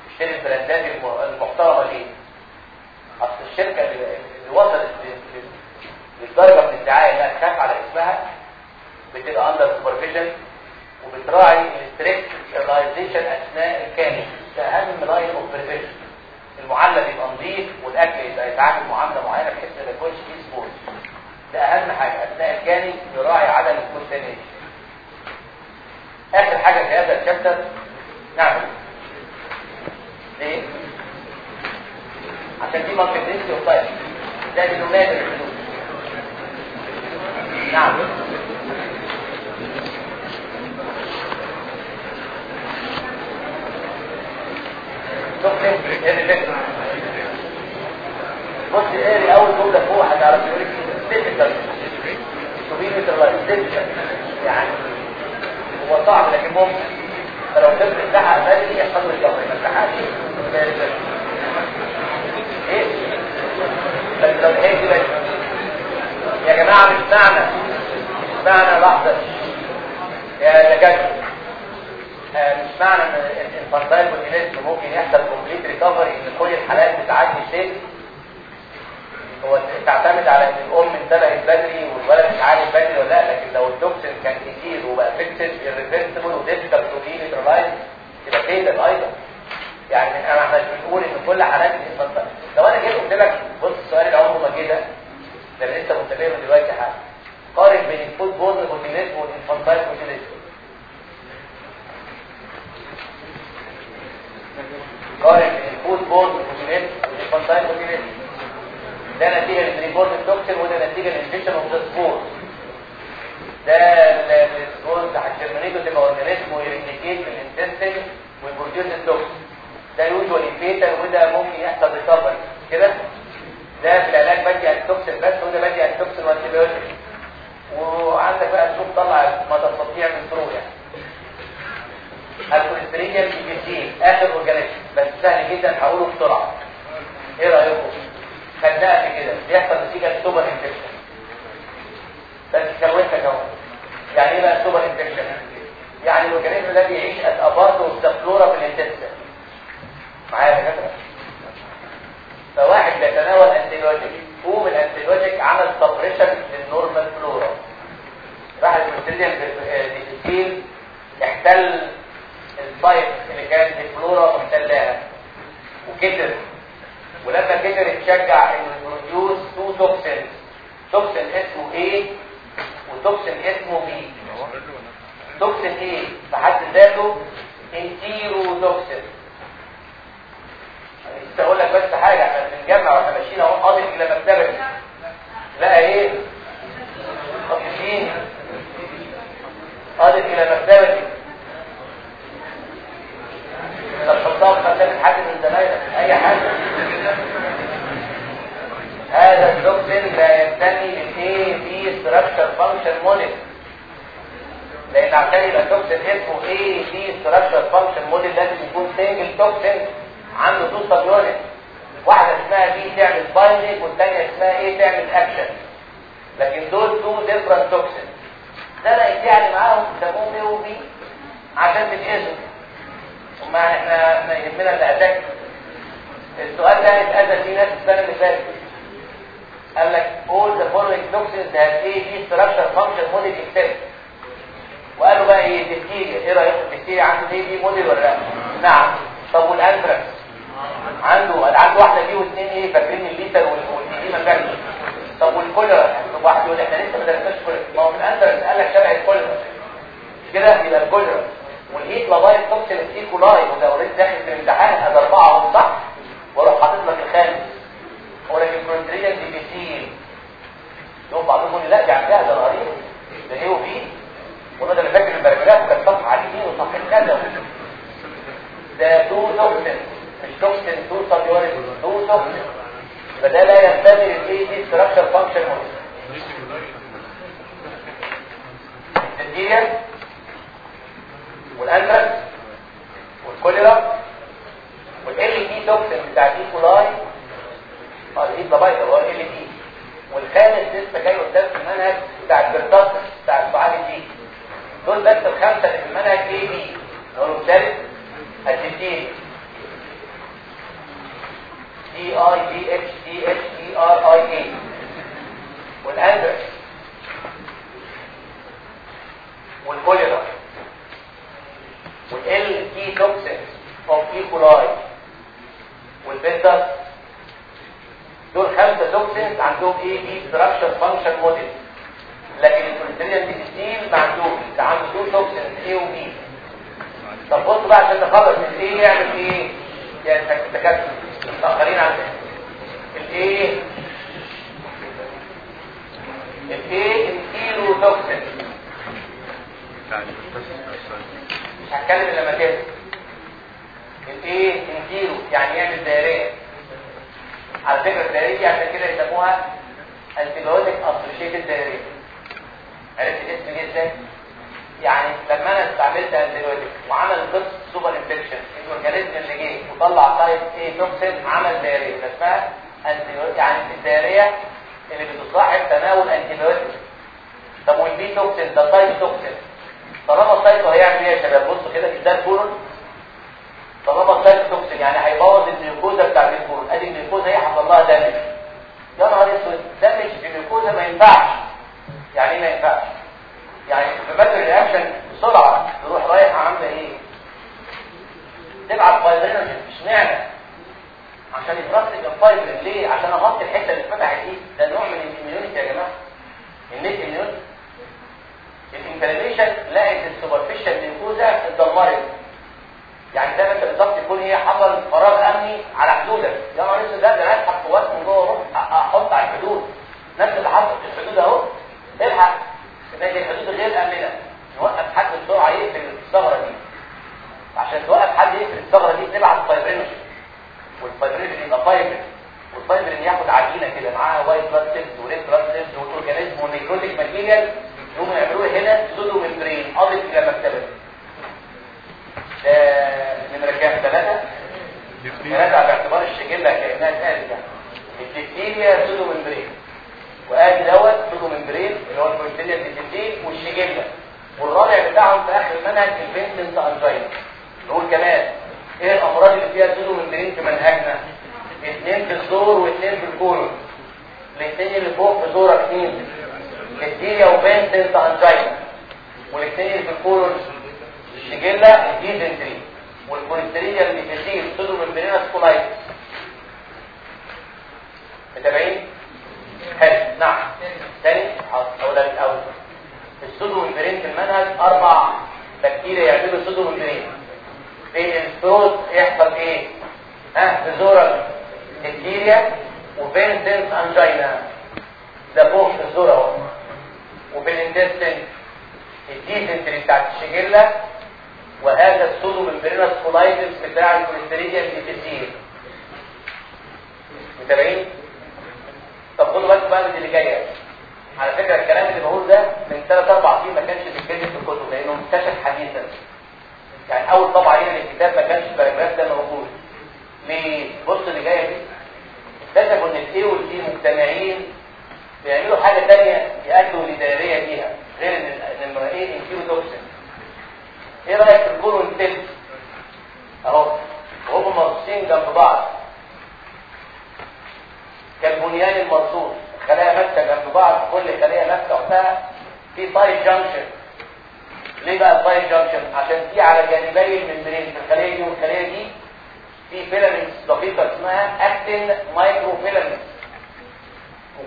تشتري ال brandات الم- المحترمة ليه؟ أصل الشركة اللي وصلت للدرجه من الدعاية إنها تخاف على اسمها بتبقى under supervision وبتراعي ال strict sterilization أثناء الكامل. ده أهم line of prevention المعلب يبقى نظيف والأكل يبقى يتعامل معاملة معينة بحيث ما يكونش فيه spores ده أهم حاجة أثناء الجاني يراعي عدم ال contamination آخر حاجة في هذا ال chapter نعمل ليه؟ عشان دي multiplicity of type ده الفلوس نعم. بص اقري أول جملة فوق هتعرف يقول لك difficult difficult يعني هو صعب لكن ممكن فلو طفل اتلحق بدري يحصل له الجبر ما اتلحقش إيه؟ بس لو لحقت بدري يا جماعة مش معنى مش معنى لحظة. يا دكاترة. آه، مش معنى إن ال infantile botulism ممكن يحصل complete recovery إن كل الحالات بتعدي safe هو تعتمد على إن الأم انتبهت بدري والولد اتعالج بدري ولا لأ لكن لو ال toxin كان كتير وبقى effect irreversible و difficult to be neutralize يبقى fatal أيضا يعني إحنا مش بنقول إن كل حالات ال infantile لو أنا جيت قلت لك بص السؤال اللي عمره ما كده ده. لسه منتبه له دلوقتي حاجة قارن بين ال food borne botulism وال infantile botulism قارن بين ال food borne botulism وال infantile botulism ده نتيجة لل preformed toxin وده نتيجة لل infection of the spore ده ال spore بتاع ال germinate و تبقى اورجانيزم ويريكليكيت في الانتستين ويبروديوس التوكسين ده usually fatal وده ممكن يحصل recovery كده؟ ده في العلاج بدي antitoxin بس وده بدي antitoxin و antibiotic وعندك بقى تشوف طلع ما تستطيع من فروع يعني. ال clostridial D آخر organism بس سهل جدا هقوله بسرعة. إيه رأيكم؟ خدناها كده. بيحصل نتيجة super infection بس كونتك اهو يعني إيه بقى super infection يعني ال organism ده بيعيش as a part of the flora في ال intestine معايا يا دكاتره فواحد بيتناول antibiotic قوم ال antibiotic عمل suppression لل normal flora. راح ال Clostridium difficile احتل ال site اللي كانت الفلورا محتلاها وكتر. ولما كتر اتشجع إنه ي produce two toxin. toxin اسمه A و toxin اسمه B. toxin A في حد ذاته enterotoxin لسه أقول لك بس حاجة إحنا بنجمع وإحنا ماشيين اهو قاضي إلى مكتبتي لقى إيه؟ قاضيين قاضي إلى مكتبتي طب حطها في خزانه حد من زمايلك. أي حاجة. هذا ال toxin لا ينتمي لل AB structure function model لأن عشان يبقى ال toxin اسمه AB structure function model لازم يكون single toxin عنده subunit واحدة اسمها B تعمل binding والثانيه اسمها A تعمل اكشن لكن دول two different toxin اتزنقت يعني معاهم سموهم A و B عشان تتأذوا. وما إحنا إحنا يهمنا الأذى السؤال ده اتأذى فيه ناس السنة اللي فاتت. قال لك all the following toxins have AB structure function model except وقالوا بقى إيه الدفتيريا إيه رايكم الدفتيريا عنده AB model ولا لأ؟ نعم. طب والأنتراكس؟ عنده عنده واحدة دي واثنين إيه فاكرين الليتر والدي ما كانش طب والكوليرا طب واحد يقول إحنا لسه ما درسناش كوليرا ما هو في الانتراكس قال لك شبه الكوليرا كده؟ يبقى الكوليرا والهيت لابايت توكسين ايكولاي وده أوريدي داخل في الامتحان ادي أربعة أهو صح؟ وأروح حاطط لك الخامس هو لك الكونتريال دي بيسيل يوم بعضهم يقول لي لا دي عندها ده غريب. ده إيه وفيه وأنا اللي فاكر البرجلات وكانت صفحه اليمين وصفحه كذا. ده تو توكسين مش توكسين تو سبيوريت تو توكسين فده لا ينتمي للاي دي ستراكشر فانكشن الديريا والانتراكس والكوليرا والال دي توكسين بتاع الايكولاي آه الايد بايظه هو ال دي والخامس لسه جاي قدام في المنهج بتاع البرتاس بتاع الفعال دي دول بس الخمسة اللي في المنهج اي بي نقول الثالث الديتين دي اي دي اتش دي اتش دي ار اي اي والاندرس والكوليرا والال تي توكسين اوف ايكولاي وال pertussis دول خمسة toxins عندهم AB structure function model لكن ال Clostridium difficile ما عندوش ده عنده دول toxins A و B طب بص بقى عشان نخلص من A يعمل إيه؟ يعني التكتل متأخرين عن ال A؟ ال A؟ enterotoxin مش هتكلم إلا لما كده ال A؟ entero يعني يعمل diarrhea؟ على فكرة ال diarrhea عشان كده يسموها antibiotic associated diarrhea. عرفت الاسم إزاي يعني لما أنا استعملت antibiotic وعمل قصة super infection ال organism اللي جه وطلع type A toxin عمل diarrhea اسمها يعني ال diarrhea اللي بتصاحب تناول antibiotic. طب وال B toxin؟ ده cytotoxin. طالما ال cyto هيعمل إيه يا شباب؟ بصوا كده ده ال colon طالما ال cytotoxin يعني هيبوظ ال mucosa بتاع ال colon أدي ال mucosa هي حصل لها damage يا نهار أسود damage ال mucosa ما ينفعش. يعني إيه ما ينفعش؟ يعني في بدر ال reaction بسرعة تروح رايحه عاملة إيه؟ تبعت fibrinogen إشمعنى؟ عشان يترسب الفايبرين ليه؟ عشان أغطي الحتة اللي اتفتحت دي. ده نوع من ال immunity يا جماعة. innate immunity ال inflammation لقت ال superficial mucosa اتدمرت يعني ده انت بالظبط يكون هي حصل فراغ أمني على حدودك. يا نهار أسود ده أنا اسحب قوات من جوه أروح أحط على الحدود. نفس اللي حصل في الحدود أهو. الحق. ان الحدود غير آمنة. نوقف حد بسرعة يقفل الثغرة دي. عشان توقف حد يقفل الثغرة دي بنبعت fibrinogen وال fibrinogen يبقى فايبرين والفايبرين ياخد عجينة كده معاها وايت بلاد سيلز وريد بلاد سيلز والاورجانيزم والنيكروتيك ماتيريال. يقوموا يعملوا هنا سودو ممبرين قاضي إلى مكتبه ده نمره كام ثلاثة. ثلاثة باعتبار الشجله كانها ثالثه الدكتيريا سودو ممبرين وادي دوت سودو ممبرين اللي هو البروتينيا الدكتير والشجله والرابع بتاعهم في آخر المنهج الفينسنت انجين نقول كمان إيه الأمراض اللي فيها pseudomembrane في منهجنا؟ اثنين في الزور واثنين في ال colon الاثنين اللي فوق في زورك اثنين الدفتيريا و Vincent angina والاثنين اللي في الكولون الشجلة الديزنتري والكوليستريا اللي بتصير pseudomembranous colitis متابعين؟ حلو نعم. تاني؟ اقولها من الأول. ال pseudomembrane في المنهج أربع بكتيريا يعملوا pseudomembrane في ال throat يحصل إيه؟ ها؟ في زورك الدفتيريا و Vincent angina. ده فوق في الزور أهو. ال intestine ال dysentery بتاعت الشجله وهذا ال pseudomembranous colitis بتاع ال Clostridium difficile متابعين؟ طب خدوا بالكم بقى من اللي جاية على فكرة الكلام اللي بقوله ده من ثلاث أربع سنين ما كانش بيتكتب في الكتب لأنه منتشر حديثا. يعني أول طبعه هنا للكتاب ما كانش ال paragraph ده موجود. ليه بص اللي جاية دي. اكتشفوا إن ال A وال B مجتمعين بيعملوا حاجة ثانية يأدوا ل diarrhea بيها غير إن إيه رأيك في ال colon تيب أهو وهم مرصوصين جنب بعض. كالبنيان المرصوص خلايا ماسكه جنب بعض كل خليه ماسكه اختها في tight junction ليه بقى ال tight junction عشان في على جانبي ال membrane في الخليه دي والخليه دي في filaments دقيقة اسمها actin microfilaments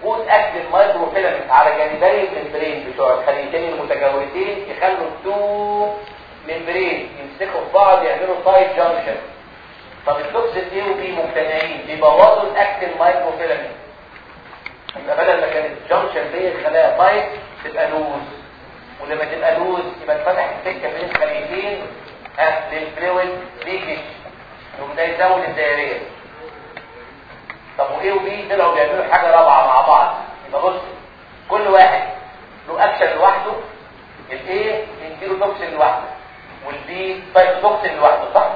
وجود actin microfilaments على جانبي ال membrane بتوع الخليتين المتجاورتين يخلوا التو membrane يمسكوا في بعض يعملوا tight junction طب ال toxin A و B مجتمعين بيبوظوا ال actin microfilaments يبقى بدل ما كانت junction بين الخلايا tight تبقى loose ولما تبقى loose يبقى اتفتح السكة بين الخليتين ها لل fluid leakage يقوم ده يزود ال diarrhea. طب و A و B طلعوا بيعملوا حاجة رابعة مع بعض. يبقى بص كل واحد له اكشن لوحده. ال A enterotoxin لوحده. وال B cytotoxin لوحده صح؟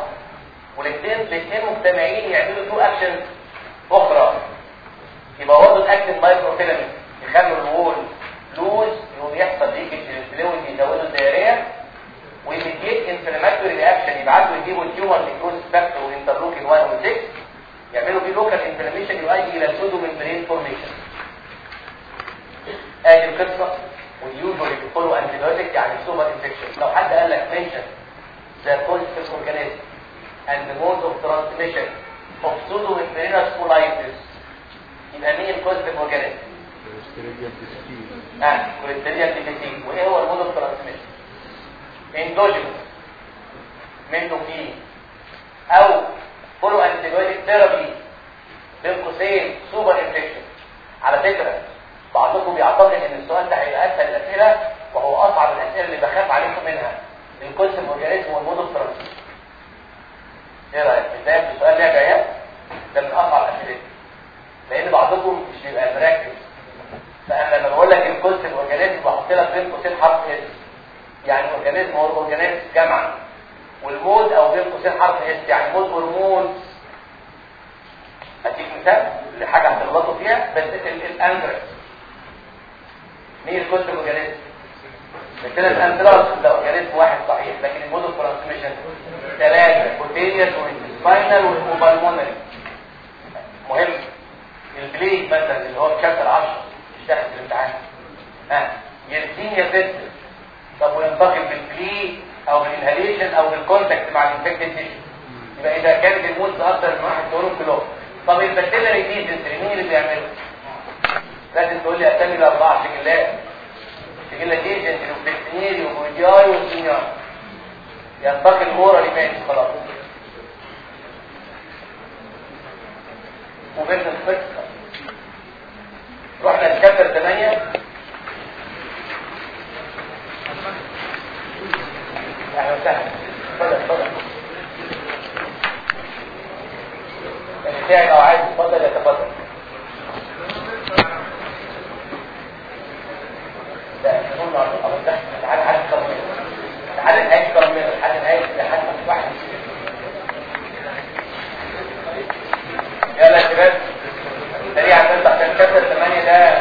والاثنين الاثنين مجتمعين يعملوا two action أخرى. يبقى برضه ال actin microfilament يخلوا ال wall loose يقوم يحصل leakage لل fluid يزودوا ال diarrhea و mediate inflammatory reaction يبعتوا يجيبوا ال tumor necrosis factor و interleukin 1 و 6 يعملوا بيه local inflammation يؤدي إلى pseudomembrane formation آدي القصة. و usually بي follow antibiotic يعني super infection لو حد قال لك mention the causative organism and the mode of transmission of pseudomembranous colitis يبقى مين ال causative organism آه Clostridium difficile وايه هو ال mode of transmission endogenous منه فيه أو follow antibiotic therapy بين قوسين super infection على فكرة بعضكم بيعتقد إن السؤال ده هيبقى اسهل الأسئلة وهو أصعب الأسئلة اللي بخاف عليكم منها. ال causative organism وال mode of transmission إيه رايك إزاي السؤال ده جاي ده من أصعب الأسئلة. لأن بعضكم مش بيبقى مركز. فأنا لما بقول لك ال causative organism بحط لك بين قوسين حرف S يعني organism هو ال organism جمعا وال mode أو بين قوسين حرف S يعني mode هرمون. أديك مثال لحاجة هتغلطوا فيها بس الاندرس مين ال causative organism مثلا الاندراس ده organism واحد صحيح لكن ال mode of transmission ثلاثة cutaneous و intestinal و pulmonary مهم. ال plague مثلا اللي هو ال chapter 10 اشتغل في الامتحان. ها؟ Yersinia pestis طب وينتقل بال flea أو بال inhalation أو بال contact مع ال infected tissue يبقى إذا كانت ال modes أكتر من واحد تقولهم كلهم طب ال bacillary dysentery مين اللي بيعمله. لازم تقول لي اسامي الاربعه شجلات شجله ديزنتري وبكتيريا وبودياي وسينيار ينتقل orally ماشي خلاص. وبين الفكرة رحنا ل chapter 8 أهلا وسهلا. اتفضل اتفضل الساعي لو عايز يتفضل يتفضل نقول له أبو ده تعالى عايز كرمين تعالى واحد يلا يا شباب سريعا عشان كسر 8 ده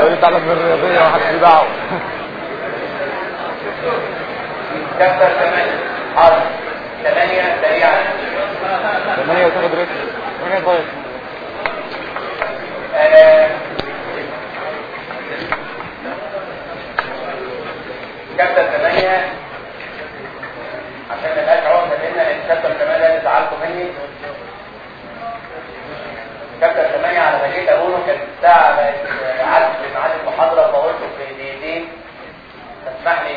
لو انت على من الرياضية واحد بيباعه كسر 8 حاضر. 8 سريعا. ثمانية وتاخد ريت. ثمانية طيب. آه، 8 عشان ما يبقاش عقدة بينا الكابتن 8 ده اللي زعلته مني. chapter 8 على ما جيت اقوله كانت الساعة بقت عدت ميعاد المحاضره فقلته في دقيقتين تسمح لي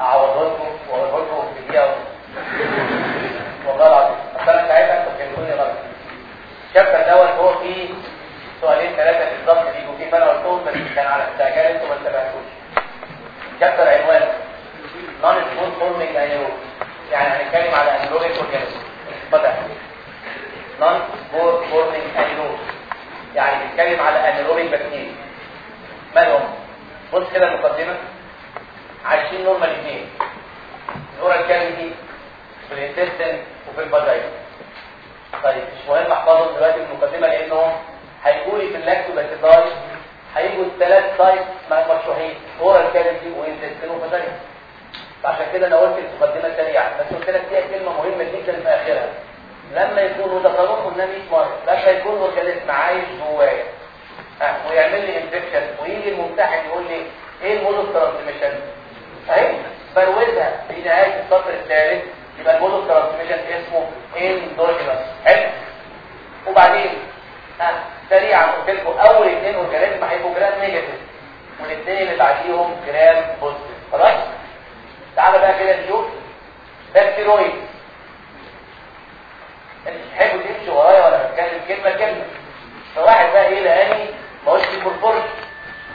أعوضه لكم وأقوله لكم في دقيقة ونص. والله العظيم. اصل أنا ساعتها أنتوا فهمتوني غلط. ال chapter دوت هو فيه سؤالين ثلاثة بالظبط بيجوا فيه فانا قلتهم بس كان على استعجال أنتوا ما انتبهتوش chapter عنوانه. non-spore forming anaerobe يعني هنتكلم على anaerobic organism اتفضل. بنتكلم على anaerobic بكتيريا مالهم كده المقدمة. عايشين normal اثنين. ال oral cavity في ال intestine وفي ال vagina طيب مش مهم احفظهم دلوقتي المقدمة لأنه هيقول لي في ال lactobacilli هيجوا الثلاث site مشروحين oral cavity و intestine و vagina فعشان كده أنا قلت المقدمة سريعة بس قلت لك فيها كلمة مهمة جدا في آخرها. لما يكون وده قانون قلنا 100 مره لما يكون organism عايش جوايا ها ويعمل لي infection ويجي الممتحن يقول لي إيه ال mode of transmission أهي بروزها في نهاية السطر الثالث يبقى ال mode of transmission اسمه endogenous. حلو. وبعدين ها سريعا قلت لكم أول اثنين organism هيبقوا gram negative والاثنين اللي بعديهم gram positive خلاص؟ تعالى بقى كده نشوف. Bacteroides تحبوا تمشي ورايا وأنا بتكلم كلمة كلمة. فواحد بقى إيه لقاني ما قلتش ال morphology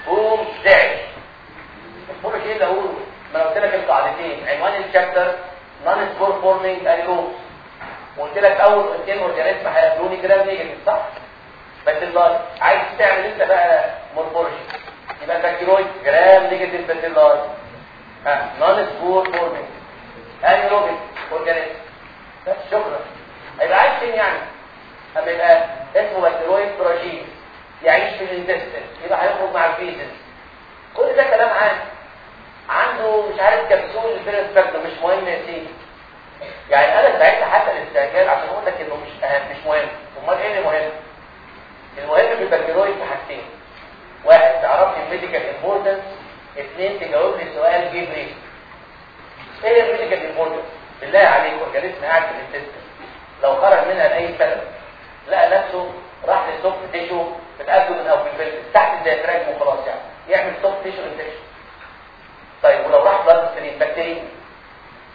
قوم زعل. ال morphology إيه اللي أقوله؟ ما أنا قلت لك القاعدتين. عنوان ال chapter non-spore forming anaerobes وقلت لك أول اثنين organism هيقابلوني gram negative صح؟ بس الله عايز تعمل أنت بقى morphology يبقى ال Bacteroides gram negative bacilli ها non-spore forming. anaerobic organism. بس شكرا. هيبقى يعني. أما يبقى اسمه Bacteroides fragilis يعيش في ال intestine يبقى هيخرج مع ال feces كل ده كلام عام. عنده مش عارف capsule ال virulence factor مش مهم يا سيدي. يعني أنا ساعتها حتى الاستعجال عشان أقول لك إنه مش أهم مش مهم. أمال إيه اللي مهم؟ المهم في ال Bacteroides حاجتين. واحد تعرف لي ال medical importance اثنين تجاوب لي سؤال جبري إيه ال medical importance بالله عليك organism قاعد في ال intestine لو خرج منها لأي سبب لقى نفسه راح لل soft tissue في ال abdomen أو في ال pelvis تحت ال diaphragm وخلاص يعني يعمل soft tissue infection طيب ولو راح blood stream bacteremia.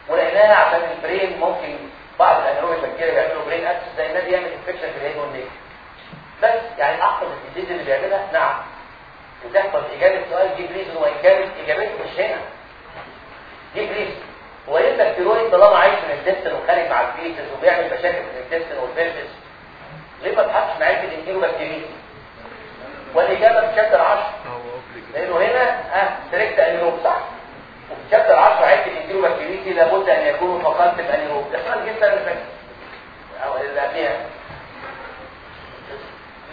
ولقيناها عشان ال brain ممكن بعض ال anaerobic bacteria بيعملوا brain abscess زي النادي يعمل infection في ال head وال neck بس يعني احفظ ال disease اللي بيعملها؟ نعم. وتحفظ إجابة سؤال give reason وان كانت إجابته مش هنا. give reason هو إيه ال Bacteroid طالما عايش في ال intestine وخارج مع ال feces وبيعمل مشاكل في ال intestine وال feces ليه ما تحطش معاه في ال Enterobacteria؟ والاجابه في chapter 10 لأنه هنا آه strict anaerobe صح؟ وفي شابتر 10 عيد الإنتيرو بكتيريا لابد أن يكونوا facultative anaerobe. ده سؤال جدا اللي فاكر أو اللي قبلها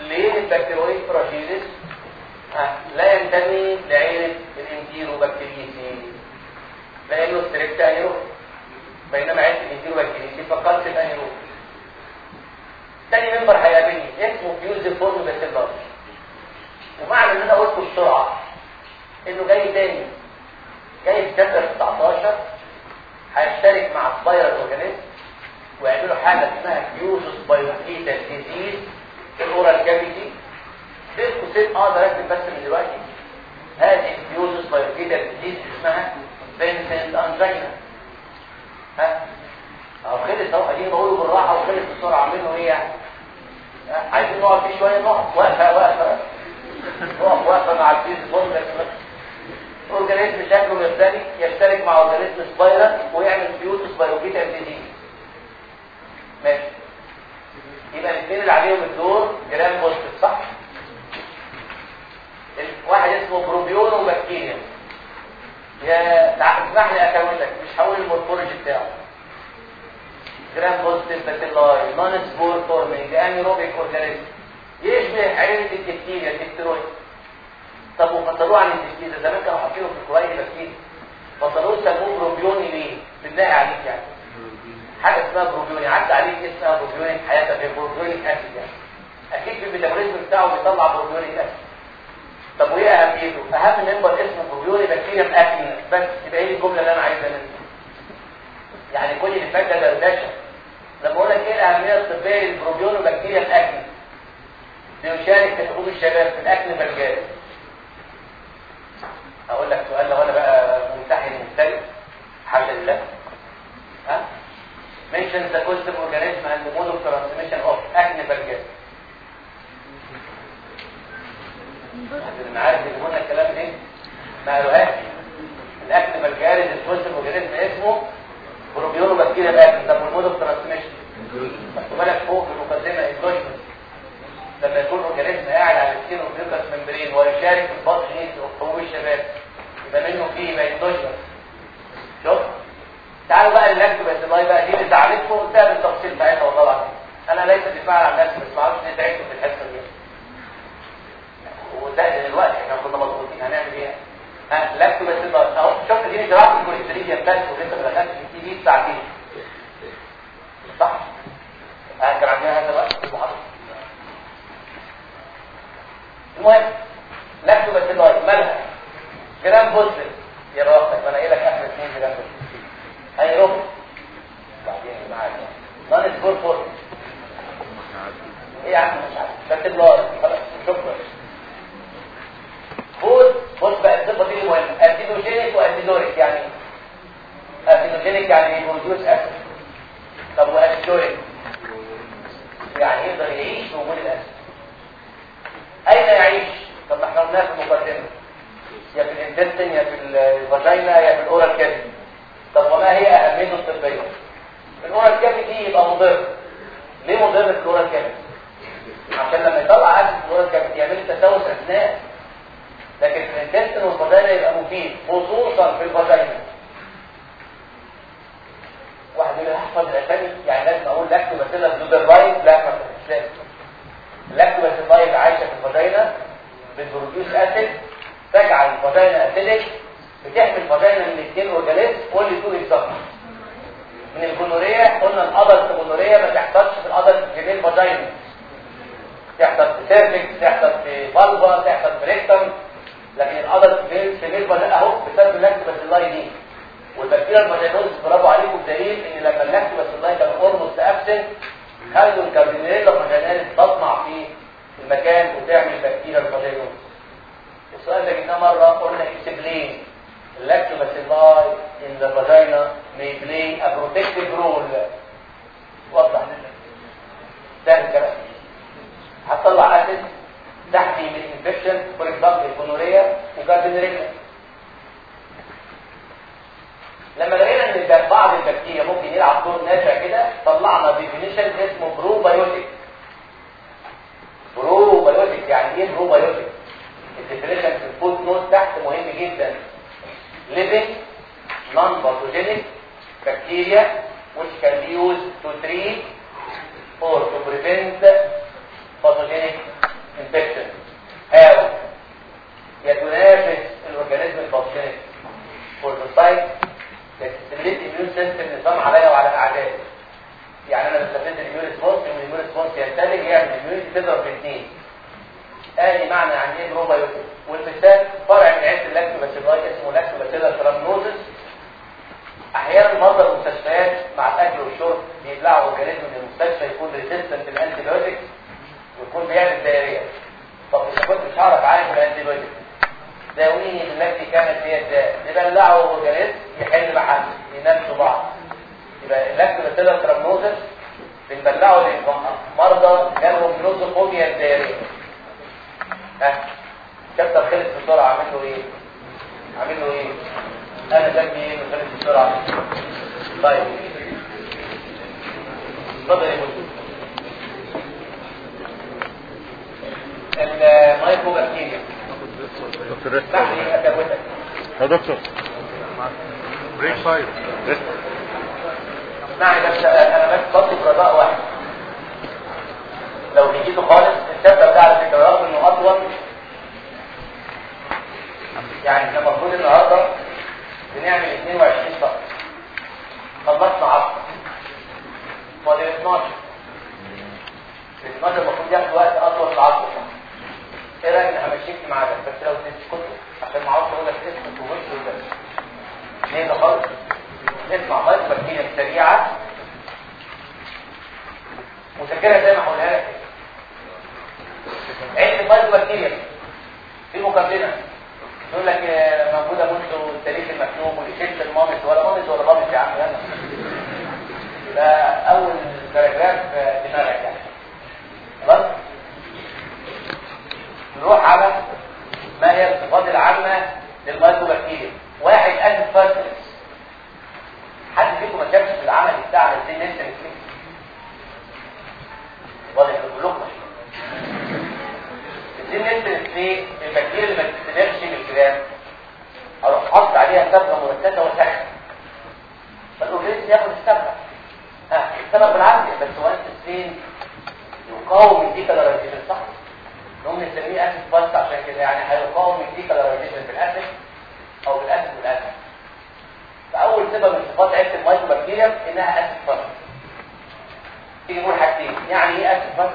ليه ال Bacteroid fragilis آه. لا ينتمي لعيله ال Enterobacteriaceae لأنه strict anaerobe بينما عيله ال Enterobacteriaceae facultative anaerobe تاني member هيقابلني. اسمه fusiform bacilli ومعنى إن أنا قلته بسرعة. إنه جاي تاني. جاي في chapter 19 هيشترك مع spiral organism ويعملوا حاجة اسمها fusospirochetal disease في ال oral cavity بين قوسين أقدر اكتب بس من دلوقتي. هذه ال fusospirochetal disease اسمها Vincent angina ها؟ اهو خلص أهو أديني بقوله بالراحة وخلص بسرعة منه إيه يعني عايزين نقعد فيه شوية؟ نقعد. واقفه واقفه نقف واقفه مع ال fusiform organism شكله مختلف يشترك مع organism spiral ويعمل fusospirochetal disease ماشي. يبقى الاثنين اللي عليهم الدور gram positive صح؟ واحد اسمه Propionibacteria اسمح لي اكمل لك مش هقول ال morphology بتاعه. gram positive bacilli non spore forming anaerobic organism يشبه عيله ال diphtheria ال diphtheroid طب وفصلوه عن الدكتيريا زمان كانوا حاطينه في الكويت بكتيريا فصلوه سموه propioni ليه؟ بالله عليك يعني. حاجة اسمها propioni. عدى عليك اسمها propioni في حياتك. غير propionic acid يعني. أكيد في ال metabolism بتاعه بيطلع propionic acid طب وإيه اهميته أهم member اسمه Propionibacteria acne بس يبقى إيه الجملة اللي أنا عايزها منك يعني كل اللي فات ده دردشة. لما أقول لك إيه الأهمية الطبية للبروبيون وبكتيريا الاكل بيشارك في حقوق الشباب في الأكل المجاني. أقول لك سؤال لو أنا بقى ممتحن مختلف الحمد لله. ها؟ Mention the custom organism and the mode of transmission of acne vulgaris أنا عارف ان هنا الكلام ده ما قالوهاش. الأكل فالجاري الكوستم اورجانيزم اسمه بروبيونو بكتيريا باكل ده المود اوف ترانسميشن خد بالك فوق المقدمة اندوجينوس لما يكون اورجانيزم قاعد على السكين اوف ميوكس ممبرين ويشارك اوف حقوق الشباب يبقى منه فيه يبقى ينتشر شوف. تعالوا بقى للاكتو بس بقى دي اللي زعلتكم قلتها بالتفصيل بتاعتها والله العظيم. أنا ليس دفاعا عن نفسي بس ما أعرفش ليه تعبت في الحتة دي. وده دلوقتي إحنا كنا مضغوطين. هنعمل إيه؟ ها لاكتو بس أهو شفت دي جراحه بس ولسه ما دخلتش دي ساعتين. صح؟ ها كان عندنا هذا الوقت؟ المهم لاكتو بس الله مالها؟ جرام بوزيتيف يا راحتك أنا قايل لك آخر اثنين جرام بوزيتيف هيروح بعدين معاك نون سكور فور إيه يا عم مش عارف. بس النار خلاص شكرا خد دي مهمه acidogenic و aciduric يعني acidogenic يعني بي produce acid طب و aciduric يعني يقدر يعيش وجود ال acid أين يعيش؟ طب إحنا قلناها في المقدمة. يا في ال intestine يا في ال vagina يا في ال oral cavity طب وما هي اهميته الطبية. ال oral cavity يبقى مضر. ليه مضر ال oral cavity عشان لما يطلع في ال oral cavity يعمل تسوس اسنان لكن في ال intestine وال vagina يبقى مفيد خصوصا في ال vagina واحد يقول أحفظ الاسامي يعني لازم أقول Lactobacilli Doderlein لا ما تنساش Lactobacilli عايشة في ال vagina بت produce acid تجعل ال vagina acidic بتحمي ال vagina من الاثنين organism only two example من ال gonorrhea قلنا ال adult gonorrhea ما تحصلش في ال adult female vagina تحصل في cervix تحصل في vulva تحصل في rectum. لكن ال adult female vagina أهو بسبب ال lactobacilli دي. وال bacterial vaginosis برافو عليكم بدليل إن لما ال lactobacilli كان almost absent خلوا ال Gardnerella vaginalis تطمع في المكان وتعمل bacterial vaginosis السؤال ده جبناه مرة قلنا explain lactobacilli in the vagina may play a protective role. وضح ده الكلام هتطلع acid تحمي من infection for example ال gonorrhea و Gardnerella لما لقينا إن بعض البكتيريا ممكن يلعب دور نافع كده طلعنا definition اسمه بروبايوتيك بروبايوتيك يعني إيه probiotic ال definition في ال footnote تحت مهم جدا. Living non-pathogenic bacteria which can be used to treat or to prevent pathogenic infection. How يتنافس ال organism ال pathogenic that stimulate immune system نظام عليا وعلى الأعداء. يعني أنا بستفيد ال immune response ال immune response ينتج يعمل ال immune تضرب باثنين ادي معنى عن إيه بروبايوتيك والمثال فرع من عيله ال lactobacilli اسمه Lactobacillus rhamnosus أحيانا مرضى المستشفيات مع الأكل والشرب بيبلعوا organism المستشفى يكون resistant لل antibiotic ويكون بيعمل diarrhea طب إذا كنت مش هعرف اعالج ال antibiotic داويني بالتي كانت هي الداء. نبلعه organism يحل محل ينافسوا بعض. يبقى ال Lactobacillus rhamnosus بنبلعه لمرضى جالهم nosocomial diarrhea. ها؟ كتر خلص بسرعة عامل له إيه؟ عامل له إيه؟ أنا ذنبي إيه خلص بسرعة طيب. اتفضل يا مدير. ال mycobacteria دكتور يا دكتور. break five اسمعي بس أنا بس بطلب رجاء واحد. لو نجيته خالص ال chapter ده على فكرة رغم إنه أطول يعني إحنا المفروض النهارده بنعمل 22 صفحه خلصنا 10 فاضل 12 ال 12 المفروض ياخد وقت أطول من 10 صفحه إيه رأيك إن همشيك معاك بس لو تسكتوا عشان ما أعرفش أقول لك اسكت ومش وبس ليه ده خالص؟ نسمع بس بكتيريا سريعة. مسجله زي ما هقولها لك. علم المايكرو بكتيريا في مقدمه يقول لك آه، موجودة منذ التاريخ المكتوب والشيت المامس ولا مامس ولا مامس يا عم يلا. ده أول paragraph آه، دماغك يعني. خلاص؟ نروح على ما هي الصفات العامة لل mycobacteria واحد acid fastness حد فيكم ما شافش في العمل بتاعنا إزاي ننسى نكتب واضح كلكم إزاي ننسى ليه البكتيريا اللي ما تستمرش بالجرام أروح عليها صبغه مركزه وسخنة. فال organism ياخد الصبغه ها السبب بالعافية بس هو once stained يقاوم ال decolorization صح نقوم نسميه acid fast عشان كده. يعني هيقاوم الديكالرايزيشن بالاسيد أو بالاسيد بالاسيد فأول سبب من صفات عيلة ال mycobacteria إنها acid fast تيجي نقول حاجتين. يعني إيه acid fast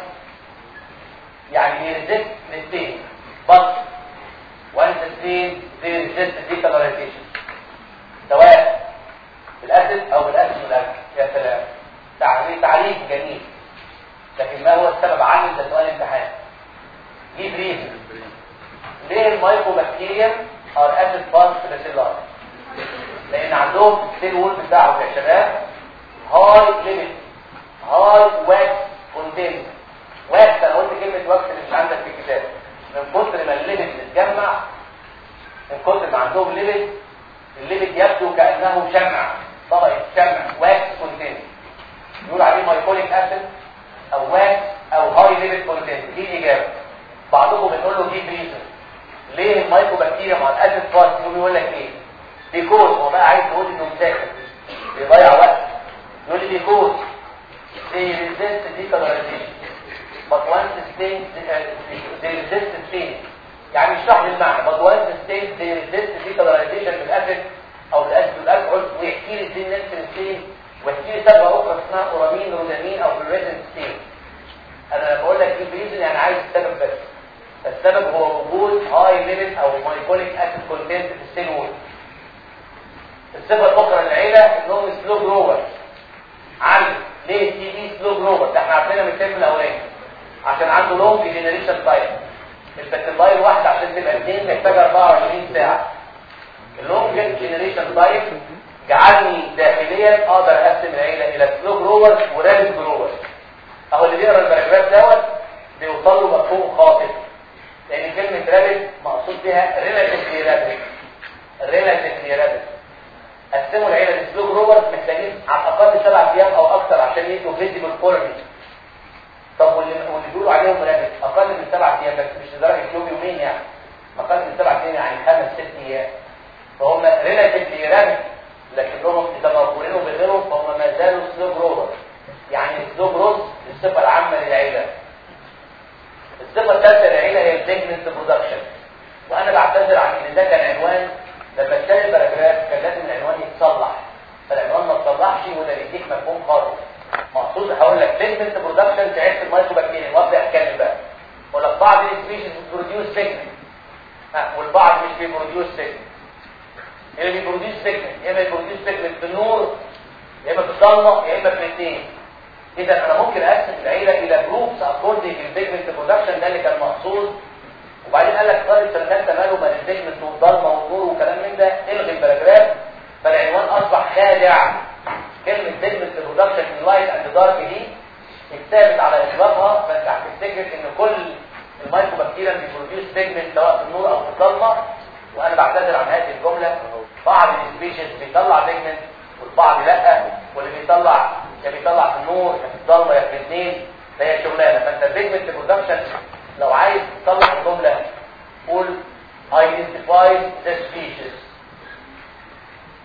يعني بي resist لل stain بس. once stained بي resist decolorization سواء بال acid أو بال acid بال acid يا سلام. تعريف تعريف جميل. لكن ما هو السبب عنه ده سؤال امتحان give reason ليه ال mycobacteria are acid fast bacilli لأن عندهم ال cell wall بتاعه يا شباب high lipid high wax content wax أنا قلت كلمة wax اللي مش عندك في الكتاب. من كتر ما ال lipid متجمع من كتر ما عندهم lipid ال lipid يبدو كأنه شمع. طبقه شمع. wax content يقول عليه mycolic acid أو wax أو high lipid content دي الاجابه بعضهم بنقول له give reason ليه ال mycobacteria مع ال acid fast يقول لك إيه؟ because. هو بقى عايز يقول إنه مذاكر بيضيع وقت. يقول لي because. They resist decolorization but once stained they resist stain يعني اشرح لي المعنى. But once stained they resist decolorization بال acid أو بال acid بال alcohol ويحكي لي إزاي نفس ال stain ويحكي لي سببه أخرى اسمها auramine rhodamine أو بال Ziehl-Neelsen stain أنا بقول لك إيه ب reason يعني عايز السبب بس السبب هو وجود high lipid أو mycolic acid content في ال cell wall الصفه الاخرى للعيله إنهم slow grower عن ليه TB slow grower ده إحنا عارفينها من ال term الأولاني. عشان عنده long generation time البكتيريا واحدة عشان تبقى اثنين محتاجة 24 ساعة. ال long generation time جعلني داخليا أقدر أقسم العيلة إلى slow grower و rapid grower أهو اللي بيقرأ ال paragraph دوت بيوصل له مفهوم خاطئ. لأن كلمة rapid مقصود بها relatively rapid relatively rapid قسموا العيله ل slow growers محتاجين على الأقل سبع أيام أو أكثر عشان يدوا visible colony طب واللي بيقولوا عليهم rapid أقل من سبع أيام بس مش لدرجة يوم يومين يعني. أقل من سبع أيام يعني خمس ست أيام. فهم relatively rapid لكنهم إذا مقارنوا بغيرهم فهم ما زالوا slow growers يعني slow growers الصفه العامة للعيله الصفه الثالثه للعيله هي ال pigment production وأنا بعتذر عن إن ده كان عنوان لما اشتري ال paragraph كان لازم العنوان يتصلح. فالعنوان ما اتصلحش وده بيديك مفهوم خالص. مقصود هقول لك pigment production تعرف ال mycobacteria وابدا اتكلم بقى. لك بعض ال species produce pigment ها والبعض مش بي produce pigment اللي بي produce pigment يا إما بي produce pigment في النور يا إما في يا إما في إذا أنا ممكن أقسم العيلة إلى groups according لل pigment production ده اللي كان مقصود. وبعدين قال لك طالب سلمان ماله من ال pigment والضلمه والنور وكلام من ده. الغي ال paragraph. فالعنوان أصبح خادع كلمة pigment production in light and dark دي اتثابت على إطلاقها. فانت هتفتكر إن كل ال Mycobacteria بي produce pigment سواء في النور أو في الضلمة. وأنا بعتذر عن هذه الجملة. بعض ال species بيطلع pigment والبعض لأ. واللي بيطلع يا بيطلع في النور يا في الضلمه يا في الاثنين فهي شغلانة. فأنت ال pigment production لو عايز تطلع الجمله قول identify the species.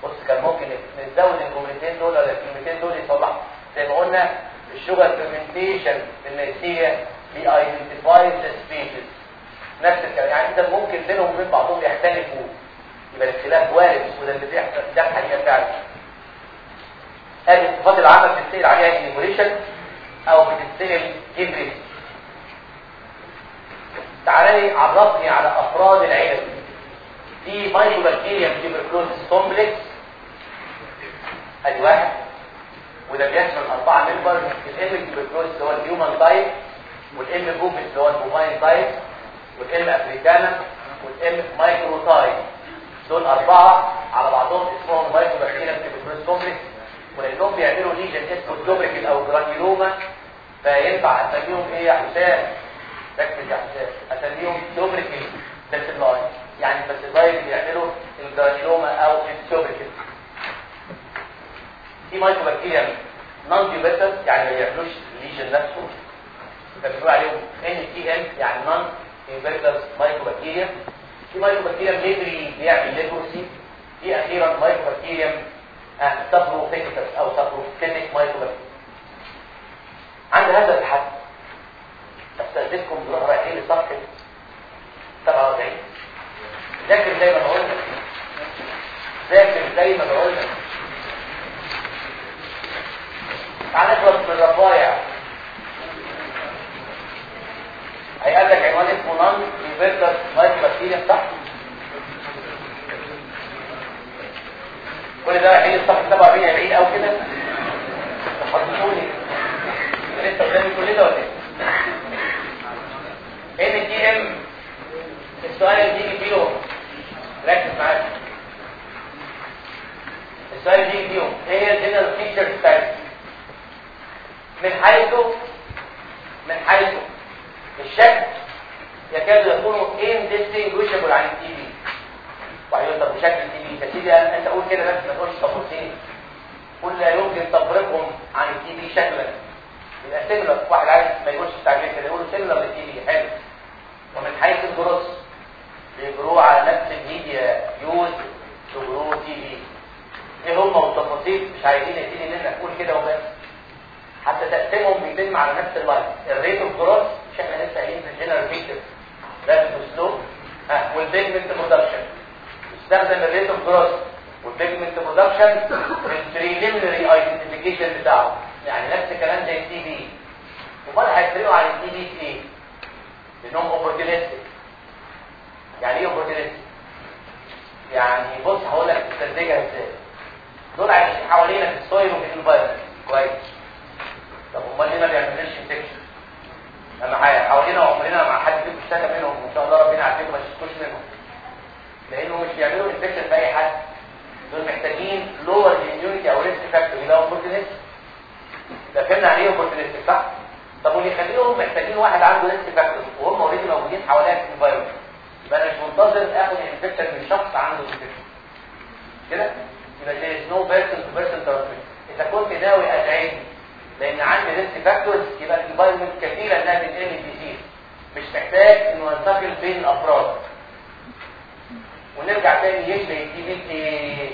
بص كان ممكن نزود الجملتين دول ولا الكلمتين دول يصلحوا زي ما قلنا ال sugar في النيسيه بي identify the species. نفس الكلام. يعني انت ممكن بينهم وبين بعضهم يختلفوا يبقى الاختلاف وارد وده اللي بيحصل ده الحقيقة فعلا. هذه الصفات العامه بتتسال عليها enumeration أو بتتسال جبري تعالى عرفني على أفراد العيله في Mycobacteria tuberculosis complex أدي واحد. وده بيشمل أربعة members ال M. tuberculosis اللي هو ال human type وال M. bovis اللي هو ال bovine type وال M. africanum وال M. microti دول أربعة على بعضهم اسمهم Mycobacteria tuberculosis complex ولأنهم بيعملوا lesion اسمه ال tubercle أو granuloma فينفع أسميهم إيه يا حسام؟ ركز يا حسام أسميهم tubercle bacilli يعني ال bacilli اللي بيعملوا ال granuloma أو ال tubercle في Mycobacteria non-tuberculous يعني ما بيعملوش ال lesion نفسه. فبيقولوا عليهم NTM يعني non tuberculous Mycobacteria في Mycobacteria leprae بيعمل leprosy في أخيرا Mycobacterium saprophyticus أو saprophytic Mycobacterium عند هذا الحد أستأذنكم نروح رايحين لصفحه 47 ذاكر زي ما قلنا ذاكر زي ما قلنا تعال نخلص من الرفايع. هيقال لك عنوان اسمه non-tuberculous Mycobacterium صح كل ده رايحين الصف 47 يا بعيد قوي كده؟ تحطوني لسه قدامي كل ده ولا إيه NTM السؤال اللي بيجي فيهم ركز معايا. السؤال اللي بيجي فيهم إيه هي ال general features بتاعتها من حيث من حيث الشكل يكاد يكون indistinguishable عن ال TB طب وشكل ال TB يا سيدي انت قول كده بس ما تقولش تفاصيل قول لا يمكن تفرقهم عن التي بي شكلا. يبقى similar واحد عايز ما يقولش التعبير كده يقول similar لل TB حلو. ومن حيث ال growth بي grow وا على نفس ال media used to grow TB إيه هم والتفاصيل؟ مش عايزين يا سيدي ان إحنا نقول كده وبس. حتى تقسيمهم بيتم على نفس ال line ال rate of growth مش إحنا لسه قايلين في ال general rapid و slow ها وال pigment production استخدم ال rate of growth وال pigment production في ال preliminary identification بتاعه. يعني نفس الكلام زي ال TB امال هيفرقوا عن ال TB في إيه؟ لأنهم opportunistic يعني إيه opportunistic؟ يعني بص هقول لك تستنتجها إزاي. دول عايشين حوالينا في ال soil وفي ال environment كويس. طب أمال ليه ما بيعملوش infection حاجة حوالينا وعمرنا مع حد فيكم اشتكى منهم. وإن شاء الله ربنا يعافيكم ما تشتكوش منهم. لأنه مش بيعملوا infection في اي حد. دول محتاجين lower immunity أو risk factor يبقى opportunist ده فهمنا يعني إيه opportunist صح؟ طب واللي يخليهم محتاجين واحد عنده risk factor وهم already موجودين حواليا في ال environment يبقى أنا مش منتظر آخد infection من شخص عنده infection كده؟ يبقى there is no person to person transmission إذا كنت ناوي أدعي لأن عندي risk factors يبقى ال environment كثيرة إنها تنقل disease مش محتاج إنه ينتقل بين الافراد ونرجع تاني يشبه ال TB إيه؟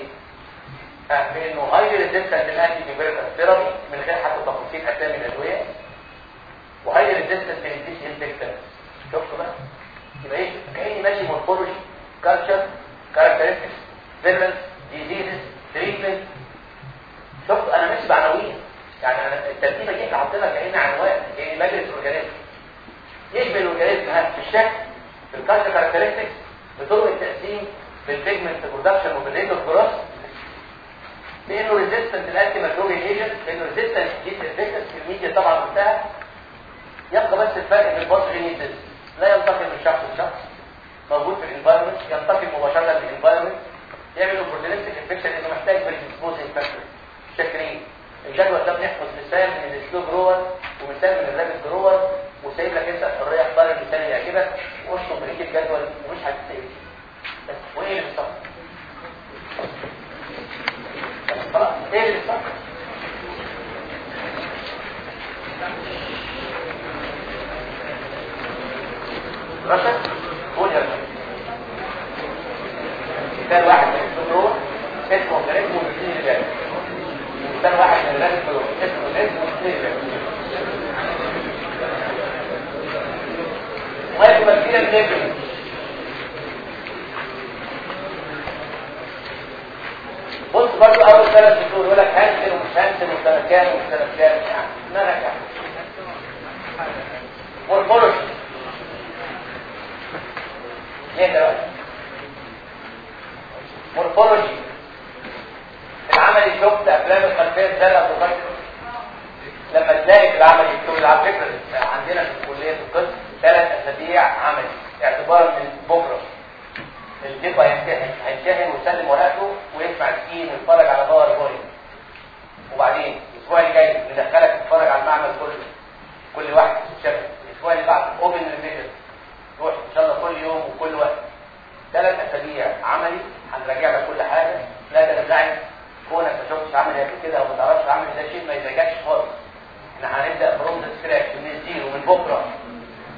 آه بانه highly resistant لل anti-tuberculous therapy من غير حتى تفاصيل أسامي الأدوية. وهايلي ريزيستنت للديس انفكتنس شفتوا بقى؟ يبقى إيه؟ كأني ماشي مورفولوجي. كالتشر كاركترستكس فيرنس ديزيزز تريتمنت. شفت؟ أنا ماشي بعناوين. يعني أنا الترتيبة دي إحنا حاطينها كأن عنوان كأن مجلس أورجانيزم. يشبه الاورجانيزم في الشكل في الكالتشر كاركترستكس بطرق التقسيم بالبيجمنت برودكشن وبالريت اوف لأنه ريزيستنت الانتي ميكروبيال ايجنت لأنه ريزيستنت جيت انفكتس في الميديا طبعا قلتها يبقى بس الفرق بين البوترينيتس لا ينتقل من شخص لشخص. موجود في الانفايرمنت ينتقل مباشرة للانفايرمنت يعمل اوبورتونستيك انفكشن لأنه محتاج بريسبوزنج فاكتور شاكرين الجدول ده بنحفظ مثال من السلو جروور ومثال من الرابط جروور. وسايب لك انت الحريه اختار المثال اللي يعجبك واشطب بقيه الجدول ومش هتسيب وايه اللي بالظبط خلاص إيه اللي بالظبط رشد قول يا رشد مثال واحد من السلو جروور اسمه اورجانيزم وبيديني رجاله مثال واحد من الرابط جروور اسمه اورجانيزم وبيديني رجاله مايكروبكتيريا نيجري بص برضو أول ثلاث شهور يقول لك هنسل ومش هنسل وسنه كام وسنه كام يعني دماغك يعني morphology إيه دلوقتي morphology العملي شفت أفلام الخلفية الزرقاء بتغير لما تلاقي في العمل يكتب على فكرة عندنا في الكلية في القسم ثلاث أسابيع عملي اعتبارا من بكرة. الجيب هيمتحن هيمتحن ويسلم ورقته ويسمع سكين ويتفرج على PowerPoint وبعدين الأسبوع اللي جاي ندخلك تتفرج على المعمل كله. كل واحد شاف الأسبوع اللي بعده. open revision روح إن شاء الله كل يوم وكل وقت. ثلاث أسابيع عملي هنراجع لك كل حاجة. لا تنزعج كونك ما شفتش عملي قبل كده أو ما تعرفش عملي ده شيء ما يزعجكش خالص. إحنا هنبدأ from scratch من ال zero من بكرة.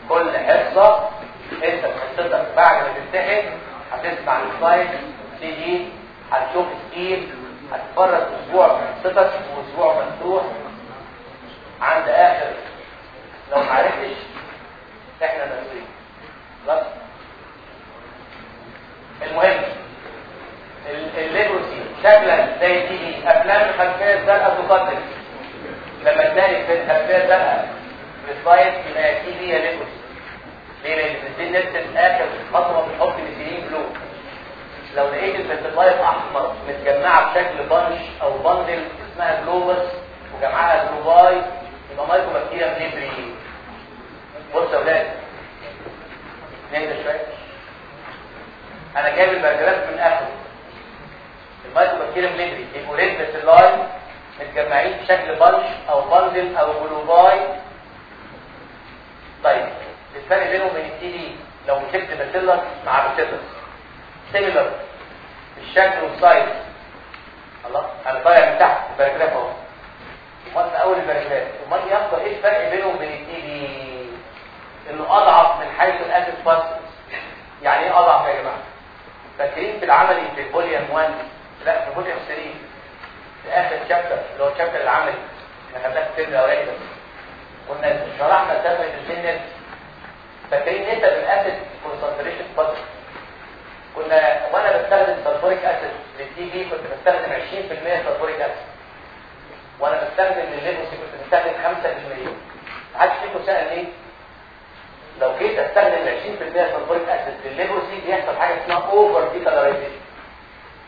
كل حصة انت حصتك بعد ما تمتحن. هتسمع ال slide سي دي هتشوف skill هتتفرج أسبوع صفت وأسبوع مفتوح. عند آخر لو ما عرفتش إحنا مسؤولين خلاص المهم ال- ال leprosy شكلا زي دي. أفلام الخلفية الزرقاء تقدم. لما تلاقي في الخلفية الزرقاء في يبقى دي هي leprosy ليه لأن الدين نفس اخر خطوه بنحط methylene blue لو لقيت ال bacilli أحمر متجمعة بشكل bunch أو bundle اسمها globus وجمعها globi يبقى مايكرو بكتيريا بليبري بص يا ولاد نهدى شوية. أنا جايب ال paragraph من اخره المايكرو بكتيريا بليبري يبقوا red bacilli متجمعين بشكل bunch أو bundle أو globi طيب. الفرق بينهم وبين ال TB لو مسكت bacilli مع bacilli similar الشكل وال size. الله؟ أنا طالع من تحت ال paragraph أهو. أمال في أول ال paragraph أمال يفضل إيه الفرق بينهم وبين ال TB؟ انه أضعف من حيث ال acid fast يعني إيه أضعف يا جماعة؟ فاكرين في العملي في volume 1 لا في volume 3 في آخر chapter اللي هو ال chapter العملي. إحنا خدناه في ال term الاولاني كنا شرحنا ثبت الجنس فاكرين نسب ال acid concentration fast كنا وأنا بستخدم sulfuric acid لل TB كنت بستخدم 20% sulfuric acid وأنا بستخدم لل leprosy كنت بستخدم 5% محدش فيكم سال ليه لو جيت أستخدم 20% sulfuric acid لل leprosy بيحصل حاجة اسمها over decolorization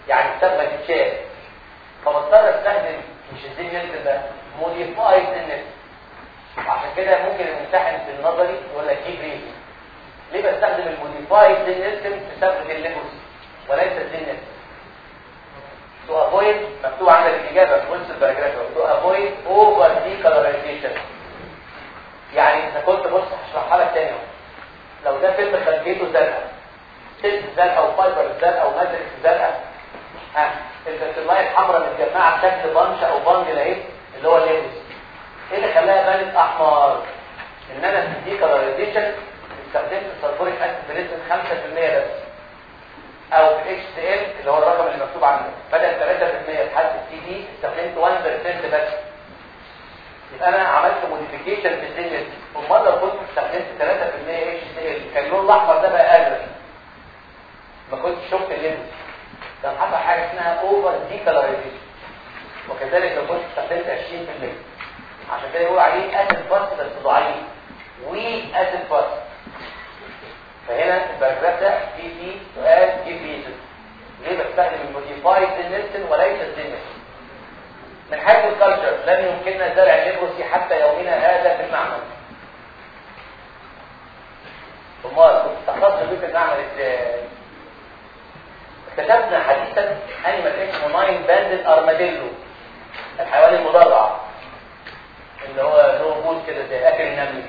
يعني الصبغه تتشال فبضطر أستخدم مش ال Ziehl-Neelsen ده modified Neelsen عشان كده ممكن الممتحن في النظري يقول لك give reason ليه بستخدم ال modified Ziehl-Neelsen في صبغه ال leprosy وليس ال Ziehl-Neelsen to avoid مكتوب عندك الإجابة في نص ال paragraph to avoid over decolorization يعني إذا كنت بص هشرحها لك تاني. لو ده فيلم خلفيته زرقاء cells زرقاء و fiber زرقاء و matrix زرقاء ها البكتيريا الحمراء متجمعة بشكل bunch أو bundle اهي اللي هو ال leprosy إيه اللي خلاها بانت أحمر؟ إن أنا في ال decolorization استخدمت ال sulfuric acid بنسبة 5% بس. أو في اتش تي ال اللي هو الرقم اللي مكتوب عندك بدل 3% في حاله ال TB استخدمت 1% بس. يبقى أنا عملت modification في الدنيا امال لو كنت استخدمت 3% اتش تي ال كان اللون الأحمر ده بقى أزرق. ما كنتش شفت الليمت كان حصل حاجة اسمها over decolorization وكذلك لو كنت استخدمت 20% عشان كده يقول عليه acid fast بس ضعيف. weak acid fast فهنا ده في فيه سؤال give reason ليه بستخدم ال modified Ziehl-Neelsen وليس ال Ziehl-Neelsen من حيث ال culture لم يمكننا زرع ال leprosy حتى يومنا هذا في المعمل أمال كنت استخلصت بيه في المعمل إزاي اكتشفنا حديثا animal اسمه nine banded armadillo الحيوان المضرع. اللي هو له وجود كده زي أكل النمل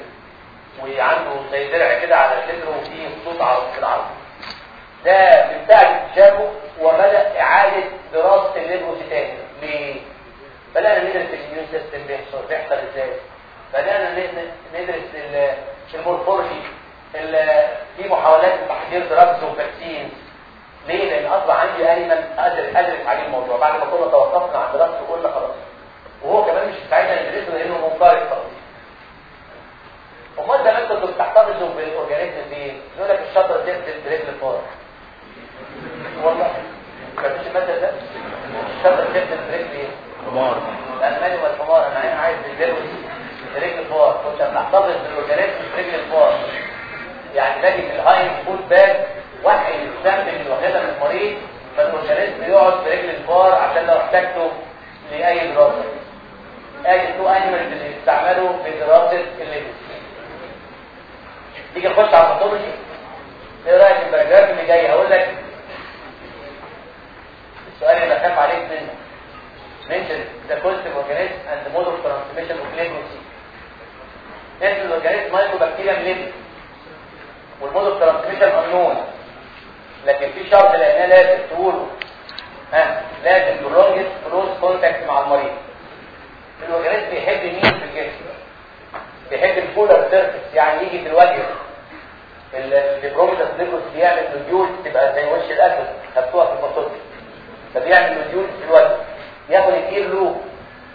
وعنده زي درع كده على صدره وفيه خطوط على في العرض. ده بعد اكتشافه وبدأ إعادة دراسة ال leprosy تاني. ليه؟ بدأنا ندرس ال immune system بيحصل بيحصل إزاي. بدأنا ندرس ال- ال morphology ال- في محاولات لتحضير drugs و vaccine ليه؟ لأن أصبح عندي أيمن قادر ادرس عليه الموضوع. بعد ما كنا توقفنا عن دراسته قلنا خلاص. وهو كمان مش ساعتها ندرسه لأنه منقرض خلاص. امال زمان كنتوا بتحتفظوا بال organism دي يقول لك الشطره تنزل برجل الفار والله. ما فيش المثل ده؟ الشطره تنزل برجل إيه؟ حمار. الالماني والحمار أنا عايز بالبلوي برجل الفار كنت بتحتفظ بالاورجانيزم برجل الفار يعني باجي في الهايند فود باج وحي السامبل اللي واخدها من المريض فالاورجانيزم يقعد في رجل الفار عشان لو احتاجته لأي دراسة. ادي تو انيمالز اللي استعملوا في دراسة الليبس تيجي نخش على ال pathology إيه رأيك في ال paragraph اللي جاي؟ هقول لك السؤال اللي بخاف عليك منه. Mention the causative organism and the mode of transmission of leprosy اسم ال organism Mycobacterium leprae وال mode of transmission unknown. لكن في شرط لانها لازم تقوله. ها؟ لازم prolonged close contact مع المريض. ال organism بيحب مين في الجسم؟ بيحب ال cooler surfaces يعني يجي في الوجه ال lepromatous leprosy بيعمل nodule تبقى زي وش الاسد خدتوها في ال pathology فدي بيعمل nodule في الوجه ياخد ال ear lobe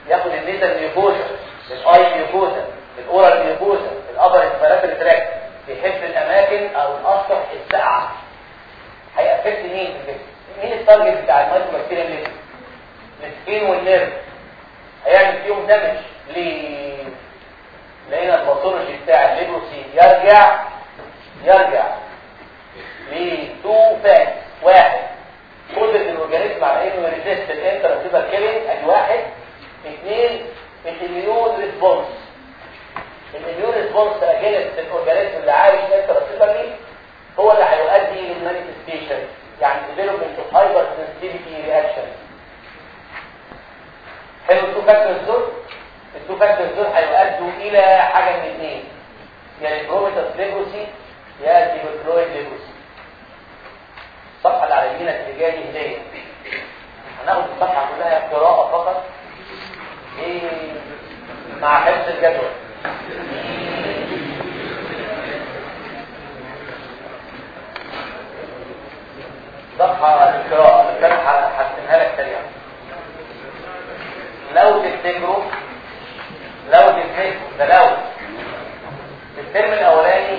ياخد النيزل ميوكوزا الأي ميوكوزا الأورال ميوكوزا الأبر اسبيراتوري تراكت بيحب الأماكن أو الأسطح الساقعة. هي affect مين؟ مين ال target بتاع ال Mycobacterium leprae ال skin وال nerve. هيعمل فيهم damage ليه لقينا ال pathology بتاع ال leprosy يرجع يرجع ل two factors واحد. قدرة ال organism على إنه ي resist ال intracellular killing أدي واحد. اثنين ال immune response. ال immune response against ال organism اللي عايش intracellularly هو اللي هيؤدي لل manifestation يعني development of hypersensitivity reaction حلو ال two factors دول ال two factors دول هيؤدوا إلى حاجة من اثنين يا ال lepromatous leprosy يا ال tuberculoid leprosy الصفحه اللي على يمينك اللي جاية دي هناخد الصفحة كلها قراءة فقط. إيه مع حفظ الجدول. صفحة القراءه اللي كان هحسنها لك سريعا. لو تفتكروا لو تفتكروا ده لو في ال term الأولاني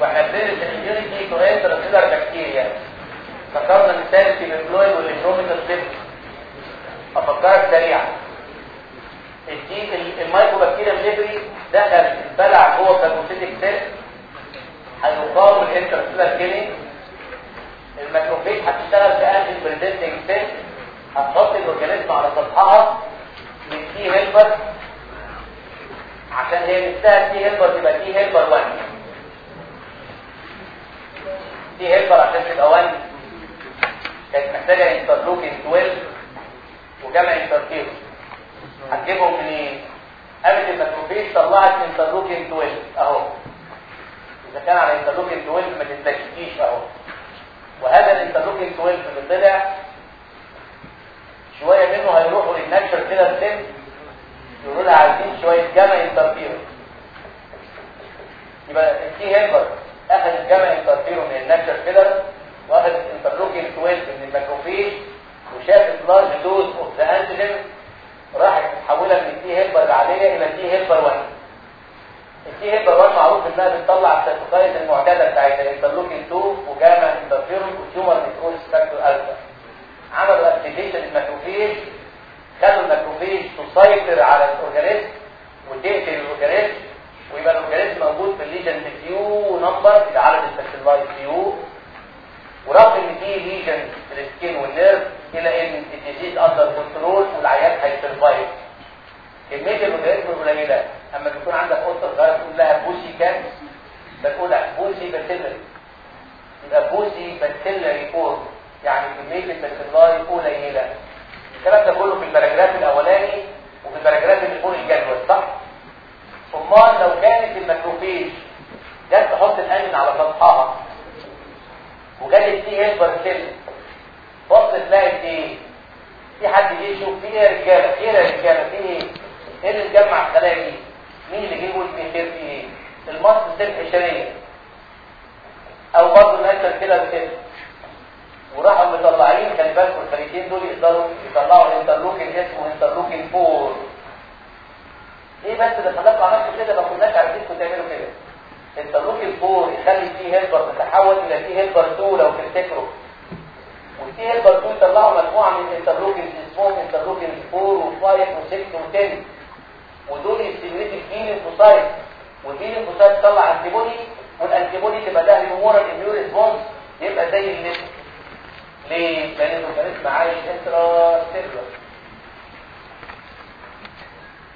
وإحنا بندرس ال immunity to intracellular bacteria. ذكرنا مثال ال tuberculoid وال lepromatous leprosy أفكرك سريعا. الدي المايكروبكتيريا ليبري دخل اتبلع جوه phagocytic cell هيقاوم ال intracellular killing ال macrophage هتشتغل ك antigen presenting cell هتحط ال organism على سطحها T helper عشان هي نفسها T helper تبقى T helper 1 T helper عشان تبقى 1 كانت محتاجة interleukin 12 و gamma interferon هتجيبهم منين؟ قامت ال macrophage طلعت interleukin 12 أهو. إذا كان على interleukin 12 ما تستكفيش أهو. وهذا ال interleukin 12 اللي طلع شوية منه هيروحوا لل natural killer cell يقولوا لها عايزين شوية gamma interferon يبقى ال T helper أخذ ال gamma interferon من ال natural killer واخذ interleukin 12 من ال macrophage وشافت large dose of the antigen راحت تحولها من ال T helper العاديه إلى T helper 1 ال T helper 1 معروف إنها بتطلع ال cytokine المعتادة بتاعتها interleukin 2 و gamma interferon و tumor necrosis factor alpha عملوا activation لل macrophage خلوا الماكروفيج تسيطر على الاورجانيزم وتقتل الاورجانيزم ويبقى الاورجانيزم موجود في ال lesion few number اللي عدد ال specified few. ورغم ان في lesion في ال skin وال nerve إلا إن ال disease under control والعيان هي survive كمية ال organism قليلة. أما بيكون عندك قطة صغيرة تقول لها بوسي كان بتقول paucibacillary يبقى paucibacillary form. يعني كمية البكتيريا قليلة. الكلام ده كله في ال paragraph الأولاني وفي ال paragraph اللي فوق الجدول صح؟ أمال لو كانت ال macrophage جت تحط الانين على سطحها وجت ال T helper cell بصت لقت إيه في حد جه يشوف في إيه رجاله إيه رجاله في إيه؟ إيه اللي مجمع الخلايا دي؟ مين اللي جه يقول في خير في إيه؟ ال mast cell حشريه أو برضه ال natural killer وراحوا مطلعين خلي بالكم الفريقين دول يقدروا يطلعوا ال interleukin اسمه interleukin 4 إيه بس؟ اللي خلاكم عملتوا كده ما كناش عارفينكم تعملوا كده. interleukin 4 يخلي ال T helper تتحول إلى T helper 2 لو تفتكروا. وال T helper 2 يطلعوا مجموعة من ال interleukin اسمهم interleukin 4 و5 و6 و10 ودول ي stimulate ال B lymphocyte وال B lymphocyte تطلع antibody وال antibody تبقى ده humoral immune response يبقى زي الليفر ليه؟ لأن ال organism عايش intracellular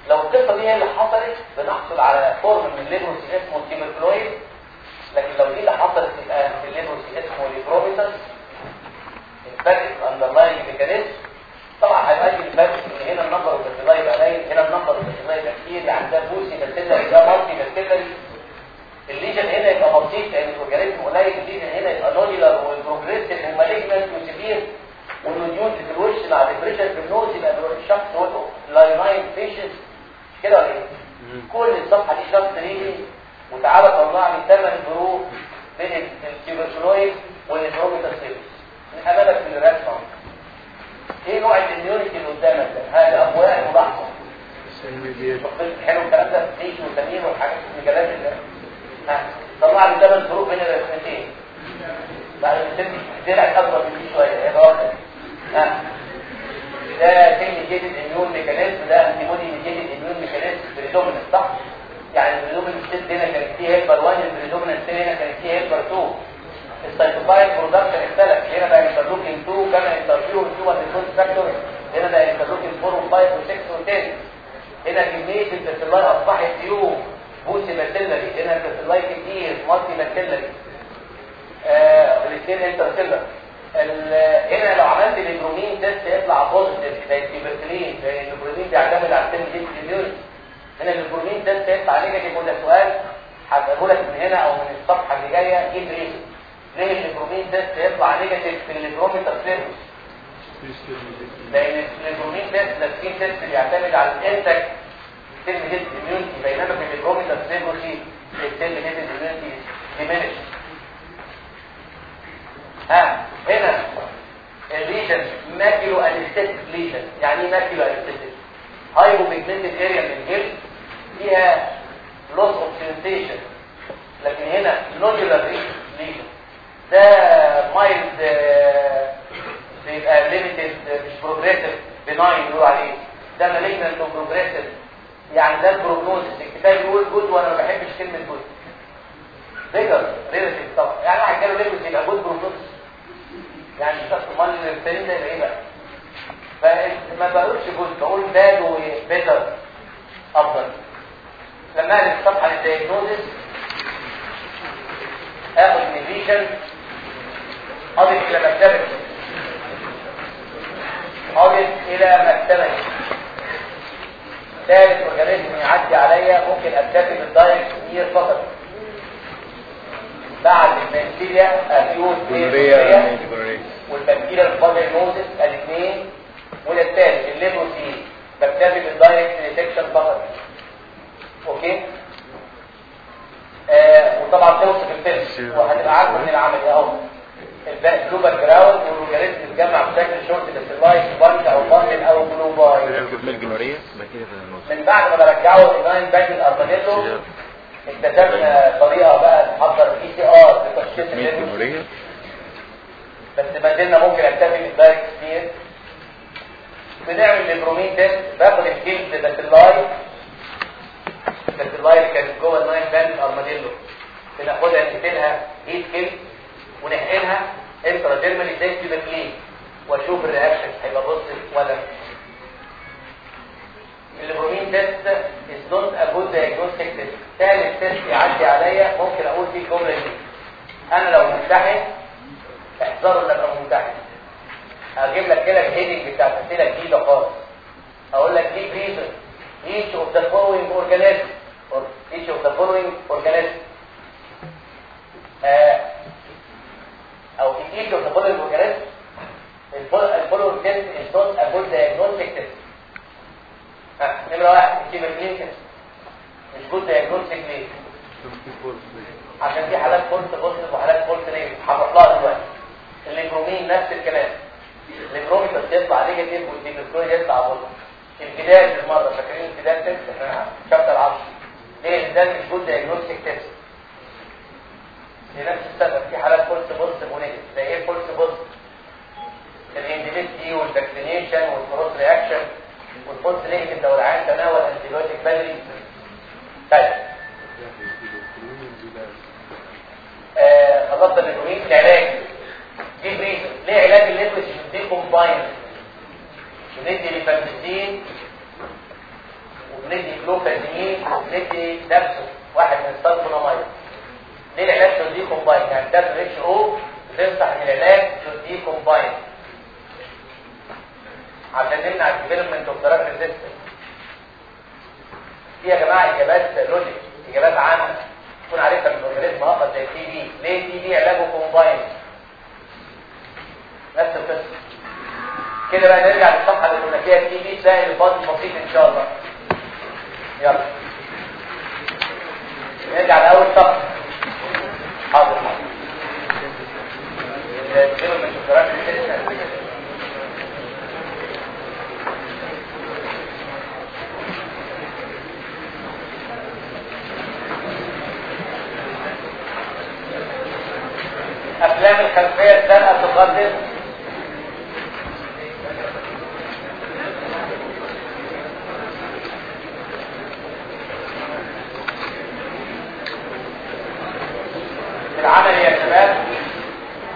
لو القصة دي هي اللي حصلت بنحصل على form من ال leprosy اسمه tuberculoid لكن لو دي اللي حصلت يبقى في ال leprosy اسمه lepromatous الفرق ال underlying mechanism طبعا هيبقى الفرق إن هنا ال number of bacteria يبقى قليل هنا ال number of bacteria يبقى كتير يعني ده بوسي بكتيريا ده مالتي بكتيريا الليجن هنا يبقى بسيط لأن ال organism قليل ال lesion هنا يبقى nodular وال progressive وال malignant و severe والمليون في الوش مع ديبريشن في النوز يبقى الشخص هو لايناين بيشنت كده ولا إيه؟ كل الصفحة دي شخص ريجي وتعالى طلع لي ثمان فروق بين الكيبرشنويد والاندروميتاسيلز نحملك في الرسمه إيه نوع النيوريتي اللي قدامك ده؟ هذا امواج ملاحظه حلو الكلام ده؟ تيجي وتميم والحاجات المجالات اللي طلع لي ده الفروق بين الرسمتين بعد تبدي طلعت اكبر من دي شوية هي واحدة ها. ده كلمه immune mechanism ده antibody mediated immune mechanism predominant صح يعني ال predominant cell هنا كانت T helper 1 ال predominant هنا كانت T helper 2 ال cytokine production اختلف. هنا بقى interleukin 2 كان انترفيو 2 وال necrosis factor. هنا بقى interleukin 4 و5 و6 و10 هنا كمية ال bacilli أصبحت يو paucibacillary هنا ال bacilli كتير multibacillary آه الاثنين intracellular هنا لو عملت ال lepromin test يطلع positive زي ال tuberculin زي ال lepromin بيعتمد على ال cell mediated هنا ال lepromin test يطلع negative وده سؤال هقوله لك من هنا أو من الصفحة اللي جاية. إيه reason ليه ال lepromin test يطلع negative في ال lepromatous leprosy؟ لأن ال lepromin test ده test بيعتمد على ال intact cell mediated immunity بينما في ال lepromatous leprosy ال cell mediated immunity diminished ها هنا ال lesion maculoanesthetic lesion يعني إيه maculoanesthetic hypopigmented area من الجلد فيها loss of sensation لكن هنا nodular lesion ده mild بيبقى limited مش بروجريسيف بناين بيقولوا عليه. ده مالجنت وبروجريسيف يعني ده البروجنوزس الكتاب يقول جود وأنا ما بحبش كلمه جود بيجر ريلاتيف طبعا. يعني واحد جاله ليميت يبقى جود بروجنوزس. يعني شخص مال الثاني ده يبقى إيه؟ بقى فما بقولش جود بقول باد وبيتر أفضل. لما أعرف صفحة الدايجنوزس آخد ميديشن اضف إلى مكتبة. اضف إلى مكتبة. ثالث اورجانيزم يعدي عليا ممكن أكتفي بالدايركت نير فقط. بعد المنسيليا اكيوت والبكتيريا الفاضل نوزس الاثنين. وده الثالث الليبروسين بكتفي بالدايركت ديتكشن فقط. أوكي؟ آه وطبعا توصف الفيلم. وهتبقى عارفة من العمل اهو الجلوبال جراوند والاورجانيزم بتتجمع بشكل شورت بس بانك أو بانل أو جلوباي من بعد ما برجعه اللاين باك الاربانيلو اكتشفنا طريقة بقى نحضر اي سي ار لتشخيص الليبروسين بس ما زلنا ممكن أكتفي بالدايركت كتير. بنعمل البرومين تيست باخد الكيلز باسيلاي ال bacilli اللي كانت جوه ال nine banded armadillo بناخدها نقتلها heat killed ونحقنها. intradermally زي ال tuberculin وأشوف ال reaction هيبقى positive ولا. ال lepromin test is not a good diagnostic test ثالث test يعدي عليا ممكن أقول فيه الجمله دي أنا لو ممتحن احذروا إن ابقى ممتحن. هجيب لك كده ال heading بتاع أسئلة جديدة خالص. أقول لك give reason each of the following organism or each of the organism. آه أو each of the following organism. ال following test is not a good diagnostic test. ها نمره واحد كلينكس مش good diagnostic ليه عشان في حالات false positive وحالات false negative هنروح لها دلوقتي. ال lepromin نفس الكلام. ال lepromatous يطلع negative وال tuberculoid يطلع positive ال Widal بالمرة فاكرين ال Widal test إحنا chapter 10 ليه؟ ال Widal مش good diagnostic test لنفس السبب. في حالات false positive و negative. زي إيه false positive ال endemicity وال vaccination وال cross reaction. وال false negative لو العيان تناول antibiotic بدري طيب. خلصت ال lepromin العلاج give reason ليه علاج ال leprosy combined بندي ليفامبسين وبندي clofazimine وبندي dapsone واحد من السلفونامايد ليه العلاج دي combined يعني ده اتش أو ان العلاج دي combined عشان نمنع ال development of drug resistance يا جماعة إجابات logic إجابات عامة. تكون عارفها من organism اخر زي ال TB ليه ال TB علاجه combined نفس القصة كده بقى نرجع للصفحة اللي كنا فيها ال TB سهل الفاضي بسيط إن شاء الله. يلا. نرجع لأول صفحة. حاضر. حاضر من شكرات أفلام الخلفية السنة تقدم. العمل يا شباب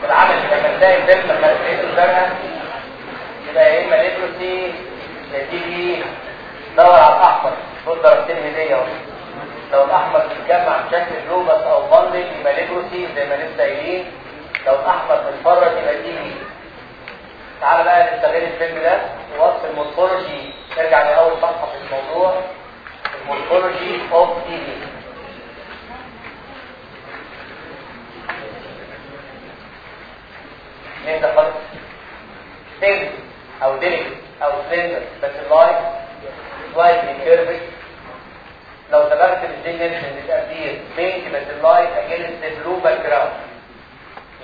العمل لما تلاقي فيلم لما تلاقيه سنة يبقى يا إما ليبرتي يا تيجي دور على الأحمر. خد درجتين هدية أهو. لو الأحمر بيتجمع بشكل globi أو bundle يبقى leprosy زي ما لسه قايلين. لو الاحمر متفرج يبقى TB تعالى بقى نستغل الفيلم ده. ووصف ال morphology نرجع لاول صفحة في الموضوع. ال morphology of TB نبدا خالص؟ thin أو delicate أو slender bacilli سلايتلي كيرفد لو تبعت الجين نيرشن بتأثير بينك بس اللايت اجينست بلو باك جراوند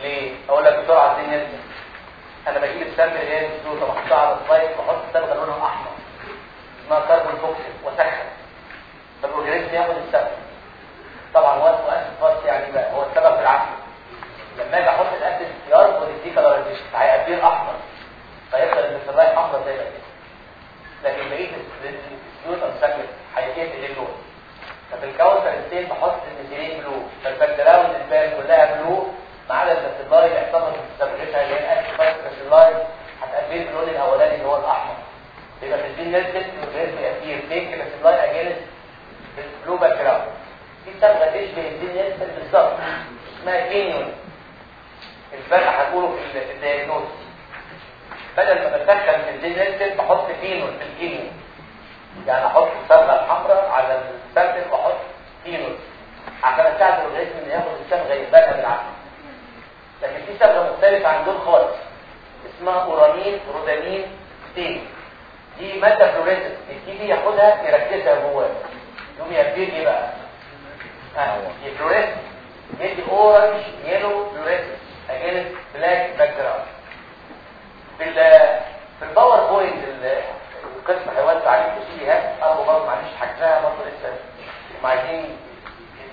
ليه؟ أقول لك بسرعة الجين نيرشن أنا بجيب السامبل اللي هي الفلوس واحطها على السلايد وأحط صبغه لونها أحمر. اسمها كاربون فوكسل واسخن فالاورجانيزم ياخد السبب طبعا وقت واسف بس يعني بقى. هو السبب في العقل لما أجي أحط الاسيد يرفض الديكالرايزيشن هيأديه أحمر. فيفضل السلايد أحمر زي كده. لكن بقية السيوت انسجمت هيتقفل اللون ففي الكاونتر ستيت بحط الميثيلين بلو فالباك جراوند كلها بلو ما عدا الباسيلاي احتفظت بسببتها اللي هي الاكل فايت الباسيلاي هتقفل اللون الاولاني اللي هو الأحمر. يبقى في الدين نزلت وغير تأثير بينك باسيلاي اجينست بالبلو باك جراوند دي صبغه تشبه الدين نزلت بالظبط اسمها كينيون. الفرق هتقوله في ال diagnosis بدل ما بسخن في ال Ziehl-Neelsen بحط كينون في ال Kinyoun. يعني أحط الصبغه الحمراء على ال sample وأحط كينون عشان اساعد ال organism انه ياخد الصبغه يقبلها بالعقل لكن في صبغه مختلفة عن دول خالص. اسمها auramine rhodamine stain دي مادة fluorescent ال TB ياخدها يركزها جواه. يقوم يبتدي إيه بقى؟ آه ي fluorescent يدي orange yellow fluorescent against black background في ال PowerPoint القسم هيوزع عليكم فيها ارجو برضه معلش حجزها برضه لسه هم عايزين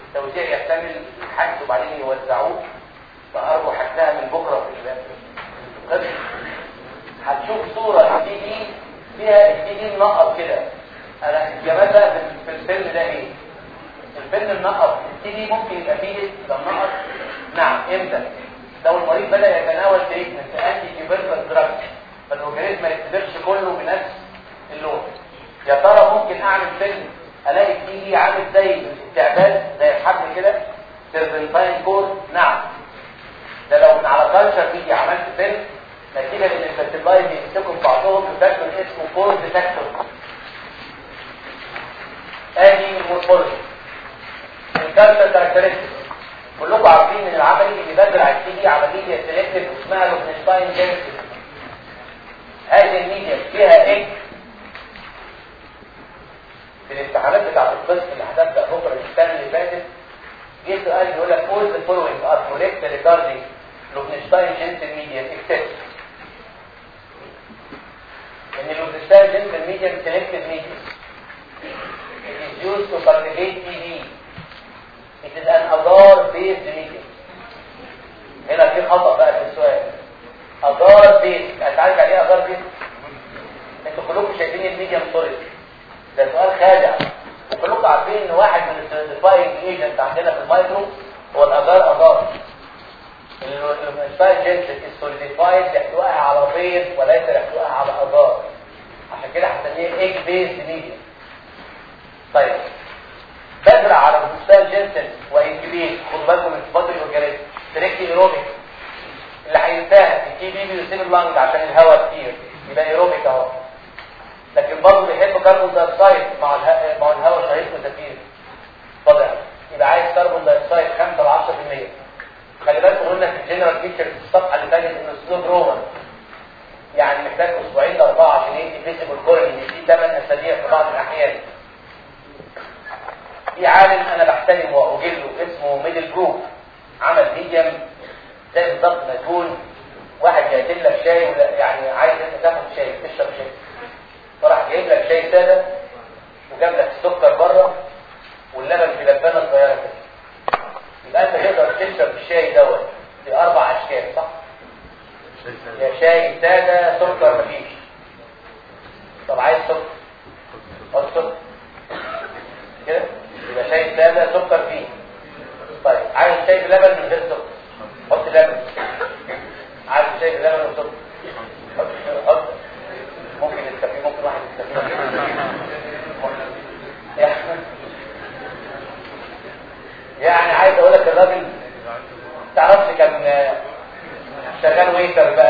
التوزيع يحتمل حجز وبعدين يوزعوه. فارجو حجزها من بكرة في القسم هتشوف صورة الدي دي فيها الدي دي منقط كده. أنا بقى في الفيلم ده إيه؟ الفيلم منقط ال TB ممكن يبقى فيه ده منقط نعم إمتى؟ لو المريض بدأ يتناول treatment anti tubercle drug فال organism ما يقدرش كله بنفس اللون. يا ترى ممكن أعمل فيلم ألاقي TB عامل زي التعبان زي الحبل كده؟ serpentine cord نعم. ده لو من على culture media عملت فيلم نتيجة إن ال bacilli بيمسكوا في بعضهم ب factor اسمه cord factor آدي ال morphology ال culture characteristics كلكم عارفين إن العملي اللي بزرع ال TB عليها selective اسمها Löwenstein-Jensen هذه الميديا فيها إيه في الامتحانات بتاعت القسم اللي هتبدأ بكرة السنة اللي فاتت. جه سؤال يقول لك all the following are correct regarding Jensen media except ان ال Löwenstein-Jensen media selective media it is used to cultivate TB it is an agar based medium هنا في خطأ بقى في السؤال based هتعرف يعني إيه agar based أنتوا كلكم شايفين ال medium solid ده سؤال خادع وكلكم عارفين ان واحد من ال solidifying agent عندنا في المايكرو هو ال agar agar ال solidifying agent ال solidified يحتويها على بيض وليس يحتويها على اجار عشان كده هسميه egg based medium طيب. بزرع على ال Löwenstein-Jensen و incubate خدوا بالكم من صفات ال organism strictly aerobic. اللي هينتهي ال TB بيصيب ال lung عشان الهواء كتير. يبقى إيروبيك أهو. لكن برضه بيحب carbon dioxide مع. مع الهواء شهيق وزفير. اتفضل يبقى عايز carbon dioxide 5 ل 10% خلي بالكم قلنا في ال general picture في الصفحة اللي فاتت إنه slow grower يعني محتاج أسبوعين لأربعة عشان يدي visible colony دي 8 أسابيع في بعض الأحيان. في عالم أنا بحترمه وأجله اسمه Middlebrook عمل medium زي بالظبط ما يكون واحد جايب لك شاي يعني عايز أنت تاخد شاي تشرب شاي. فراح جايب لك شاي سادة وجاب لك السكر بره واللبن في لبانه صغيرة كده. يبقى انت تقدر تشرب الشاي دوت في أربع أشكال صح؟ يا شاي سادة سكر مفيش طب عايز سكر؟ حط سكر. كده؟ يبقى شاي سادة سكر فيه. طيب عايز شاي بلبن من غير سكر؟ حط لبن. عايز شاي بلبن وسكر. करता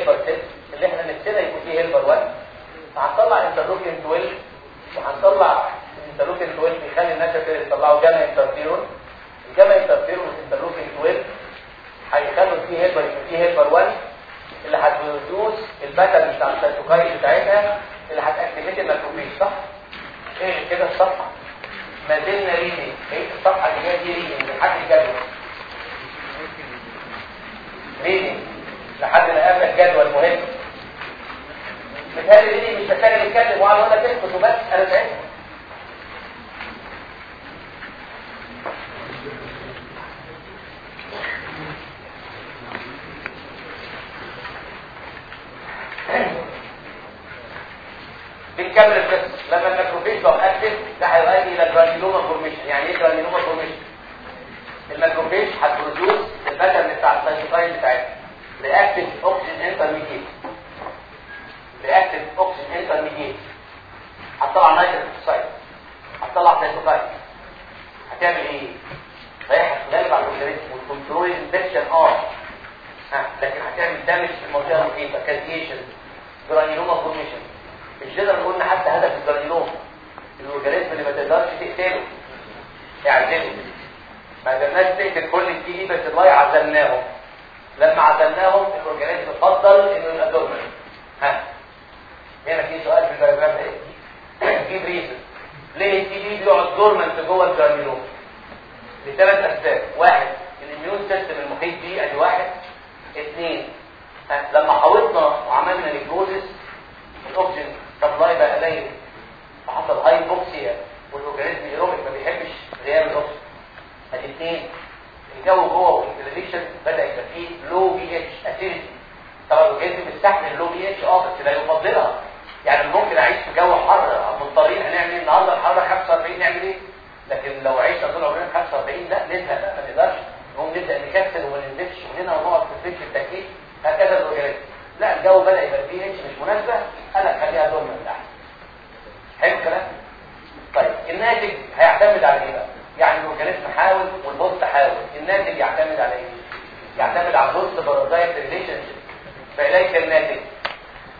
helper cell اللي إحنا نفسنا يكون T helper 1 هنطلع interleukin 12 وهنطلع ال interleukin 12 بيخلي الناس يطلعوا gamma interferon ال gamma interferon وال interleukin 12 هيخلوا ال T helper يكون T helper 1 اللي هت produce ال pattern بتاع ال cytokine بتاعتها اللي هت activate ال macrophage صح؟ إيه كده؟ الصفحة. ما زلنا reading إيه؟ الصفحة اللي جاية دي reading لحد الجدول. reading لحد ما قابل الجدول مهم. مثال reading مش محتاج نتكلم وقعد أقول لك اسكت وبس أنا تعبت بنكمل القصة. لما ال macrophage بقى active ده هيؤدي إلى granuloma formation. يعني إيه granuloma formation؟ ال macrophage هت produce ال pattern بتاع ال cytokine بتاعتها. reactive oxygen intermediate reactive oxygen intermediate هتطلع nitrogen oxide هتطلع cytokine هتعمل إيه؟ رايح هتغلب على ال organism وت control ال infection آه. لكن هتعمل damage في المنطقة المحيطه caseation granuloma formation. نقدر قلنا حتى هدف ال granuloma ال organism اللي ما تقدرش تقتله. اعزله. ما قدرناش تقتل كل ال TB بس الله عزلناهم لما عزلناهم ال organism فضل إنه يبقى dormant ها. هنا في سؤال في ال paragraph إيه؟ give reason ليه ال TB بيقعد dormant جوه ال granuloma لثلاث أسباب. واحد ال immune system المحيط بيه أدي واحد. اثنين لما حاولنا وعملنا necrosis ال oxygen supply بقى قليل. فحصل hypoxia وال organism ما بيحبش غياب الأكسجين. أدي اثنين الجو جوه وال inflammation بدأ يبقى فيه low pH acidic طبعا ال organism بيستحمل ال low pH آه بس لا يفضلها يعني ممكن أعيش في جو حر مضطرين هنعمل إيه النهارده؟ الحراره 45 نعمل إيه؟ لكن لو عشنا طول عمرنا 45 لا نزهق ما نقدرش. نقوم نبدأ نكسل وما ننزلش وهنا ونقعد في في التكييف. هكذا ال organism لا الجو بدأ يبقى البي اتش مش مناسبة أنا خليها dormant تحت. حلو الكلام؟ طيب الناتج هيعتمد على إيه بقى؟ يعني ال organism حاول وال host حاول. الناتج يعتمد على إيه؟ يعتمد على ال host parasite relationship فاليك الناتج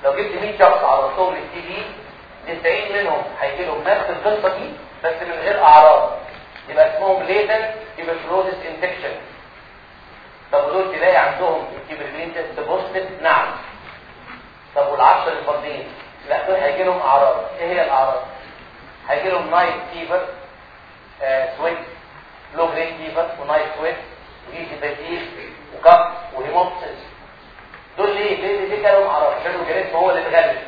لو جبت 100 شخص عرضتهم لل TB 90 منهم هيجي لهم نفس القصة دي بس من غير أعراض. يبقى اسمهم latent tuberculosis infection. طب ودول تلاقي عندهم ال tuberculin test positive نعم. طب والعشرة الفردين لا دول هيجي لهم أعراض. إيه هي الأعراض؟ هيجي لهم night fever sweat low grade fever و night sweat ويجي بتيل و cough و hemoptysis دول ليه ليه ليه اعراض عشان ال organism هو اللي اتغلب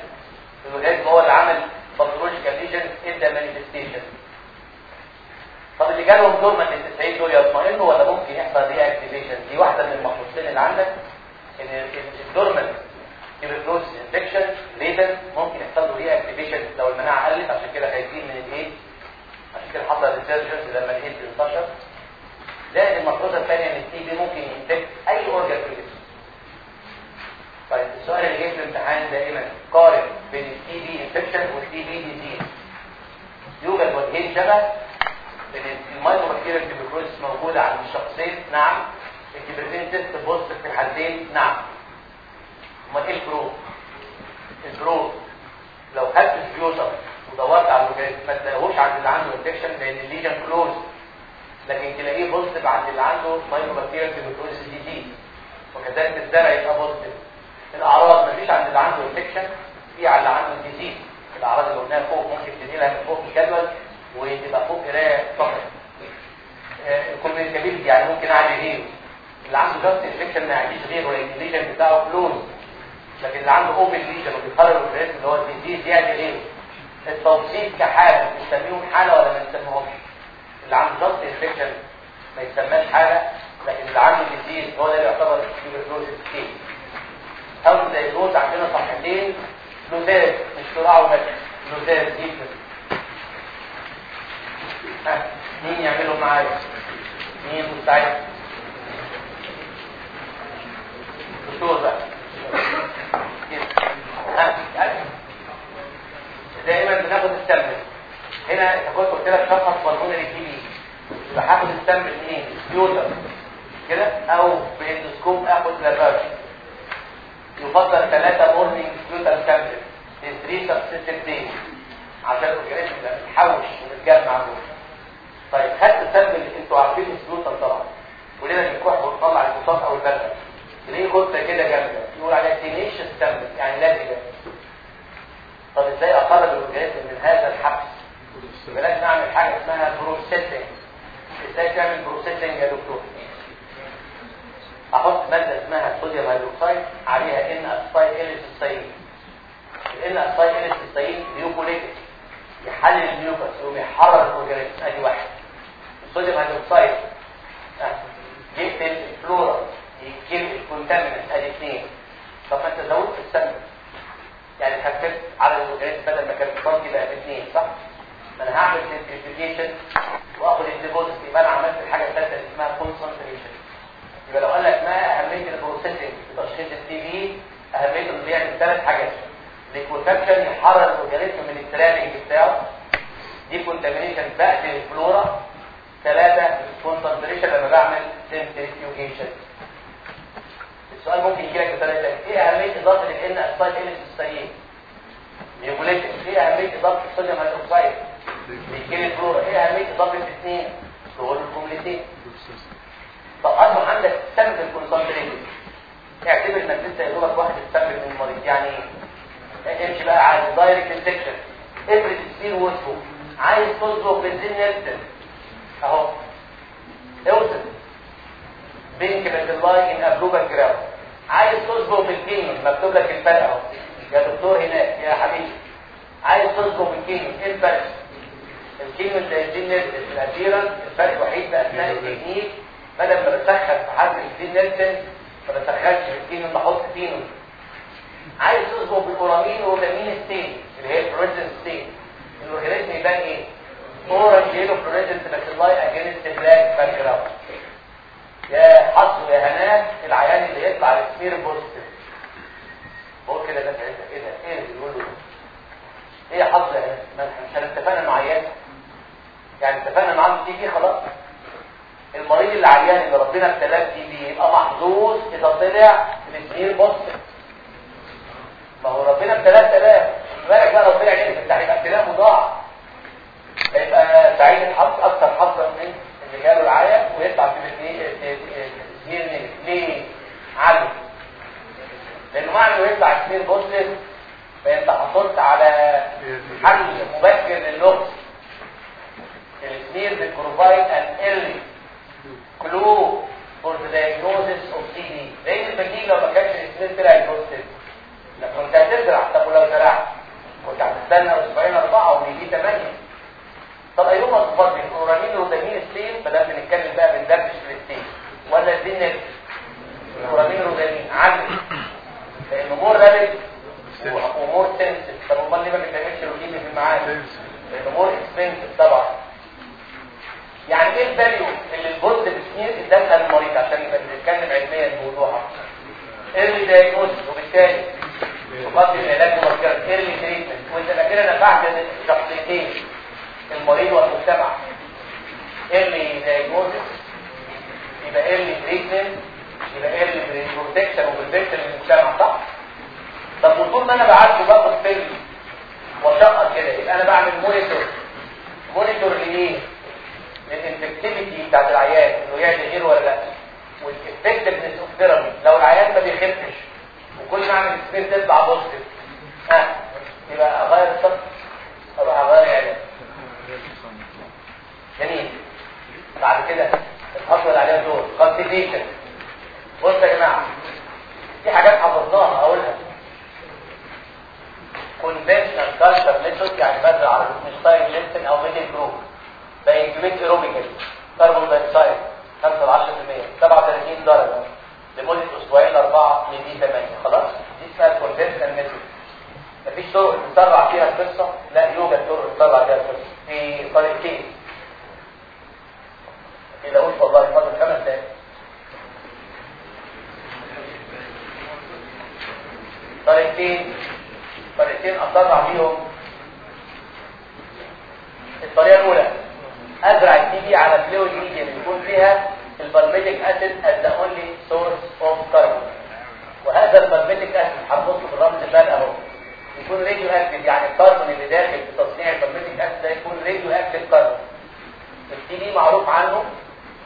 ال organism هو اللي عمل pathological lesion ادى manifestation طب اللي جالهم دول من ال 90 دول يطمئنوا ولا ممكن يحصل reactivation دي واحدة من المخصوصين اللي عندك ان ال dormant tuberculosis infection latent ممكن يحصل له reactivation لو المناعه قلت عشان كده خايفين من الايه عشان كده حصل resurgence لما الايد انتشر زائد المفروضه الثانية إن ال TB ممكن ينتج أي organ في الجسم. طيب السؤال اللي جاي في الامتحان دائما قارن بين ال TB infection وال TB disease يوجد وجهين شبه بين ال mycobacteria tuberculosis موجودة عند الشخصين نعم. test positive في الحالتين نعم. أمال إيه الفرق الفرق لو خدت ال sputum ودورت على ال organism ما تلاقيهوش عند اللي عنده infection لأن ال lesion closed لكن تلاقيه positive عند اللي عنده mycobacteria tuberculosis disease وكذلك الزرع يبقى positive الأعراض مفيش عند اللي عنده infection في على اللي عنده disease الأعراض اللي قلناها فوق ممكن تنقلها من فوق الجدول وتبقى فوق قراية فقط ال communicability يعني ممكن اعمل غيره. اللي عنده just infection ما يعديش غيره لأن ال lesion بتاعه closed لكن اللي عنده open lesion وبيخرج الجريس اللي هو ال disease يعني غيره. التوصيف كحالة نسميهم حالة ولا ما نسميهمش اللي عنده just infection ما يسماش حالة لكن اللي عنده disease هو ده اللي يعتبر ال tuberculosis case أو زي الروز عندنا صفحتين لوزات مش صراع وبس لوزات دي مين يعملوا معايا؟ مين مستعد؟ دكتور بقى. يعني دايما بناخد السمبل هنا كنت قلت لك شخص بالمونري تي بي يبقى هاخد السمبل منين؟ سبيوتر كده؟ أو ب endoscope أخد lavage يفضل ثلاثة morning sputum sample في 3 successive days عشان ال organism يتحوش ويتجمع جوه طيب خدت ال sample أنتوا عارفين ال sputum طبعا كلنا بنكح ونطلع البطاقه أو البلغم تلاقيه كتله كده جامدة؟ يقول عليها tenacious sample يعني لازجه طب إزاي اخرج ال organism من هذا الحبس؟ بلاش نعمل حاجة اسمها processing إزاي تعمل processing يا دكتور؟ أحط مادة اسمها sodium hydroxide عليها N-acetyl-L-cysteine ال N-acetyl-L-cysteine mucolytic يحلل ال mucus يقوم يحرر ال organism ادي واحد. ال sodium hydroxide يقتل الفلورا يقتل ال contaminant ادي اثنين طب أنت زودت السم يعني خففت على ال organism بدل ما كان فرد يبقى باثنين صح؟ أنا هعمل centrifugation وأخد ال deposit يبقى أنا عملت الحاجة الثالثه اللي اسمها concentration يبقى لو قال لك ما أهمية ال processing في تشخيص ال TB اهميته إنه بيعمل ثلاث حاجات. liquefaction يحرر ال organism من ال trapping بتاعه decontamination بقتل الفلورا. ثلاثة concentration لما بعمل centrifugation السؤال ممكن يجي لك بطريقه ثانية إيه أهمية اضافه ال N-acetyl-L-cysteine ريجوليشن إيه أهمية اضافه الصوديوم هيدروكسيد بيجي الفلورا إيه أهمية اضافه الاثنين دول الكوميونيتي. طب اصبح عندك سامبل كونسنتريشن اعتبر إنك لسه يا دوبك واحد السامبل من المريض يعني امشي بقى على دايركت انسكشن افرد السير وصفه عايز تصبغ بنزين نيلسون أهو. اوصل. بينك بنزلاي ان ابروبا جراو عايز تصبغ بال Kinyoun مكتوب لك الفرق أهو. يا دكتور هناك يا حبيبي. عايز تصبغ بال Kinyoun إيه الفرق؟ زي ال Ziehl-Neelsen ال appearance الفرق الوحيد باثناء التكنيك بدل ما بسخن في حد ال Ziehl-Neelsen ما بسخنش بال Kinyoun بحط فينو عايز تصبغ بال auramine rhodamine stain اللي هي ال fluorescent stain ال organism يبان إيه؟ orange yellow fluorescent bacteria against black background يا حظ يا هنا العيان اللي يطلع ال smear positive بقول كده ده إيه ده؟ إيه اللي بيقول له إيه حظ يا ما إحنا اتفقنا مع عيان. يعني اتفقنا معاه TB خلاص؟ المريض اللي عيان اللي ربنا ابتلاه بي يبقى محظوظ إذا طلع ال smear positive ما هو ربنا ابتلاه ابتلاه بالك بقى ربنا يعين في التعليم ابتلاه مضاعف. يبقى سعيد الحظ أكثر حظا من جاله العيا ويطلع في ال stain ليه عالي لأنه معنى إنه يطلع stain positive فانت حصلت على حل مبكر للغز ال stain بت provide an early clue for the diagnosis of TB لأن البديل لو ما كانش ال stain طلع positive كنت هتزرع طب ولو زرعت كنت هتستنى أسبوعين أربعة ويجي ثمانيه طب أيهما تفضل ال auramine rhodamine stain بدل بنتكلم بقى بندردش في ال stain ولا ال ZN ال auramine rhodamine عدل. لأنه more rapid و more sensitive طب أمال ليه ما بنعملش روتين في المعاد لأنه more expensive طبعا. يعني إيه ال value اللي ال positive stain ادتها للمريض عشان نبقى بنتكلم علميا بوضوح early diagnosis وبالتالي تقدم العلاج مبكرا early treatment وانت كده نفعت شخصيتين. المريض والمجتمع early diagnosis يبقى early treatment يبقى early protection و protection للمجتمع صح؟ طب وطول ما أنا بعالجه باخد فيلم واشقق كده. يبقى أنا بعمل monitor monitor لايه؟ ال infectivity بتاعت العيان. إنه يعدي غيره ولا لأ. وال effectiveness of therapy لو العيان ما بيخفش وكل ما أعمل smear تطلع positive ها؟ يبقى أغير الصف أروح أغير العلاج. جميل. بعد كده الخطوه اللي عليها دور. cultivation بصوا يا جماعة في حاجات حفظناها اقولها conventional culture method يعني بزرع على Lowenstein أو Middlebrook ب incubate aerobically carbon dioxide 5 ل 10% 37 درجة. لمدة أسبوعين أربعة من دي 8 خلاص؟ دي اسمها conventional method. مفيش طرق تسرع فيها القصة؟ لا يوجد طرق تسرع فيها القصة. في طريقتين. تقلقوش والله فاضل خمس دقايق طريقتين طريقتين اسرع فيهم. الطريقة الأولى أزرع ال TB على fluid media يكون فيها ال palmitic acid as the only source of carbon. وهذا ال palmitic acid هنبص في الرمز ده أهو. يكون radioactive يعني الكربون اللي داخل في تصنيع ال palmitic acid ده يكون radioactive carbon ال TB معروف عنه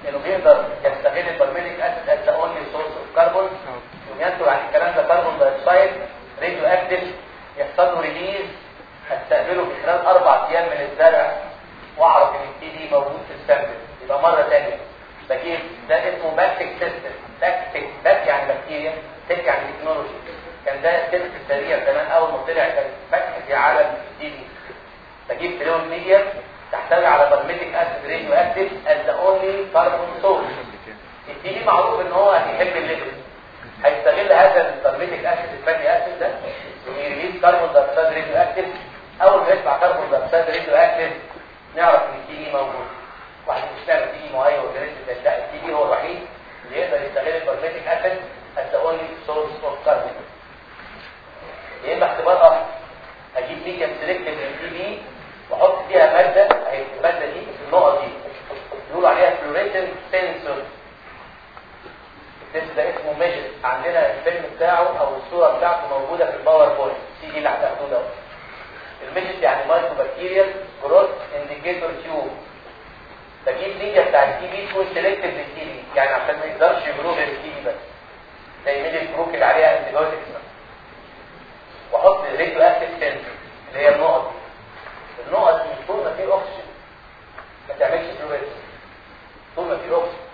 انه بيقدر يستغل ال palmitic acid as the only source of carbon. وينتج عن الكلام ده carbon dioxide radioactive يحصل له release هستقبله في خلال أربع أيام من الزرع. وأعرف إن ال TB ده موجود في ال sample يبقى مرة ثانية بجيب ده اسمه BACTEC system BACTEC bac يعني بكتيريا tec يعني تكنولوجي كان ده السيرك السريع زمان. أول ما طلع كان BACTEC في عالم ال TB. بجيب fluid media تحتوي على palmitic acid radioactive as the only carbon source ال TB معروف إن هو بيحب ال lipid هيستغل هذا ال palmitic acid ال fatty acid ده وي release carbon dioxide radioactive أول ما يطلع carbon dioxide radioactive نعرف إن ال TB موجود. واحد مش فاهم ال TB معين وجريت لا ال TB هو الوحيد اللي يقدر يستغل ال palmitic acid the only source of carbon. يا إما اختبار اخر أجيب medium selective لل TB واحط فيها مادة أهي المادة دي النقط دي. يقولوا عليها fluorescent sensor ال test ده اسمه MGIT عندنا الفيلم بتاعه أو الصورة بتاعته موجودة في ال PowerPoint CD اللي هتاخدوه ده ال MGIT يعني mycobacterial growth indicator tube بجيب ميديا بتاع ال TB تكون selective لل TB يعني عشان ما يقدرش ي grow غير ال TB بس. زي ميديا الكروك اللي عليها antibiotics وأحط ال radioactive sensor اللي هي النقط دي. النقط دي طول ما فيه اكسجين ما تعملش فلوريس طول ما فيه اكسجين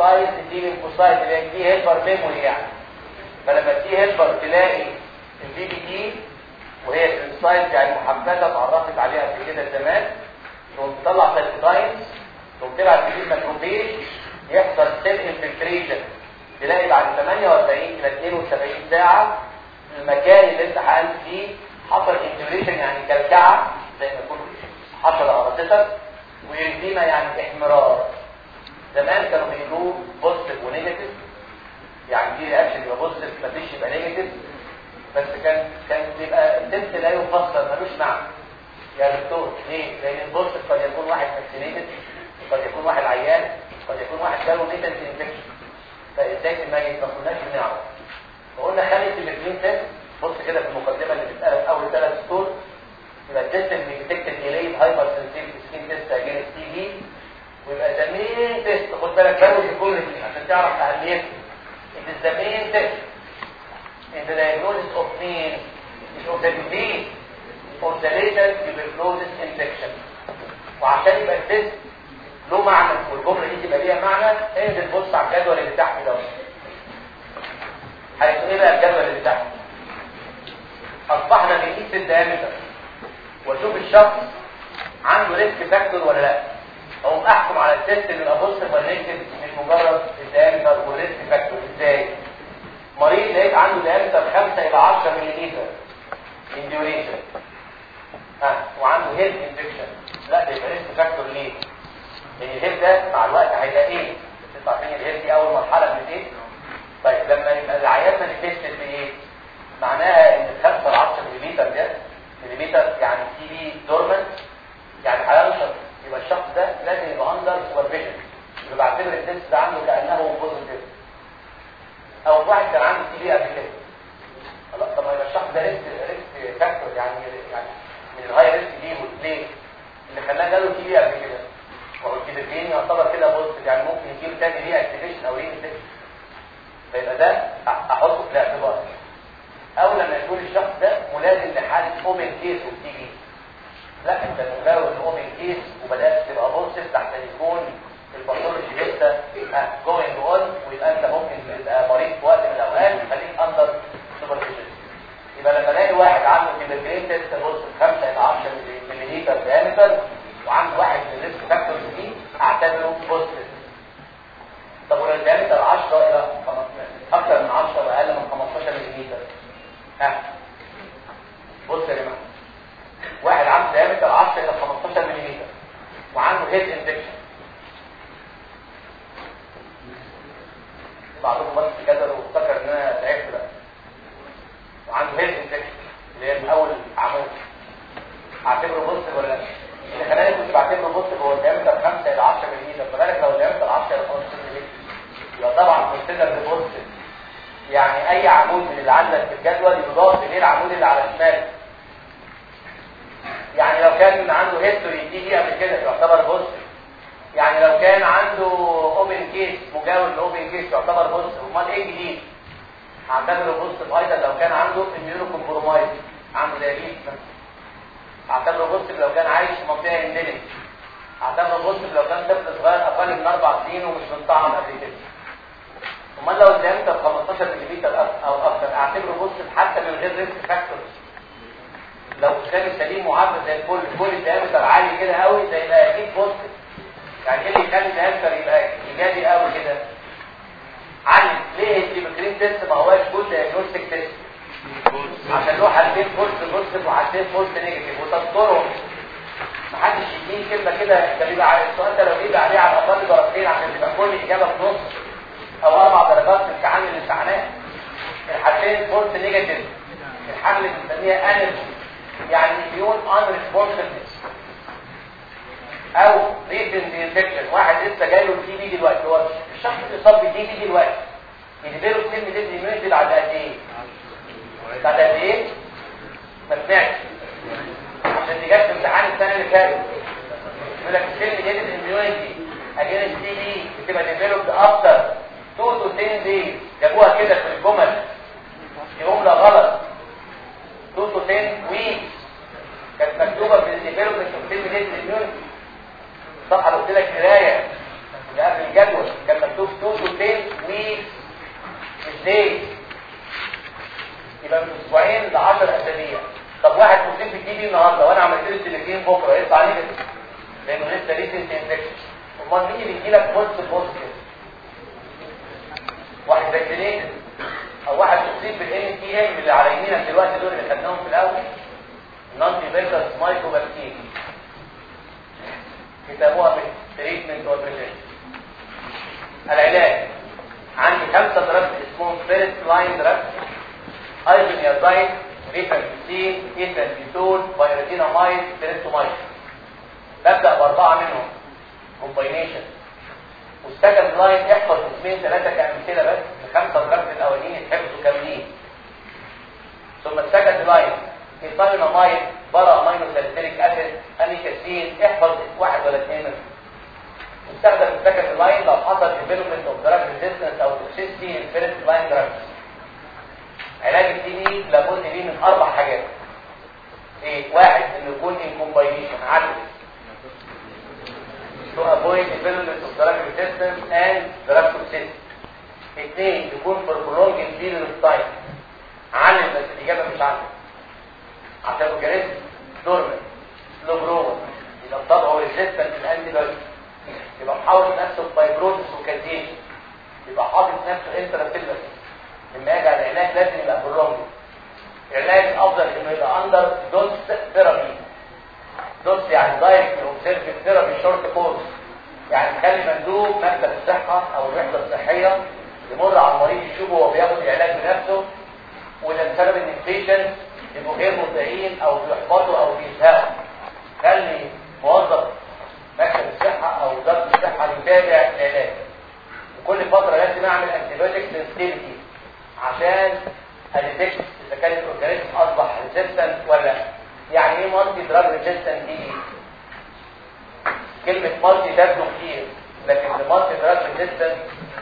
sensitized T lymphocyte اللي هي T helper memory يعني. فلما T helper تلاقي ال PPD وهي sensitized يعني محفزه اتعرفت عليها قبل كده زمان. تقوم تطلع cytokines تقوم تجيب macrophage يحصل cell infiltration. تلاقي بعد 48 إلى 72 ساعة المكان اللي انت حقنت فيه حصل infiltration يعني كلكعه زي ما يكون حصل قراصتك و erythema يعني احمرار زمان كانوا بيقولوا positive و negative يعني في reaction يبقى positive مفيش يبقى negative بس كان كان بيبقى ال test لا يفسر ملوش معنى. يا دكتور ليه؟ لأن ال positive قد يكون واحد vaccinated قد يكون واحد عيان قد يكون واحد جاله latent infection فإزاي ما كناش بنعرف. فقلنا خلي ال tuberculin test بص كده في المقدمة اللي بتتقال في أول ثلاث سطور يبقى ال test اللي بي detect delayed hypersensitive skin test against TB ويبقى the main test خد بالك بروز كل دي عشان تعرف أهميته. main test in the diagnosis of pain is of the disease. Of the latent tuberculosis infection. وعشان يبقى ال test له معنى. والجملة دي تبقى ليها معنى. انزل بص على الجدول اللي تحت ده؟ حيث إيه بقى الجدول اللي تحت؟ أصبحنا بنقيس ال diameter وأشوف الشخص عنده risk factor ولا لا. أو أحكم على ال test اللي ابص ولا مش مجرد ال diameter وال risk factor إزاي؟ مريض لقيت عنده diameter 5 إلى 10 ملم induration ها وعنده HIV infection لا ده يبقى risk factor ليه؟ لأن ال HIV ده مع الوقت هيبقى إيه؟ أنتوا عارفين ال HIV دي؟ أول مرحلة من إيه؟ طيب لما يبقى العيان manifested بإيه؟ معناها إن ال 5 ل 10 ملم ده مليمتر يعني TB dormant يعني هينشط يبقى الشخص ده لازم يبقى under supervision يبقى بعتبر ال test ده عنده كأنه positive أو واحد كان عنده TB قبل كده. خلاص طب يبقى الشخص ده risk risk factor يعني يعني من ال high risk ليه ليه اللي خلاه جاله TB قبل كده. وهو الكيدرين يعتبر كده positive يعني ممكن يجيله تاني reactivation أو reinfection فيبقى ده أحطه في الاعتبار. أو لما يكون الشخص ده ملازم لحالة open case وبتيجي لا انت an open case وبدأت تبقى positive تحت يكون ال pathology لسه going on ويبقى انت ممكن تبقى مريض في وقت من الأوقات. خليك under الصحة أو الرحلة الصحية يمر على المريض يشوفه وهو بياخد العلاج بنفسه وده بسبب إن ال patient يبقوا غير مبدعين أو بيحبطوا أو بيزهقوا. خلي موظف مكتب الصحة أو وزارة الصحة يتابع العلاج؟ وكل فترة لازم أعمل antibiotic sensitivity عشان أ detect إذا كان ال organism أصبح resistant ولا يعني إيه multidrug resistant دي؟ كلمة multi ده كتير. لكن ال multidrug resistance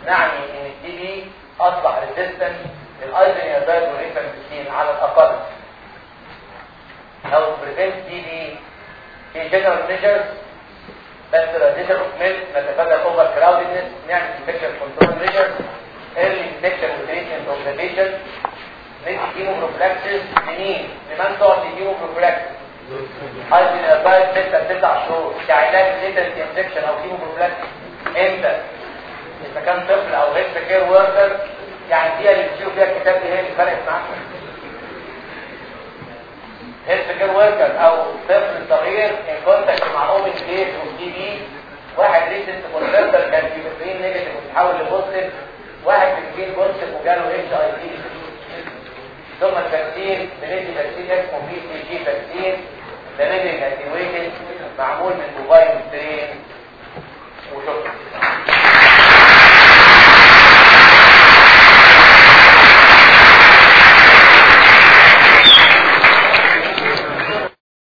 نعني إن ال TB أصبح resistance لل isoniazid وال rifampicin على الأقل. أو prevent TB في general measures بس pasteurization of milk نتفادى overcrowdedness نعمل infection control measures early infection و treatment of the patient ندي chemoprophylaxis لمين؟ لمن تعطي chemoprophylaxis؟ isoniazid 6 9 شهور. كعلاج latent infection أو chemoprophylaxis إمتى إذا كان طفل أو health care worker يعني دي اللي بتشوف فيها الكتاب دي هي اللي فرقت معاك. health care worker أو طفل صغير in contact مع ال TB case وال TB واحد recent contacter كان في tuberculin negative وتحول ل positive واحد tuberculin positive وجاله HIV ثم التكسير بنيدي تكسير اسمه بي سي جي تكسير ده نيجاتيف معمول من موبايل ترين 我说。